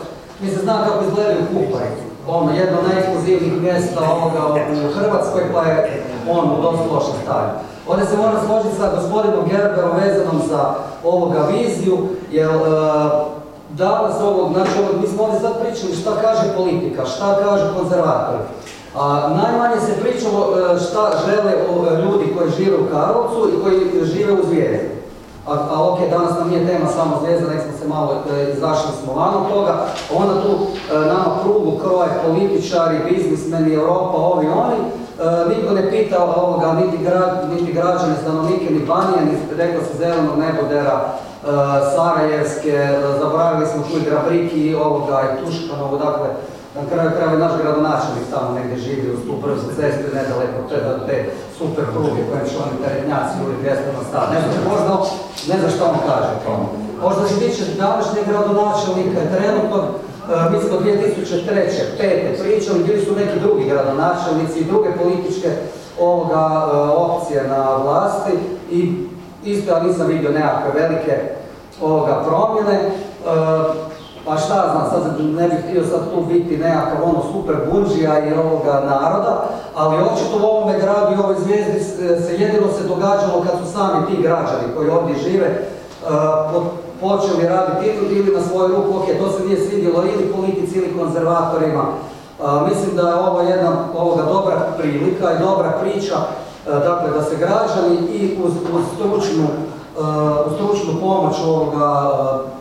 Mi se zna kako izgledaju Kupari. Ono, jedno od najekskluzivnijih mjesta ovoga u Hrvatskoj pa je on u dosta lošem stanju. Ovdje se moram složiti sa gospodinom Gerberom vezanom za ovoga viziju, jer e, danas ovog, znači ovog, mi smo ovdje sad pričali šta kaže politika, šta kažu konzervatori. A najmanje se pričalo e, šta žele ljudi koji žive u Karlovcu i koji žive u Zvijezdi. A, a ok, danas nam nije tema samo Zvijezda, nek smo se malo e, izašli smo van od toga. Onda tu nama prugu kroje političari, biznismeni, Europa, ovi oni. E, niko ne pita ovoga, niti, niti građane, stanovnike, ni Banije, ni rekao se zelenog nebodera, e, Sarajevske, e, zaboravili smo tu i Grabriki, ovoga, i Tuškanovu, dakle, na kraju krajeva naš gradonačelnik tamo negdje živi uz tu brzu cestu i nedaleko te, te super pruge kojim će oni teretnjaci ili 200 na stat. Ne znam, možda, ne znam što on kaže. Možda što tiče današnjeg gradonačelnika, trenutno, mi smo 2003. 5. pričali, bili su neki drugi gradonačelnici i druge političke ovoga e, opcije na vlasti i isto ja nisam vidio nekakve velike ovoga promjene. E, pa šta znam, sad ne bih htio sad tu biti nekakav ono super bunžija i ovoga naroda, ali očito u ovome gradu i ovoj zvijezdi se jedino se događalo kad su sami ti građani koji ovdje žive e, počeli raditi ili- ili na svoju ruku, ok, to se nije svidjelo ili politici ili konzervatorima. A, mislim da je ovo jedna ovoga dobra prilika i dobra priča, e, dakle da se građani i uz, uz stručnu uh, uz stručnu pomoć ovoga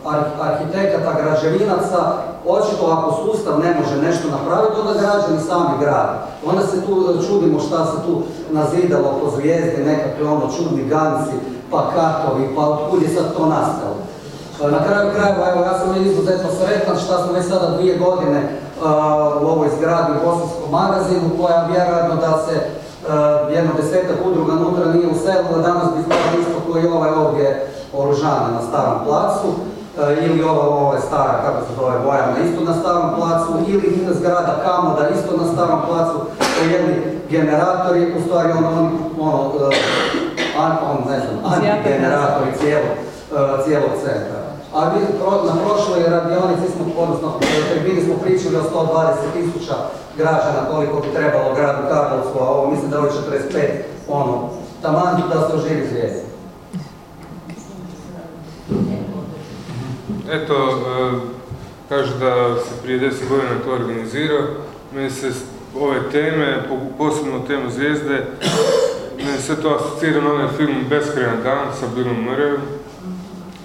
ar- arhitekata, građevinaca, očito ako sustav ne može nešto napraviti, onda građani sami grade. Onda se tu čudimo šta se tu nazidalo po zvijezde, nekakve ono čudni ganci, pa katovi, pa otkud je sad to nastalo. Uh, Na kraju krajeva, evo ja sam izuzetno sretan šta smo već sada dvije godine uh, u ovoj zgradi u Bosanskom magazinu, koja vjerojatno da se uh, jedno desetak udruga unutra nije uselilo, danas bi izgledali isto koji ovaj ovdje oružana na starom placu, uh, ili ova, ova stara, kako se zove, Bojana, isto na starom placu, ili zgrada Kamoda, isto na starom placu, jedni generatori, u stvari ono, on, ono, an, on, ne znam, antigeneratori cijelog, cijelog centra. A na prošloj radionici smo, odnosno tribini smo pričali o 120 tisuća građana koliko bi trebalo gradu Karlovcu, a ovo mislim da je ovo 45, ono, taman da se oživi zvijezda. Eto, e, kaže da se prije 10 godina to organizirao. Meni se ove teme, po- posebno temu zvijezde, meni se to asocira na onaj film Beskrajan dan sa Billom Murrayom,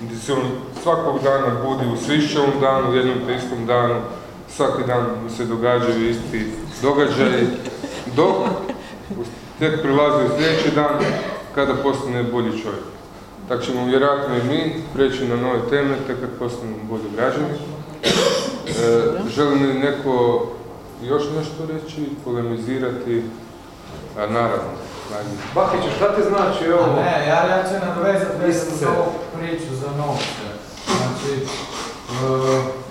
gdje se on svakog dana budi u svišćevom danu, u jednom te istom danu, svaki dan mu se događaju isti događaji, dok tek prilazi u sljedeći dan kada postane bolji čovjek. Tako ćemo vjerojatno i mi preći na nove teme, tek kad postanemo bolji građani. E, želi li neko još nešto reći, polemizirati? A naravno. Bakiću, šta ti znači ovo? A ne, ja, ja ću nadovezati vezano Isce. za ovu priču za novce. E,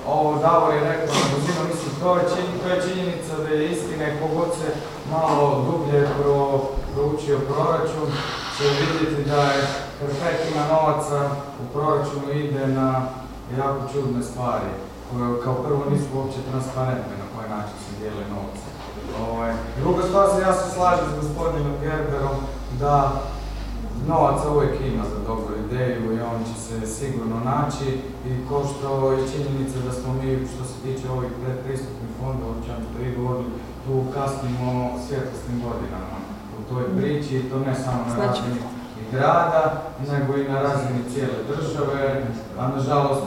ovo Davor je rekao na brzinu, mislim, to je, to je činjenica da je istina i kogod se malo dublje pro, proučio proračun, će vidjeti da je perfekt ima novaca u proračunu ide na jako čudne stvari, koje kao prvo nisu uopće transparentne na koji način se dijele novce. Ovaj, Druga stvar se, ja se slažem s gospodinom Gerberom da novaca uvijek ima za dobru ideju i on će se sigurno naći i ko što je činjenica da smo mi što se tiče ovih predpristupnih fondova, o čemu ste vi govorili, tu kasnimo svjetlosnim godinama u toj priči i to ne samo na Znači- razini i grada, nego i na razini cijele države, a nažalost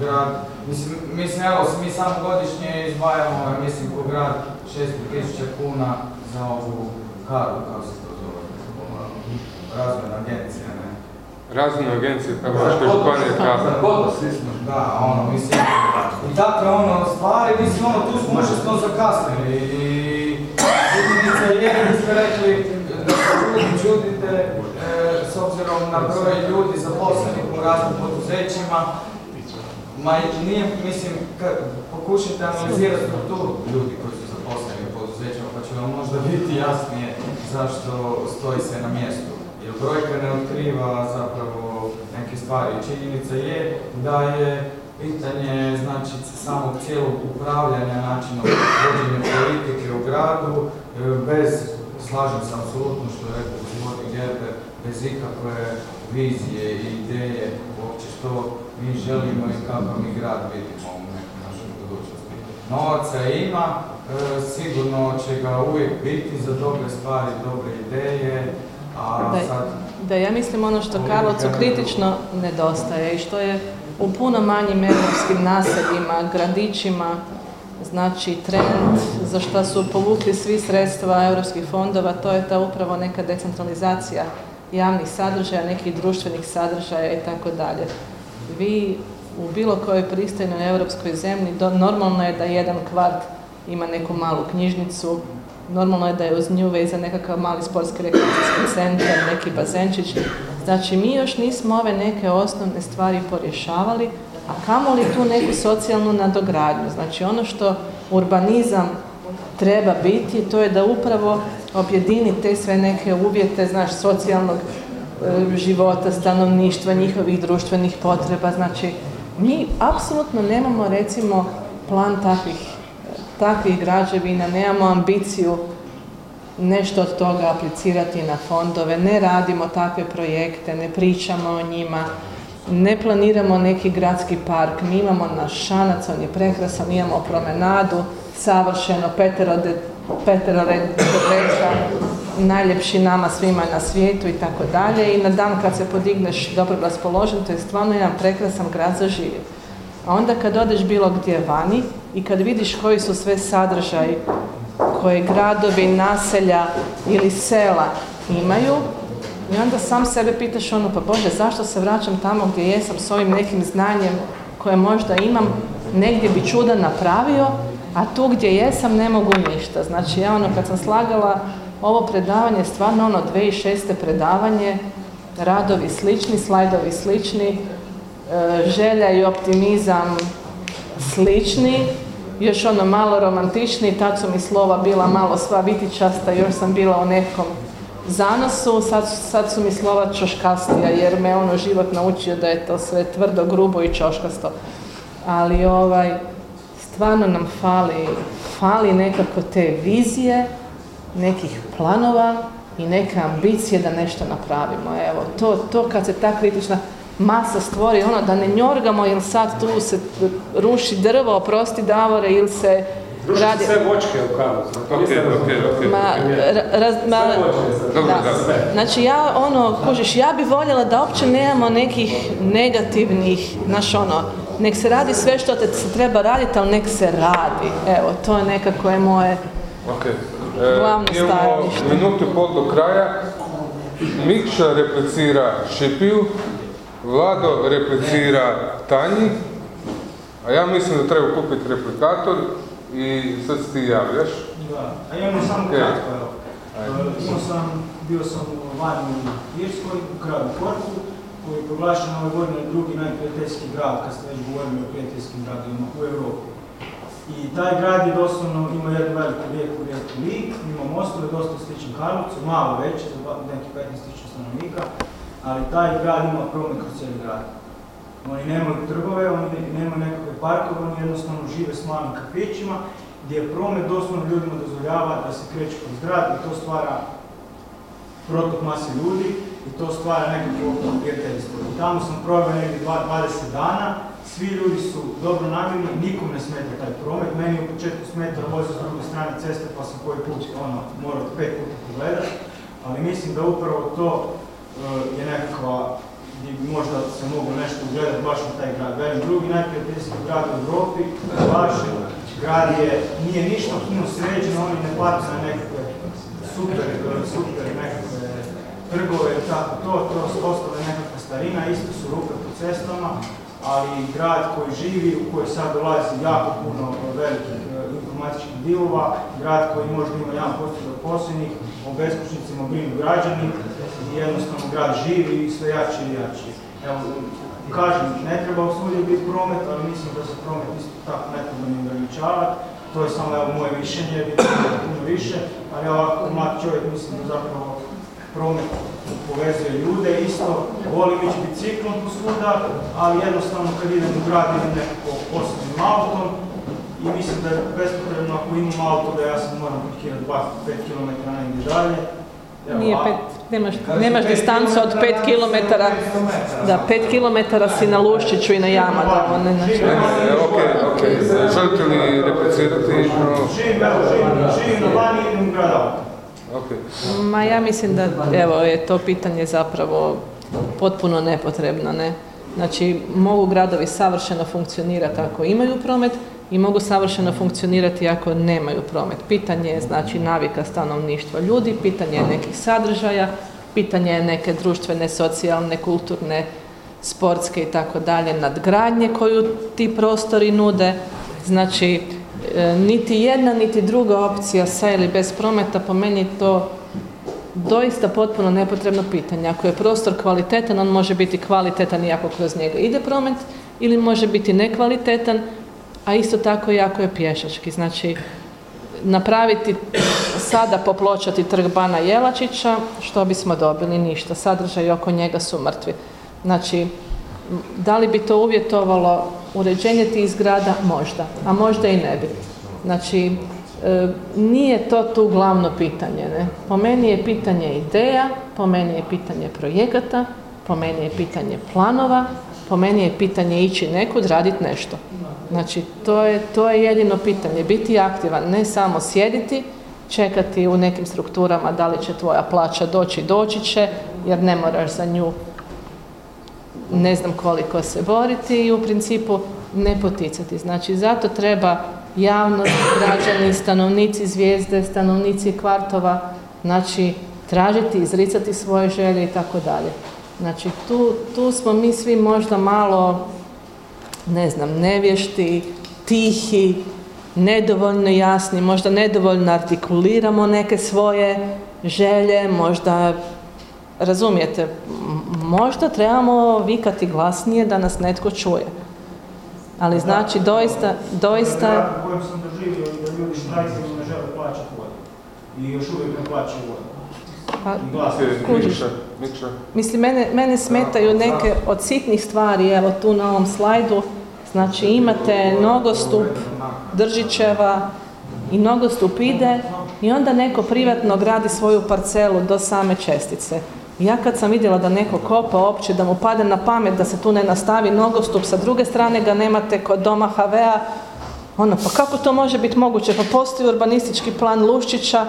grad, mislim, mislim evo, mi samo godišnje izdvajamo, ja mislim, po grad 600.000 kuna za ovu karu, kao se razvojna agencija, ne? Razne agencije, kako što je županija kazala. Da, ono, mislim, i takve ono stvari, mislim, ono, tu smo možda smo zakasnili i činjenica je, ste rekli da se ljudi čudite e, s obzirom na broj ljudi zaposlenih u raznim poduzećima, ma nije, mislim, pokušajte analizirati strukturu ljudi koji su zaposleni u poduzećima, pa će vam možda biti jasnije zašto stoji se na mjestu. Jer brojka ne otkriva zapravo neke stvari. Činjenica je da je pitanje znači, samog cijelog upravljanja načinom vođenja politike u gradu, e, bez, slažem se apsolutno što je rekao gospodin Gerber, bez ikakve vizije i ideje uopće što mi želimo i kako mi grad vidimo u nekoj našoj budućnosti. Novaca ima, e, sigurno će ga uvijek biti za dobre stvari, dobre ideje, Da, da ja mislim ono što Karlovcu kritično nedostaje i što je u puno manjim europskim naseljima, gradićima, znači trend za što su povukli svi sredstva europskih fondova, to je ta upravo neka decentralizacija javnih sadržaja, nekih društvenih sadržaja i tako dalje. Vi u bilo kojoj pristojnoj europskoj zemlji do, normalno je da jedan kvart ima neku malu knjižnicu, normalno je da je uz nju vezan nekakav mali sportski rekreacijski centar, neki bazenčić. Znači mi još nismo ove neke osnovne stvari porješavali, a kamoli tu neku socijalnu nadogradnju. Znači ono što urbanizam treba biti, to je da upravo objedini te sve neke uvjete, znaš, socijalnog e, života, stanovništva, njihovih društvenih potreba. Znači, mi apsolutno nemamo, recimo, plan takvih, takvih građevina, nemamo ambiciju nešto od toga aplicirati na fondove, ne radimo takve projekte, ne pričamo o njima, ne planiramo neki gradski park, mi imamo naš šanac, on je prekrasan, imamo promenadu, savršeno, peterode, peteroreka, najljepši nama svima na svijetu i tako dalje. I na dan kad se podigneš dobro raspoložen, to je stvarno jedan prekrasan grad za živjeti. A onda kad odeš bilo gdje vani i kad vidiš koji su sve sadržaji koje gradovi, naselja ili sela imaju, i onda sam sebe pitaš ono, pa Bože, zašto se vraćam tamo gdje jesam s ovim nekim znanjem koje možda imam, negdje bi čuda napravio, a tu gdje jesam ne mogu ništa. Znači ja ono kad sam slagala ovo predavanje, stvarno ono 2006. predavanje, radovi slični, slajdovi slični, e, želja i optimizam slični, još ono malo romantičniji, tad su mi slova bila malo sva vitičasta, još sam bila u nekom zanosu, sad, sad su mi slova čoškastija jer me ono život naučio da je to sve tvrdo, grubo i čoškasto. Ali ovaj, stvarno nam fali, fali nekako te vizije, nekih planova i neke ambicije da nešto napravimo. Evo, to, to kad se ta kritična masa stvori, ono da ne njorgamo ili sad tu se ruši drvo, oprosti Davore, ili se Ruši radi... sve vočke u Karlovcu. Ok, ok, ok. Ma, ra- raz, ma, Dobro, da. da. Znači ja ono, kužiš, ja bi voljela da uopće nemamo nekih negativnih, znaš ono, nek se radi sve što te se treba raditi, ali nek se radi. Evo, to je nekako je moje, Ok. E, Glavno imamo stajalište. minutu i pol do kraja. Mikša replicira Šipiju, Vlado replicira Tanji, a ja mislim da treba kupiti replikator i sad se ti javljaš. Da, a imamo samo Ok. kratko, evo. E, Imao sam, bio sam u vani u Irskoj, u gradu Korku, koji je proglašen ove godine drugi najprijateljski grad, kad ste već govorili o prijateljskim gradovima u Europi. I taj grad je doslovno imao jednu veliku rijeku, rijeku Lik, ima mostove, dosta sličan Karlovcu, malo veći, za nekih 15.000 stanovnika, ali taj grad ima promet kroz cijeli grad. Oni nemaju trgove, oni nemaju nekakve parkove, oni jednostavno žive s malim kafićima, gdje promet doslovno ljudima dozvoljava da se kreću kroz grad i to stvara protok mase ljudi i to stvara nekakvo prijateljstvo. I tamo sam proveo negdje dva- 20 dana, svi ljudi su dobro namjerni, nikom ne smeta taj promet, meni u početku smetao vozi s druge strane ceste pa sam koji put ono, morao pet puta pogledat, ali mislim da upravo to je nekakva gdje bi možda se moglo nešto ugledati baš na taj grad. Velim, drugi najprijateljski grad u Europi, baš grad je, nije ništa puno sređeno, oni ne plate na nekakve super, super nekakve trgove i tako to, to su ostale nekakva starina, isto su rupe po cestama, ali grad koji živi, u koji sad dolazi jako puno velikih e, informatičkih dilova, grad koji možda ima jedan posto posljednjih, o beskućnicima brinu građani jednostavno grad živi i sve jači i jači. Evo, kažem, ne treba svugdje biti promet, ali mislim da se promet isto tako ne treba ni ograničavati. To je samo evo, moje mišljenje, puno više, ali ovako mlad čovjek mislim da zapravo promet povezuje ljude, isto volim ići biciklom posvuda, ali jednostavno kad idem u grad idem nekako posebnim autom i mislim da je bespotrebno ako imam auto da ja sam moram parkirati 2-5 km negdje dalje. Nije pet, nemaš, nemaš distancu od 5 km, da 5 km si na Luščiću i na Jama, da ono, ne, znači, ok, ok. Želite li replicirati? No, Živim, evo, živim, živim na vani i idem u grad auto. ok. Ma ja mislim da evo je to pitanje zapravo potpuno nepotrebno, ne? Znači mogu gradovi savršeno funkcionirati ako imaju promet i mogu savršeno funkcionirati ako nemaju promet. Pitanje je znači navika stanovništva ljudi, pitanje je nekih sadržaja, pitanje je neke društvene, socijalne, kulturne, sportske i tako dalje nadgradnje koju ti prostori nude. Znači e, niti jedna niti druga opcija sa ili bez prometa po meni to doista potpuno nepotrebno pitanje. Ako je prostor kvalitetan, on može biti kvalitetan i ako kroz njega ide promet ili može biti nekvalitetan, a isto tako i ako je pješački. Znači, napraviti sada popločati trg Bana Jelačića, što bismo dobili? Ništa. Sadržaj oko njega su mrtvi. Znači, da li bi to uvjetovalo uređenje tih zgrada? Možda, a možda i ne bi. Znači, e, nije to tu glavno pitanje. Ne? Po meni je pitanje ideja, po meni je pitanje projekata, po meni je pitanje planova, po meni je pitanje ići nekud, raditi nešto. Znači, to je, to je jedino pitanje. Biti aktivan, ne samo sjediti, čekati u nekim strukturama da li će tvoja plaća doći, doći će, jer ne moraš za nju ne znam koliko se boriti i u principu ne poticati. Znači, zato treba javnost, građani, stanovnici zvijezde, stanovnici kvartova, znači, tražiti, izricati svoje želje i tako dalje. Znači, tu, tu smo mi svi možda malo, ne znam, nevješti, tihi, nedovoljno jasni, možda nedovoljno artikuliramo neke svoje želje, možda razumijete, možda trebamo vikati glasnije da nas netko čuje. Ali znači doista, doista, kojem sam doživio da ljudi štrajkaju i ne žele plaćati vodu. I još uvijek ne plaćaju vodu. Pa. Kužiš. Mislim, mene, mene smetaju neke od sitnih stvari, evo tu na ovom slajdu, znači imate nogostup Držićeva i nogostup ide i onda neko privatno gradi svoju parcelu do same čestice. Ja kad sam vidjela da neko kopa opće, da mu pade na pamet da se tu ne nastavi nogostup, sa druge strane ga nemate kod doma HV-a, ono, pa kako to može biti moguće? Pa postoji urbanistički plan Luščića,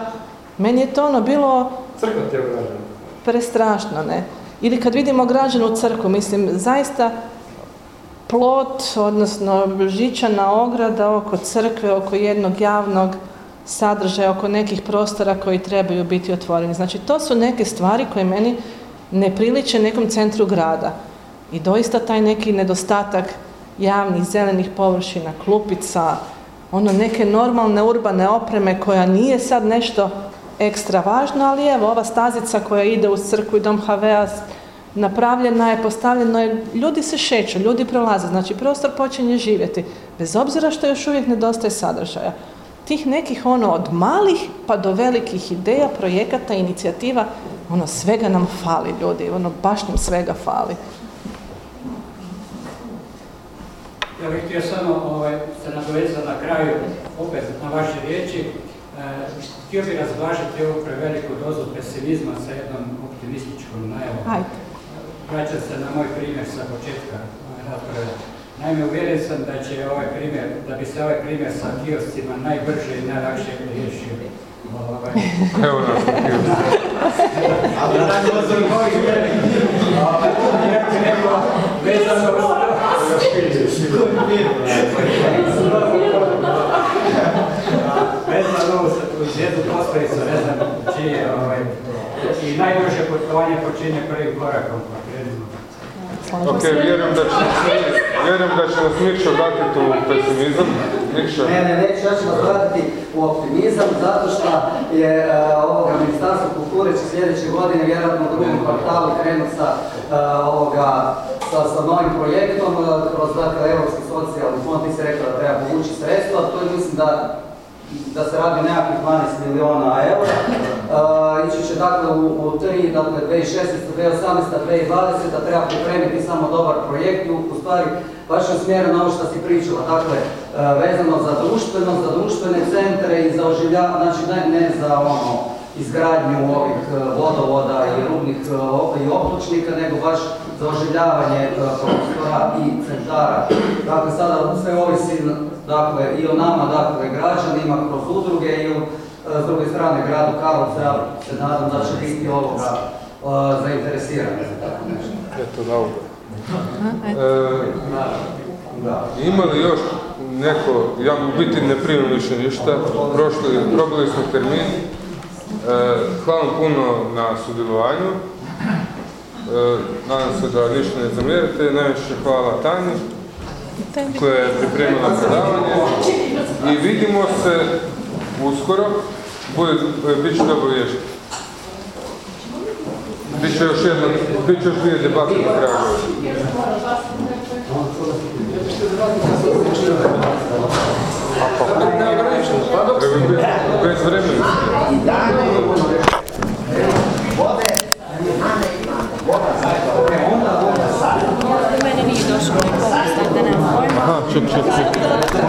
meni je to ono bilo Crkva te ograđena. prestrašno, ne? Ili kad vidimo građanu crkvu, mislim, zaista plot, odnosno žičana ograda oko crkve, oko jednog javnog sadržaja, oko nekih prostora koji trebaju biti otvoreni. Znači, to su neke stvari koje meni ne priliče nekom centru grada. I doista taj neki nedostatak javnih zelenih površina, klupica, ono neke normalne urbane opreme koja nije sad nešto ekstra važno, ali evo ova stazica koja ide uz crkvu i dom HV-a napravljena je, postavljeno je, ljudi se šeću, ljudi prolaze, znači prostor počinje živjeti, bez obzira što još uvijek nedostaje sadržaja. Tih nekih ono od malih pa do velikih ideja, projekata, inicijativa, ono svega nam fali ljudi, ono baš nam svega fali. Ja bih htio samo ovaj, se nadovezati na kraju opet na vaše riječi. E, htio bih razvažiti ovu preveliku dozu pesimizma sa jednom optimističkom najavom. Vraćam se na moj primjer sa početka rasprave. Naime, uvjeren sam da će ovaj primjer, da bi se ovaj primjer sa kioscima najbrže i najlakše riješio. Evo nas na. Vezano uz jednu postavicu, ne znam čije, ovaj, i najduže putovanje počinje prvim korakom. pa krenimo. Ok, vjerujem da će vjerujem da će nas Mikša vratiti u pesimizam. Mikša. Ne, ne, neću, ja ću vas vratiti u optimizam zato što je e, ovoga Ministarstvo kulture će sljedeće godine vjerojatno u drugom kvartalu krenuti sa e, ovoga sa, sa novim projektom e, kroz dakle Europski socijalni fond, ti si rekao da treba povući sredstva, to je mislim da da se radi o nekakvih 12 miliona eura. Uh, [laughs] ići će dakle u, u tri, dakle 2016, 2018, 2020, da treba pripremiti samo dobar projekt i u stvari baš je usmjereno na ovo što si pričala, dakle uh, vezano za društveno, za društvene centre i za oživljavanje, znači ne, ne za ono izgradnju ovih uh, vodovoda i rubnih i nego baš za oživljavanje prostora i centara. Dakle, sada sve ovisi dakle, i o nama, dakle, građanima kroz udruge i o, e, s druge strane gradu Karlovcu, ja se nadam da će biti ovoga e, zainteresirani za tako nešto. Eto, ovo. E, ima li još neko, ja u biti ne primam više ništa, prošli, probili smo termin. E, hvala puno na sudjelovanju. E, nadam se da ništa ne zamjerite. Najviše hvala Tanji koja je pripremila predavanje i vidimo se uskoro. Bit će dobro vježba. Biće još jedna, bit će još dvije debate na kraju. Vremena. I dane çok çok çok.